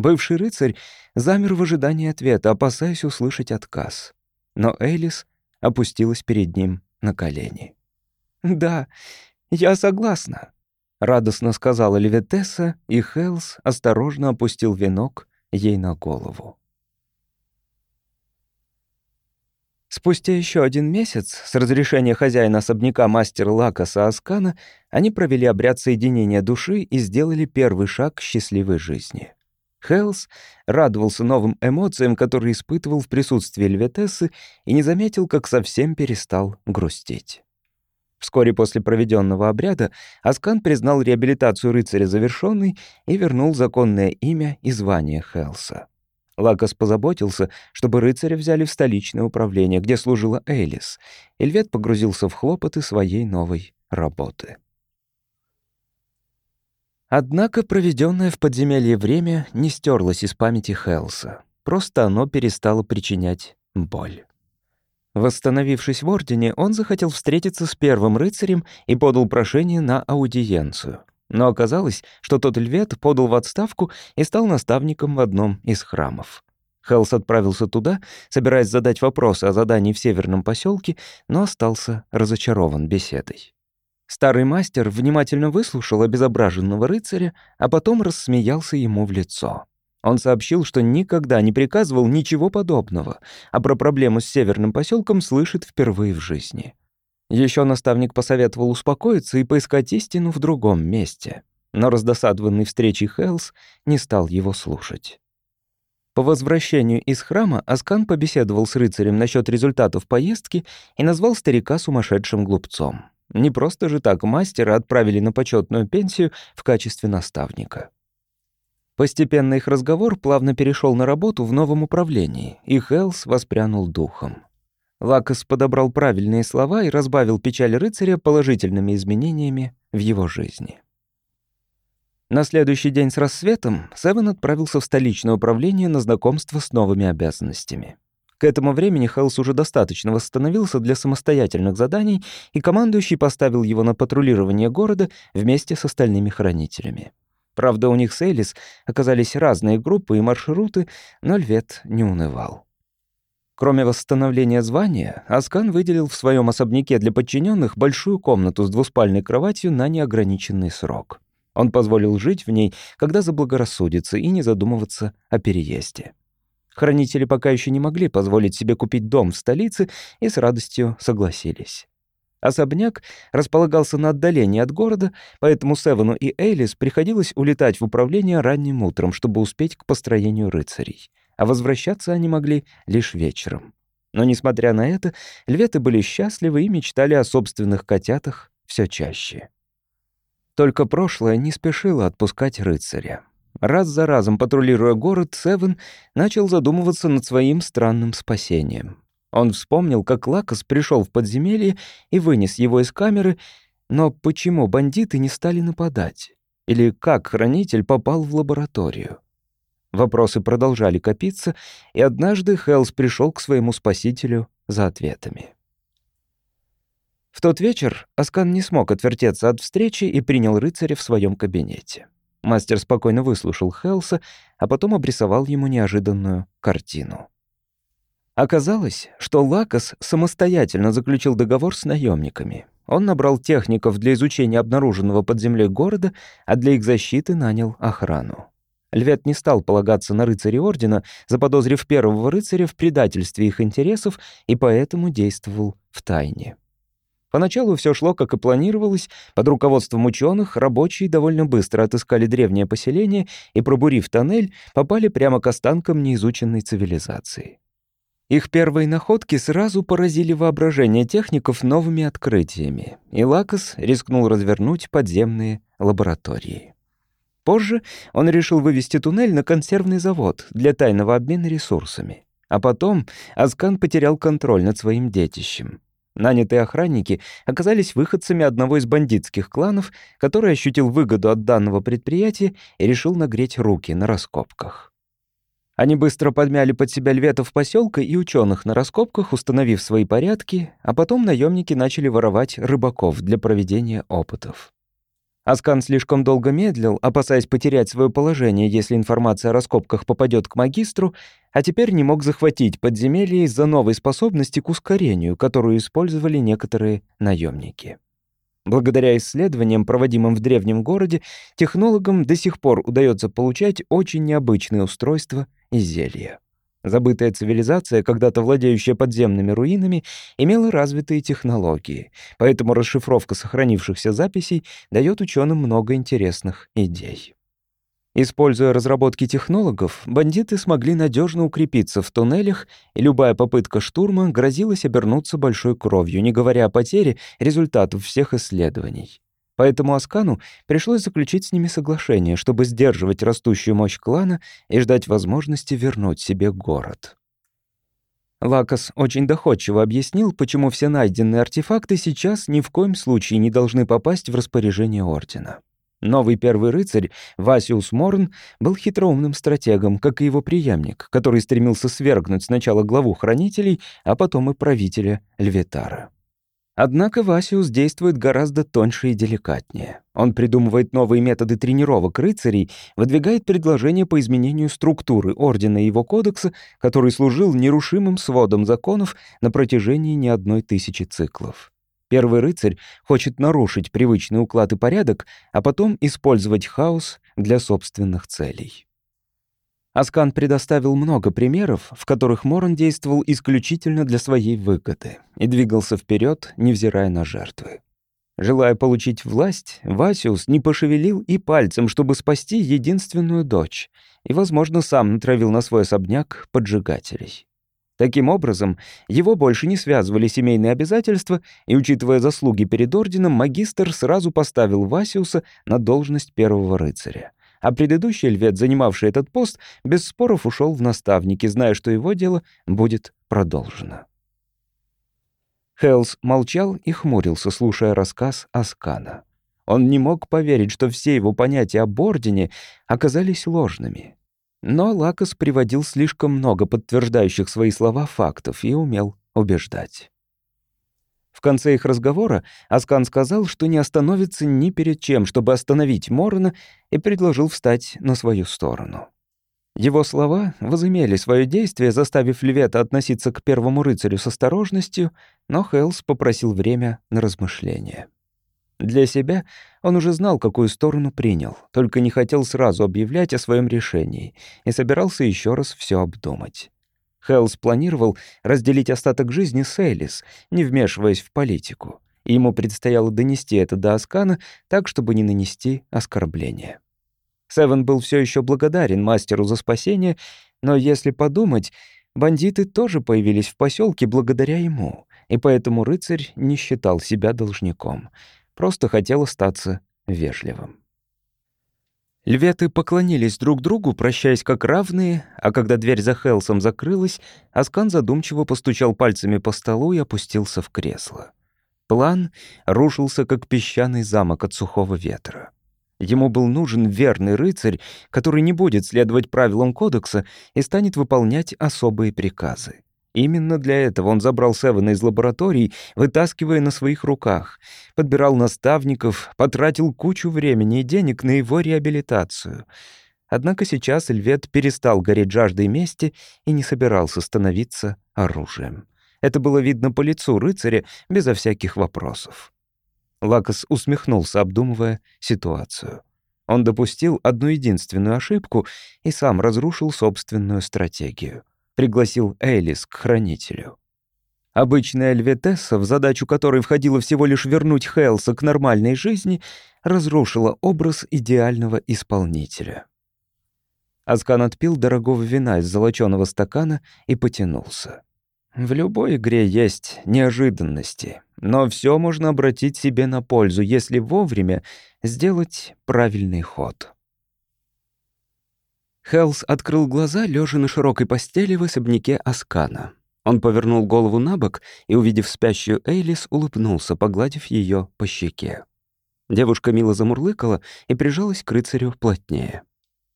Бывший рыцарь замер в ожидании ответа, опасаясь услышать отказ. Но Элис опустилась перед ним на колени. «Да, я согласна», — радостно сказала Левитесса, и Хелс осторожно опустил венок ей на голову. Спустя еще один месяц, с разрешения хозяина особняка мастера Лакаса Аскана, они провели обряд соединения души и сделали первый шаг к счастливой жизни. Хелс радовался новым эмоциям, которые испытывал в присутствии Льветессы, и не заметил, как совсем перестал грустить. Вскоре после проведенного обряда Аскан признал реабилитацию рыцаря завершенной и вернул законное имя и звание Хелса. Лакос позаботился, чтобы рыцаря взяли в столичное управление, где служила Эйлис. Эльвет погрузился в хлопоты своей новой работы. Однако проведенное в подземелье время не стерлось из памяти Хелса. Просто оно перестало причинять боль. Восстановившись в Ордене, он захотел встретиться с первым рыцарем и подал прошение на аудиенцию. Но оказалось, что тот львет подал в отставку и стал наставником в одном из храмов. Хелс отправился туда, собираясь задать вопросы о задании в северном поселке, но остался разочарован беседой. Старый мастер внимательно выслушал обезображенного рыцаря, а потом рассмеялся ему в лицо. Он сообщил, что никогда не приказывал ничего подобного, а про проблему с северным поселком слышит впервые в жизни. Еще наставник посоветовал успокоиться и поискать истину в другом месте. Но раздосадованный встречей Хелс не стал его слушать. По возвращению из храма Аскан побеседовал с рыцарем насчет результатов поездки и назвал старика сумасшедшим глупцом. Не просто же так мастера отправили на почетную пенсию в качестве наставника. Постепенно их разговор плавно перешел на работу в новом управлении, и Хелс воспрянул духом. Лакос подобрал правильные слова и разбавил печаль рыцаря положительными изменениями в его жизни. На следующий день с рассветом Севен отправился в столичное управление на знакомство с новыми обязанностями. К этому времени Хелс уже достаточно восстановился для самостоятельных заданий, и командующий поставил его на патрулирование города вместе с остальными хранителями. Правда, у них с Элис оказались разные группы и маршруты, но Львет не унывал. Кроме восстановления звания, Аскан выделил в своем особняке для подчиненных большую комнату с двуспальной кроватью на неограниченный срок. Он позволил жить в ней, когда заблагорассудится, и не задумываться о переезде. Хранители пока еще не могли позволить себе купить дом в столице и с радостью согласились. Особняк располагался на отдалении от города, поэтому Севену и Эйлис приходилось улетать в управление ранним утром, чтобы успеть к построению рыцарей. А возвращаться они могли лишь вечером. Но, несмотря на это, льветы были счастливы и мечтали о собственных котятах все чаще. Только прошлое не спешило отпускать рыцаря. Раз за разом патрулируя город, Севен начал задумываться над своим странным спасением. Он вспомнил, как Лакос пришел в подземелье и вынес его из камеры, но почему бандиты не стали нападать? Или как хранитель попал в лабораторию? Вопросы продолжали копиться, и однажды Хелс пришел к своему спасителю за ответами. В тот вечер Аскан не смог отвертеться от встречи и принял рыцаря в своем кабинете. Мастер спокойно выслушал Хелса, а потом обрисовал ему неожиданную картину. Оказалось, что Лакос самостоятельно заключил договор с наемниками. Он набрал техников для изучения обнаруженного под землей города, а для их защиты нанял охрану. Левет не стал полагаться на рыцарей Ордена, заподозрив первого рыцаря в предательстве их интересов, и поэтому действовал в тайне. Поначалу все шло, как и планировалось. Под руководством ученых рабочие довольно быстро отыскали древнее поселение и, пробурив тоннель, попали прямо к останкам неизученной цивилизации. Их первые находки сразу поразили воображение техников новыми открытиями, и Лакос рискнул развернуть подземные лаборатории. Позже он решил вывести туннель на консервный завод для тайного обмена ресурсами. А потом Аскан потерял контроль над своим детищем. Нанятые охранники оказались выходцами одного из бандитских кланов, который ощутил выгоду от данного предприятия и решил нагреть руки на раскопках. Они быстро подмяли под себя льветов поселка и ученых на раскопках, установив свои порядки, а потом наемники начали воровать рыбаков для проведения опытов. Аскан слишком долго медлил, опасаясь потерять свое положение, если информация о раскопках попадет к магистру, а теперь не мог захватить подземелье из-за новой способности к ускорению, которую использовали некоторые наемники. Благодаря исследованиям, проводимым в древнем городе, технологам до сих пор удается получать очень необычные устройства и зелья. Забытая цивилизация, когда-то владеющая подземными руинами, имела развитые технологии, поэтому расшифровка сохранившихся записей дает ученым много интересных идей. Используя разработки технологов, бандиты смогли надежно укрепиться в туннелях, и любая попытка штурма грозилась обернуться большой кровью, не говоря о потере результатов всех исследований. Поэтому Аскану пришлось заключить с ними соглашение, чтобы сдерживать растущую мощь клана и ждать возможности вернуть себе город. Лакос очень доходчиво объяснил, почему все найденные артефакты сейчас ни в коем случае не должны попасть в распоряжение Ордена. Новый первый рыцарь, Васиус Морн, был хитроумным стратегом, как и его преемник, который стремился свергнуть сначала главу хранителей, а потом и правителя Льветара. Однако Васиус действует гораздо тоньше и деликатнее. Он придумывает новые методы тренировок рыцарей, выдвигает предложения по изменению структуры Ордена и его кодекса, который служил нерушимым сводом законов на протяжении не одной тысячи циклов. Первый рыцарь хочет нарушить привычный уклад и порядок, а потом использовать хаос для собственных целей. Аскан предоставил много примеров, в которых Моран действовал исключительно для своей выгоды и двигался вперед, невзирая на жертвы. Желая получить власть, Васиус не пошевелил и пальцем, чтобы спасти единственную дочь, и, возможно, сам натравил на свой особняк поджигателей. Таким образом, его больше не связывали семейные обязательства, и, учитывая заслуги перед орденом, магистр сразу поставил Васиуса на должность первого рыцаря. А предыдущий львет, занимавший этот пост, без споров ушел в наставники, зная, что его дело будет продолжено. Хелс молчал и хмурился, слушая рассказ Аскана. Он не мог поверить, что все его понятия об Ордене оказались ложными. Но Лакос приводил слишком много подтверждающих свои слова фактов и умел убеждать. В конце их разговора Аскан сказал, что не остановится ни перед чем, чтобы остановить Морона, и предложил встать на свою сторону. Его слова возымели свое действие, заставив Левета относиться к первому рыцарю с осторожностью, но Хелс попросил время на размышление. Для себя он уже знал, какую сторону принял, только не хотел сразу объявлять о своем решении и собирался еще раз все обдумать. Хелс планировал разделить остаток жизни с Элис, не вмешиваясь в политику, и ему предстояло донести это до Аскана так, чтобы не нанести оскорбления. Севен был все еще благодарен мастеру за спасение, но если подумать, бандиты тоже появились в поселке благодаря ему, и поэтому рыцарь не считал себя должником — Просто хотел остаться вежливым. Льветы поклонились друг другу, прощаясь как равные, а когда дверь за Хелсом закрылась, Аскан задумчиво постучал пальцами по столу и опустился в кресло. План рушился, как песчаный замок от сухого ветра. Ему был нужен верный рыцарь, который не будет следовать правилам кодекса и станет выполнять особые приказы. Именно для этого он забрал Севена из лабораторий, вытаскивая на своих руках, подбирал наставников, потратил кучу времени и денег на его реабилитацию. Однако сейчас Эльвет перестал гореть жаждой мести и не собирался становиться оружием. Это было видно по лицу рыцаря безо всяких вопросов. Лакос усмехнулся, обдумывая ситуацию. Он допустил одну единственную ошибку и сам разрушил собственную стратегию пригласил Элис к хранителю. Обычная Эльветесса, в задачу которой входило всего лишь вернуть Хелса к нормальной жизни, разрушила образ идеального исполнителя. Аскан отпил дорогого вина из золочёного стакана и потянулся. В любой игре есть неожиданности, но все можно обратить себе на пользу, если вовремя сделать правильный ход. Хелс открыл глаза, лежа на широкой постели в особняке Аскана. Он повернул голову на бок и, увидев спящую Эйлис, улыбнулся, погладив ее по щеке. Девушка мило замурлыкала и прижалась к рыцарю плотнее.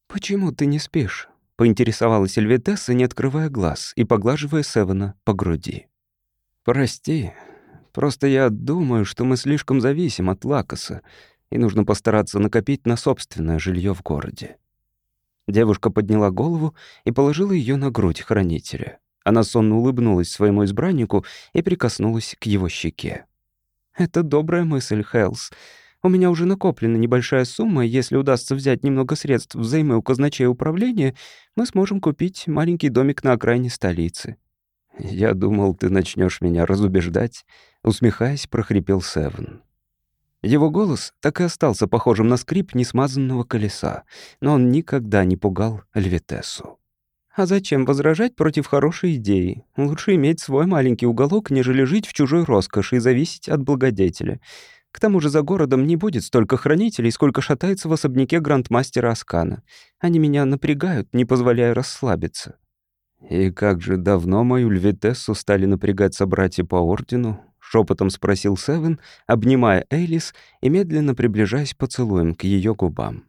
«Почему ты не спишь?» — поинтересовалась Эльвитесса, не открывая глаз и поглаживая Севена по груди. «Прости, просто я думаю, что мы слишком зависим от Лакоса, и нужно постараться накопить на собственное жилье в городе». Девушка подняла голову и положила ее на грудь хранителя. Она сонно улыбнулась своему избраннику и прикоснулась к его щеке. «Это добрая мысль, Хелс. У меня уже накоплена небольшая сумма, если удастся взять немного средств взаймы у казначея управления, мы сможем купить маленький домик на окраине столицы». «Я думал, ты начнешь меня разубеждать», — усмехаясь, прохрипел Севен. Его голос так и остался похожим на скрип несмазанного колеса, но он никогда не пугал Львитессу. А зачем возражать против хорошей идеи? Лучше иметь свой маленький уголок, нежели жить в чужой роскоши и зависеть от благодетеля. К тому же за городом не будет столько хранителей, сколько шатается в особняке грандмастера Аскана. Они меня напрягают, не позволяя расслабиться. И как же давно мою Львитессу стали напрягать собратья по ордену, Шепотом спросил Севен, обнимая Элис и медленно приближаясь поцелуем к ее губам.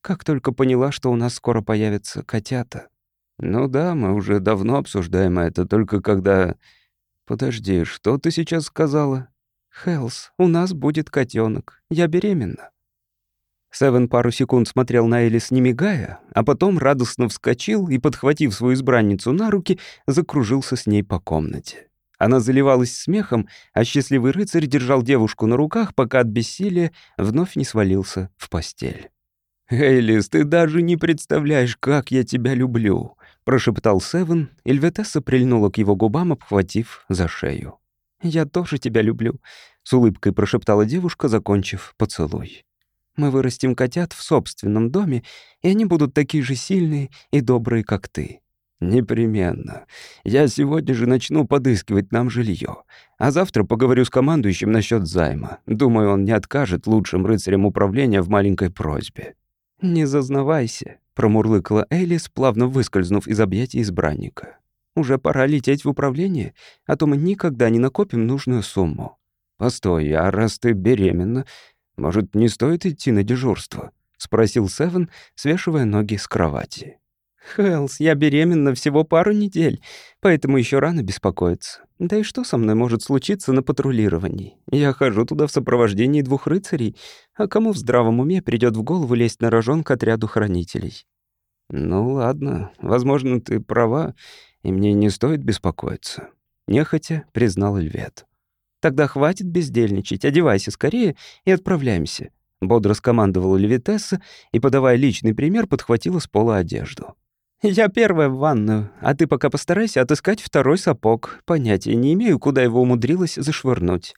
Как только поняла, что у нас скоро появятся котята. Ну да, мы уже давно обсуждаем это, только когда... Подожди, что ты сейчас сказала? Хелс, у нас будет котенок. Я беременна. Севен пару секунд смотрел на Элис, не мигая, а потом радостно вскочил и, подхватив свою избранницу на руки, закружился с ней по комнате. Она заливалась смехом, а счастливый рыцарь держал девушку на руках, пока от бессилия вновь не свалился в постель. «Эйлис, ты даже не представляешь, как я тебя люблю», — прошептал Севен, и Льветесса прильнула к его губам, обхватив за шею. «Я тоже тебя люблю», — с улыбкой прошептала девушка, закончив поцелуй. «Мы вырастим котят в собственном доме, и они будут такие же сильные и добрые, как ты». «Непременно. Я сегодня же начну подыскивать нам жилье, а завтра поговорю с командующим насчет займа. Думаю, он не откажет лучшим рыцарям управления в маленькой просьбе». «Не зазнавайся», — промурлыкала Элис, плавно выскользнув из объятий избранника. «Уже пора лететь в управление, а то мы никогда не накопим нужную сумму». «Постой, а раз ты беременна, может, не стоит идти на дежурство?» — спросил Севен, свешивая ноги с кровати. «Хелс, я беременна всего пару недель, поэтому еще рано беспокоиться. Да и что со мной может случиться на патрулировании? Я хожу туда в сопровождении двух рыцарей, а кому в здравом уме придет в голову лезть на рожон к отряду хранителей?» «Ну ладно, возможно, ты права, и мне не стоит беспокоиться», — нехотя признал Эльвет. «Тогда хватит бездельничать, одевайся скорее и отправляемся», — бодро скомандовала Левитесса и, подавая личный пример, подхватила с пола одежду. «Я первая в ванную, а ты пока постарайся отыскать второй сапог. Понятия не имею, куда его умудрилась зашвырнуть».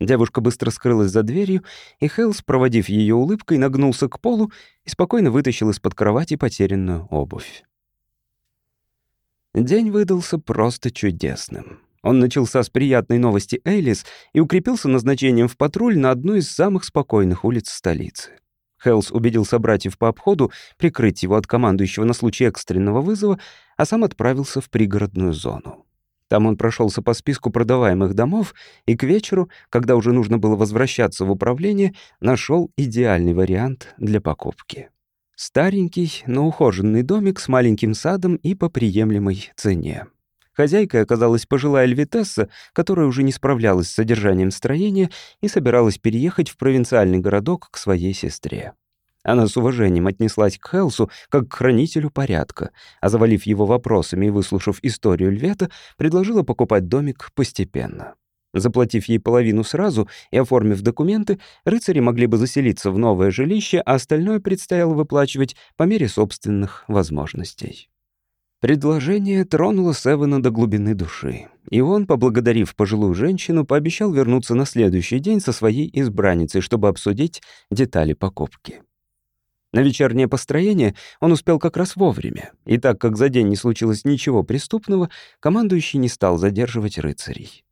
Девушка быстро скрылась за дверью, и Хелс, проводив ее улыбкой, нагнулся к полу и спокойно вытащил из-под кровати потерянную обувь. День выдался просто чудесным. Он начался с приятной новости Элис и укрепился назначением в патруль на одну из самых спокойных улиц столицы. Хелс убедил собратьев по обходу прикрыть его от командующего на случай экстренного вызова, а сам отправился в пригородную зону. Там он прошелся по списку продаваемых домов и к вечеру, когда уже нужно было возвращаться в управление, нашел идеальный вариант для покупки. Старенький, но ухоженный домик с маленьким садом и по приемлемой цене. Хозяйкой оказалась пожилая львитесса, которая уже не справлялась с содержанием строения и собиралась переехать в провинциальный городок к своей сестре. Она с уважением отнеслась к Хелсу как к хранителю порядка, а завалив его вопросами и выслушав историю Львета, предложила покупать домик постепенно. Заплатив ей половину сразу и оформив документы, рыцари могли бы заселиться в новое жилище, а остальное предстояло выплачивать по мере собственных возможностей. Предложение тронуло Севена до глубины души, и он, поблагодарив пожилую женщину, пообещал вернуться на следующий день со своей избранницей, чтобы обсудить детали покупки. На вечернее построение он успел как раз вовремя, и так как за день не случилось ничего преступного, командующий не стал задерживать рыцарей.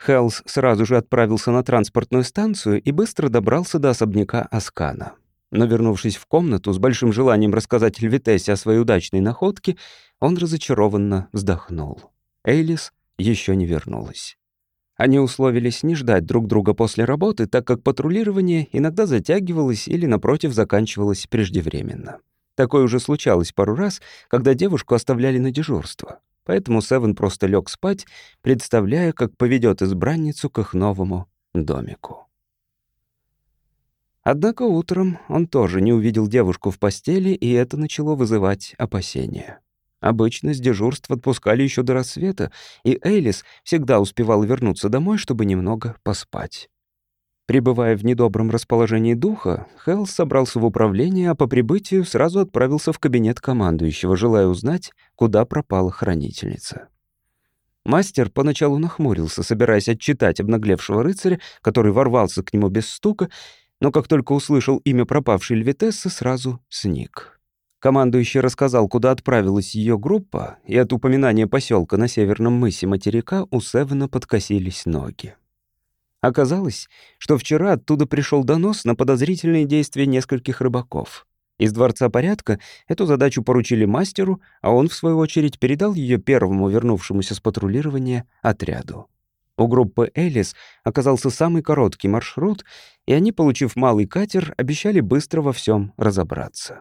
Хелс сразу же отправился на транспортную станцию и быстро добрался до особняка Аскана. Но, вернувшись в комнату с большим желанием рассказать Львитесе о своей удачной находке, он разочарованно вздохнул. Эйлис еще не вернулась. Они условились не ждать друг друга после работы, так как патрулирование иногда затягивалось или, напротив, заканчивалось преждевременно. Такое уже случалось пару раз, когда девушку оставляли на дежурство. Поэтому Севен просто лег спать, представляя, как поведет избранницу к их новому домику. Однако утром он тоже не увидел девушку в постели, и это начало вызывать опасения. Обычно с дежурств отпускали еще до рассвета, и Элис всегда успевал вернуться домой, чтобы немного поспать. Пребывая в недобром расположении духа, Хелс собрался в управление, а по прибытию сразу отправился в кабинет командующего, желая узнать, куда пропала хранительница. Мастер поначалу нахмурился, собираясь отчитать обнаглевшего рыцаря, который ворвался к нему без стука, но как только услышал имя пропавшей львитессы, сразу сник. Командующий рассказал, куда отправилась ее группа, и от упоминания поселка на северном мысе материка у Севена подкосились ноги. Оказалось, что вчера оттуда пришел донос на подозрительные действия нескольких рыбаков. Из Дворца порядка эту задачу поручили мастеру, а он, в свою очередь, передал ее первому вернувшемуся с патрулирования отряду. У группы «Элис» оказался самый короткий маршрут, и они, получив малый катер, обещали быстро во всем разобраться.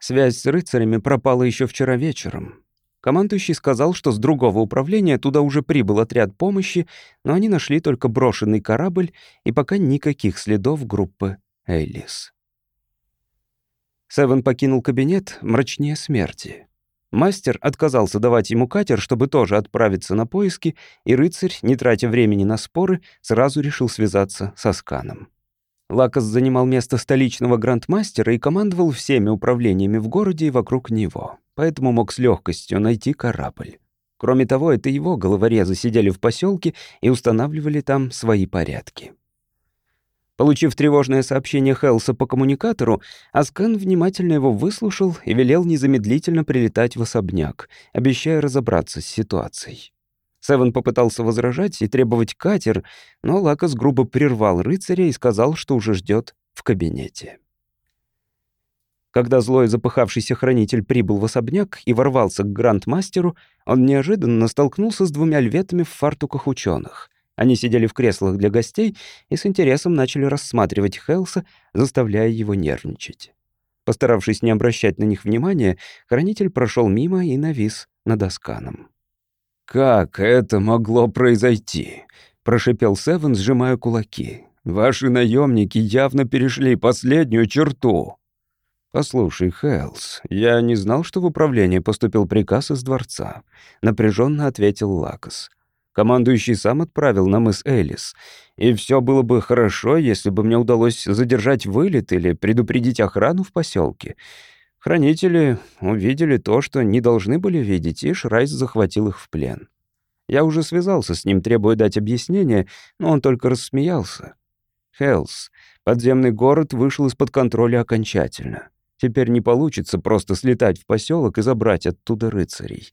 Связь с рыцарями пропала еще вчера вечером. Командующий сказал, что с другого управления туда уже прибыл отряд помощи, но они нашли только брошенный корабль и пока никаких следов группы Элис. Севен покинул кабинет мрачнее смерти. Мастер отказался давать ему катер, чтобы тоже отправиться на поиски, и рыцарь, не тратя времени на споры, сразу решил связаться с Асканом. Лакос занимал место столичного грандмастера и командовал всеми управлениями в городе и вокруг него, поэтому мог с легкостью найти корабль. Кроме того, это его головорезы сидели в поселке и устанавливали там свои порядки. Получив тревожное сообщение Хелса по коммуникатору, Аскан внимательно его выслушал и велел незамедлительно прилетать в особняк, обещая разобраться с ситуацией. Севен попытался возражать и требовать катер, но Лакос грубо прервал рыцаря и сказал, что уже ждет в кабинете. Когда злой запыхавшийся хранитель прибыл в особняк и ворвался к грандмастеру, он неожиданно столкнулся с двумя льветами в фартуках ученых. Они сидели в креслах для гостей и с интересом начали рассматривать Хелса, заставляя его нервничать. Постаравшись не обращать на них внимания, хранитель прошел мимо и навис над Асканом. «Как это могло произойти?» — прошипел Севен, сжимая кулаки. «Ваши наемники явно перешли последнюю черту». «Послушай, Хелс, я не знал, что в управление поступил приказ из дворца», — напряженно ответил Лакос. Командующий сам отправил на мыс Элис. И все было бы хорошо, если бы мне удалось задержать вылет или предупредить охрану в поселке. Хранители увидели то, что не должны были видеть, и Шрайс захватил их в плен. Я уже связался с ним, требуя дать объяснение, но он только рассмеялся. Хелс, подземный город вышел из-под контроля окончательно. Теперь не получится просто слетать в поселок и забрать оттуда рыцарей.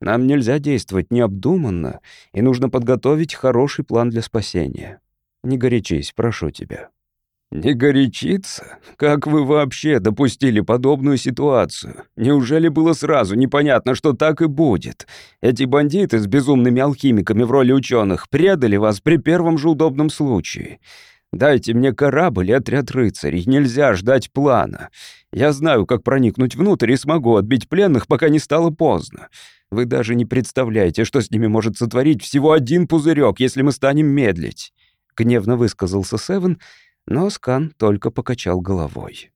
Нам нельзя действовать необдуманно, и нужно подготовить хороший план для спасения. Не горячись, прошу тебя». «Не горячиться? Как вы вообще допустили подобную ситуацию? Неужели было сразу непонятно, что так и будет? Эти бандиты с безумными алхимиками в роли ученых предали вас при первом же удобном случае. Дайте мне корабль и отряд рыцарей, нельзя ждать плана. Я знаю, как проникнуть внутрь и смогу отбить пленных, пока не стало поздно. Вы даже не представляете, что с ними может сотворить всего один пузырек, если мы станем медлить», — гневно высказался Севен, но Скан только покачал головой.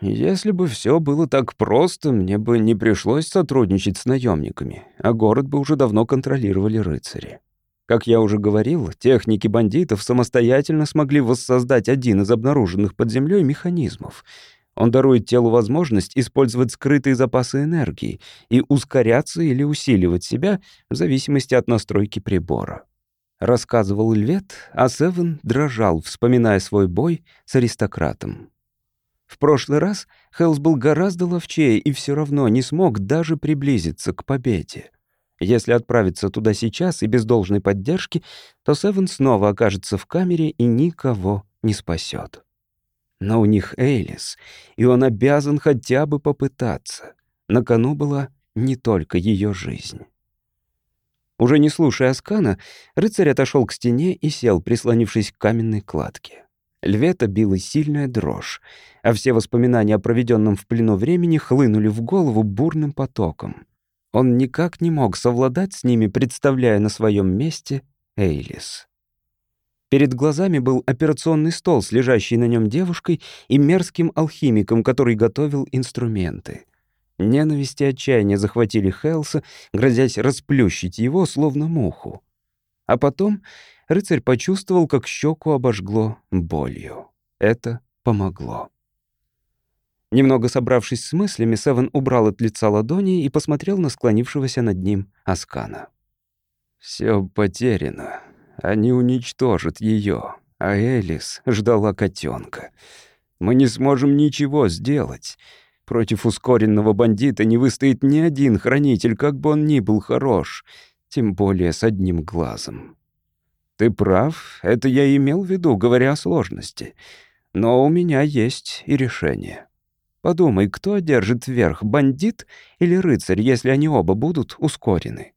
«Если бы все было так просто, мне бы не пришлось сотрудничать с наемниками, а город бы уже давно контролировали рыцари. Как я уже говорил, техники бандитов самостоятельно смогли воссоздать один из обнаруженных под землей механизмов — он дарует телу возможность использовать скрытые запасы энергии и ускоряться или усиливать себя в зависимости от настройки прибора. Рассказывал Львет, а Севен дрожал, вспоминая свой бой с аристократом. В прошлый раз Хелс был гораздо ловчее и все равно не смог даже приблизиться к победе. Если отправиться туда сейчас и без должной поддержки, то Севен снова окажется в камере и никого не спасет. Но у них Эйлис, и он обязан хотя бы попытаться. На кону была не только ее жизнь. Уже не слушая Аскана, рыцарь отошел к стене и сел, прислонившись к каменной кладке. Львета била сильная дрожь, а все воспоминания о проведенном в плену времени хлынули в голову бурным потоком. Он никак не мог совладать с ними, представляя на своем месте Эйлис. Перед глазами был операционный стол с лежащей на нем девушкой и мерзким алхимиком, который готовил инструменты. Ненависть и отчаяние захватили Хелса, грозясь расплющить его, словно муху. А потом рыцарь почувствовал, как щеку обожгло болью. Это помогло. Немного собравшись с мыслями, Севен убрал от лица ладони и посмотрел на склонившегося над ним Аскана. «Все потеряно», они уничтожат ее, а Элис ждала котенка. Мы не сможем ничего сделать. Против ускоренного бандита не выстоит ни один хранитель, как бы он ни был хорош, тем более с одним глазом. Ты прав, это я имел в виду, говоря о сложности. Но у меня есть и решение. Подумай, кто одержит верх, бандит или рыцарь, если они оба будут ускорены?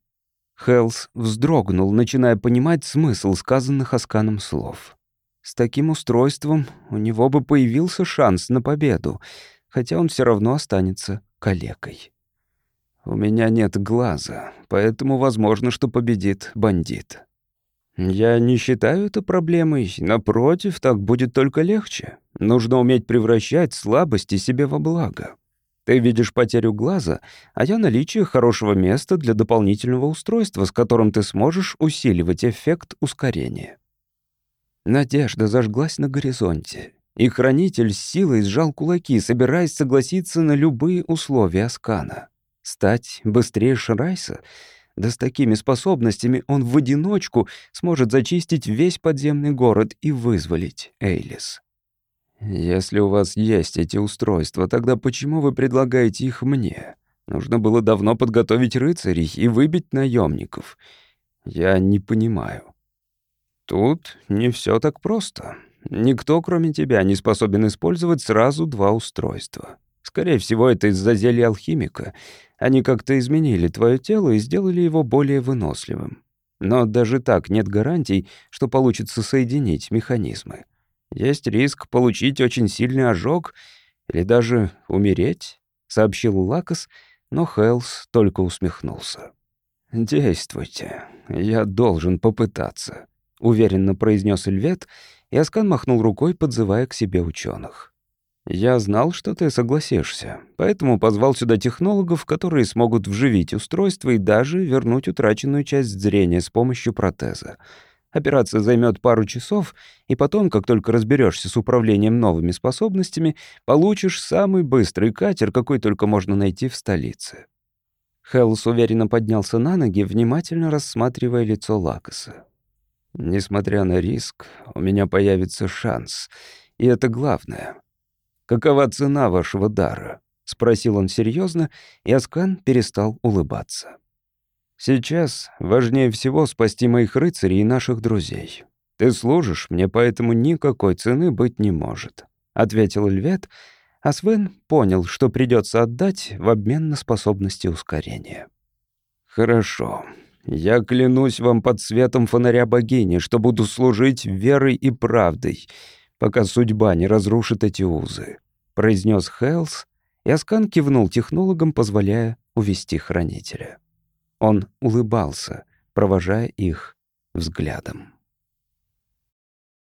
Хелс вздрогнул, начиная понимать смысл сказанных Асканом слов. С таким устройством у него бы появился шанс на победу, хотя он все равно останется калекой. «У меня нет глаза, поэтому возможно, что победит бандит». «Я не считаю это проблемой. Напротив, так будет только легче. Нужно уметь превращать слабости себе во благо. Ты видишь потерю глаза, а я наличие хорошего места для дополнительного устройства, с которым ты сможешь усиливать эффект ускорения. Надежда зажглась на горизонте, и хранитель с силой сжал кулаки, собираясь согласиться на любые условия Аскана. Стать быстрее Шрайса? Да с такими способностями он в одиночку сможет зачистить весь подземный город и вызволить Эйлис. «Если у вас есть эти устройства, тогда почему вы предлагаете их мне? Нужно было давно подготовить рыцарей и выбить наемников. Я не понимаю». «Тут не все так просто. Никто, кроме тебя, не способен использовать сразу два устройства. Скорее всего, это из-за зелья алхимика. Они как-то изменили твое тело и сделали его более выносливым. Но даже так нет гарантий, что получится соединить механизмы. Есть риск получить очень сильный ожог или даже умереть, сообщил Лакос, но Хелс только усмехнулся. «Действуйте, я должен попытаться», — уверенно произнес Эльвет, и Аскан махнул рукой, подзывая к себе ученых. «Я знал, что ты согласишься, поэтому позвал сюда технологов, которые смогут вживить устройство и даже вернуть утраченную часть зрения с помощью протеза. Операция займет пару часов, и потом, как только разберешься с управлением новыми способностями, получишь самый быстрый катер, какой только можно найти в столице». Хелс уверенно поднялся на ноги, внимательно рассматривая лицо Лакоса. «Несмотря на риск, у меня появится шанс, и это главное. Какова цена вашего дара?» — спросил он серьезно, и Аскан перестал улыбаться. Сейчас важнее всего спасти моих рыцарей и наших друзей. Ты служишь, мне поэтому никакой цены быть не может», — ответил Львет, а Свен понял, что придется отдать в обмен на способности ускорения. «Хорошо. Я клянусь вам под светом фонаря богини, что буду служить верой и правдой, пока судьба не разрушит эти узы», — произнес Хелс, и Аскан кивнул технологам, позволяя увести хранителя. Он улыбался, провожая их взглядом.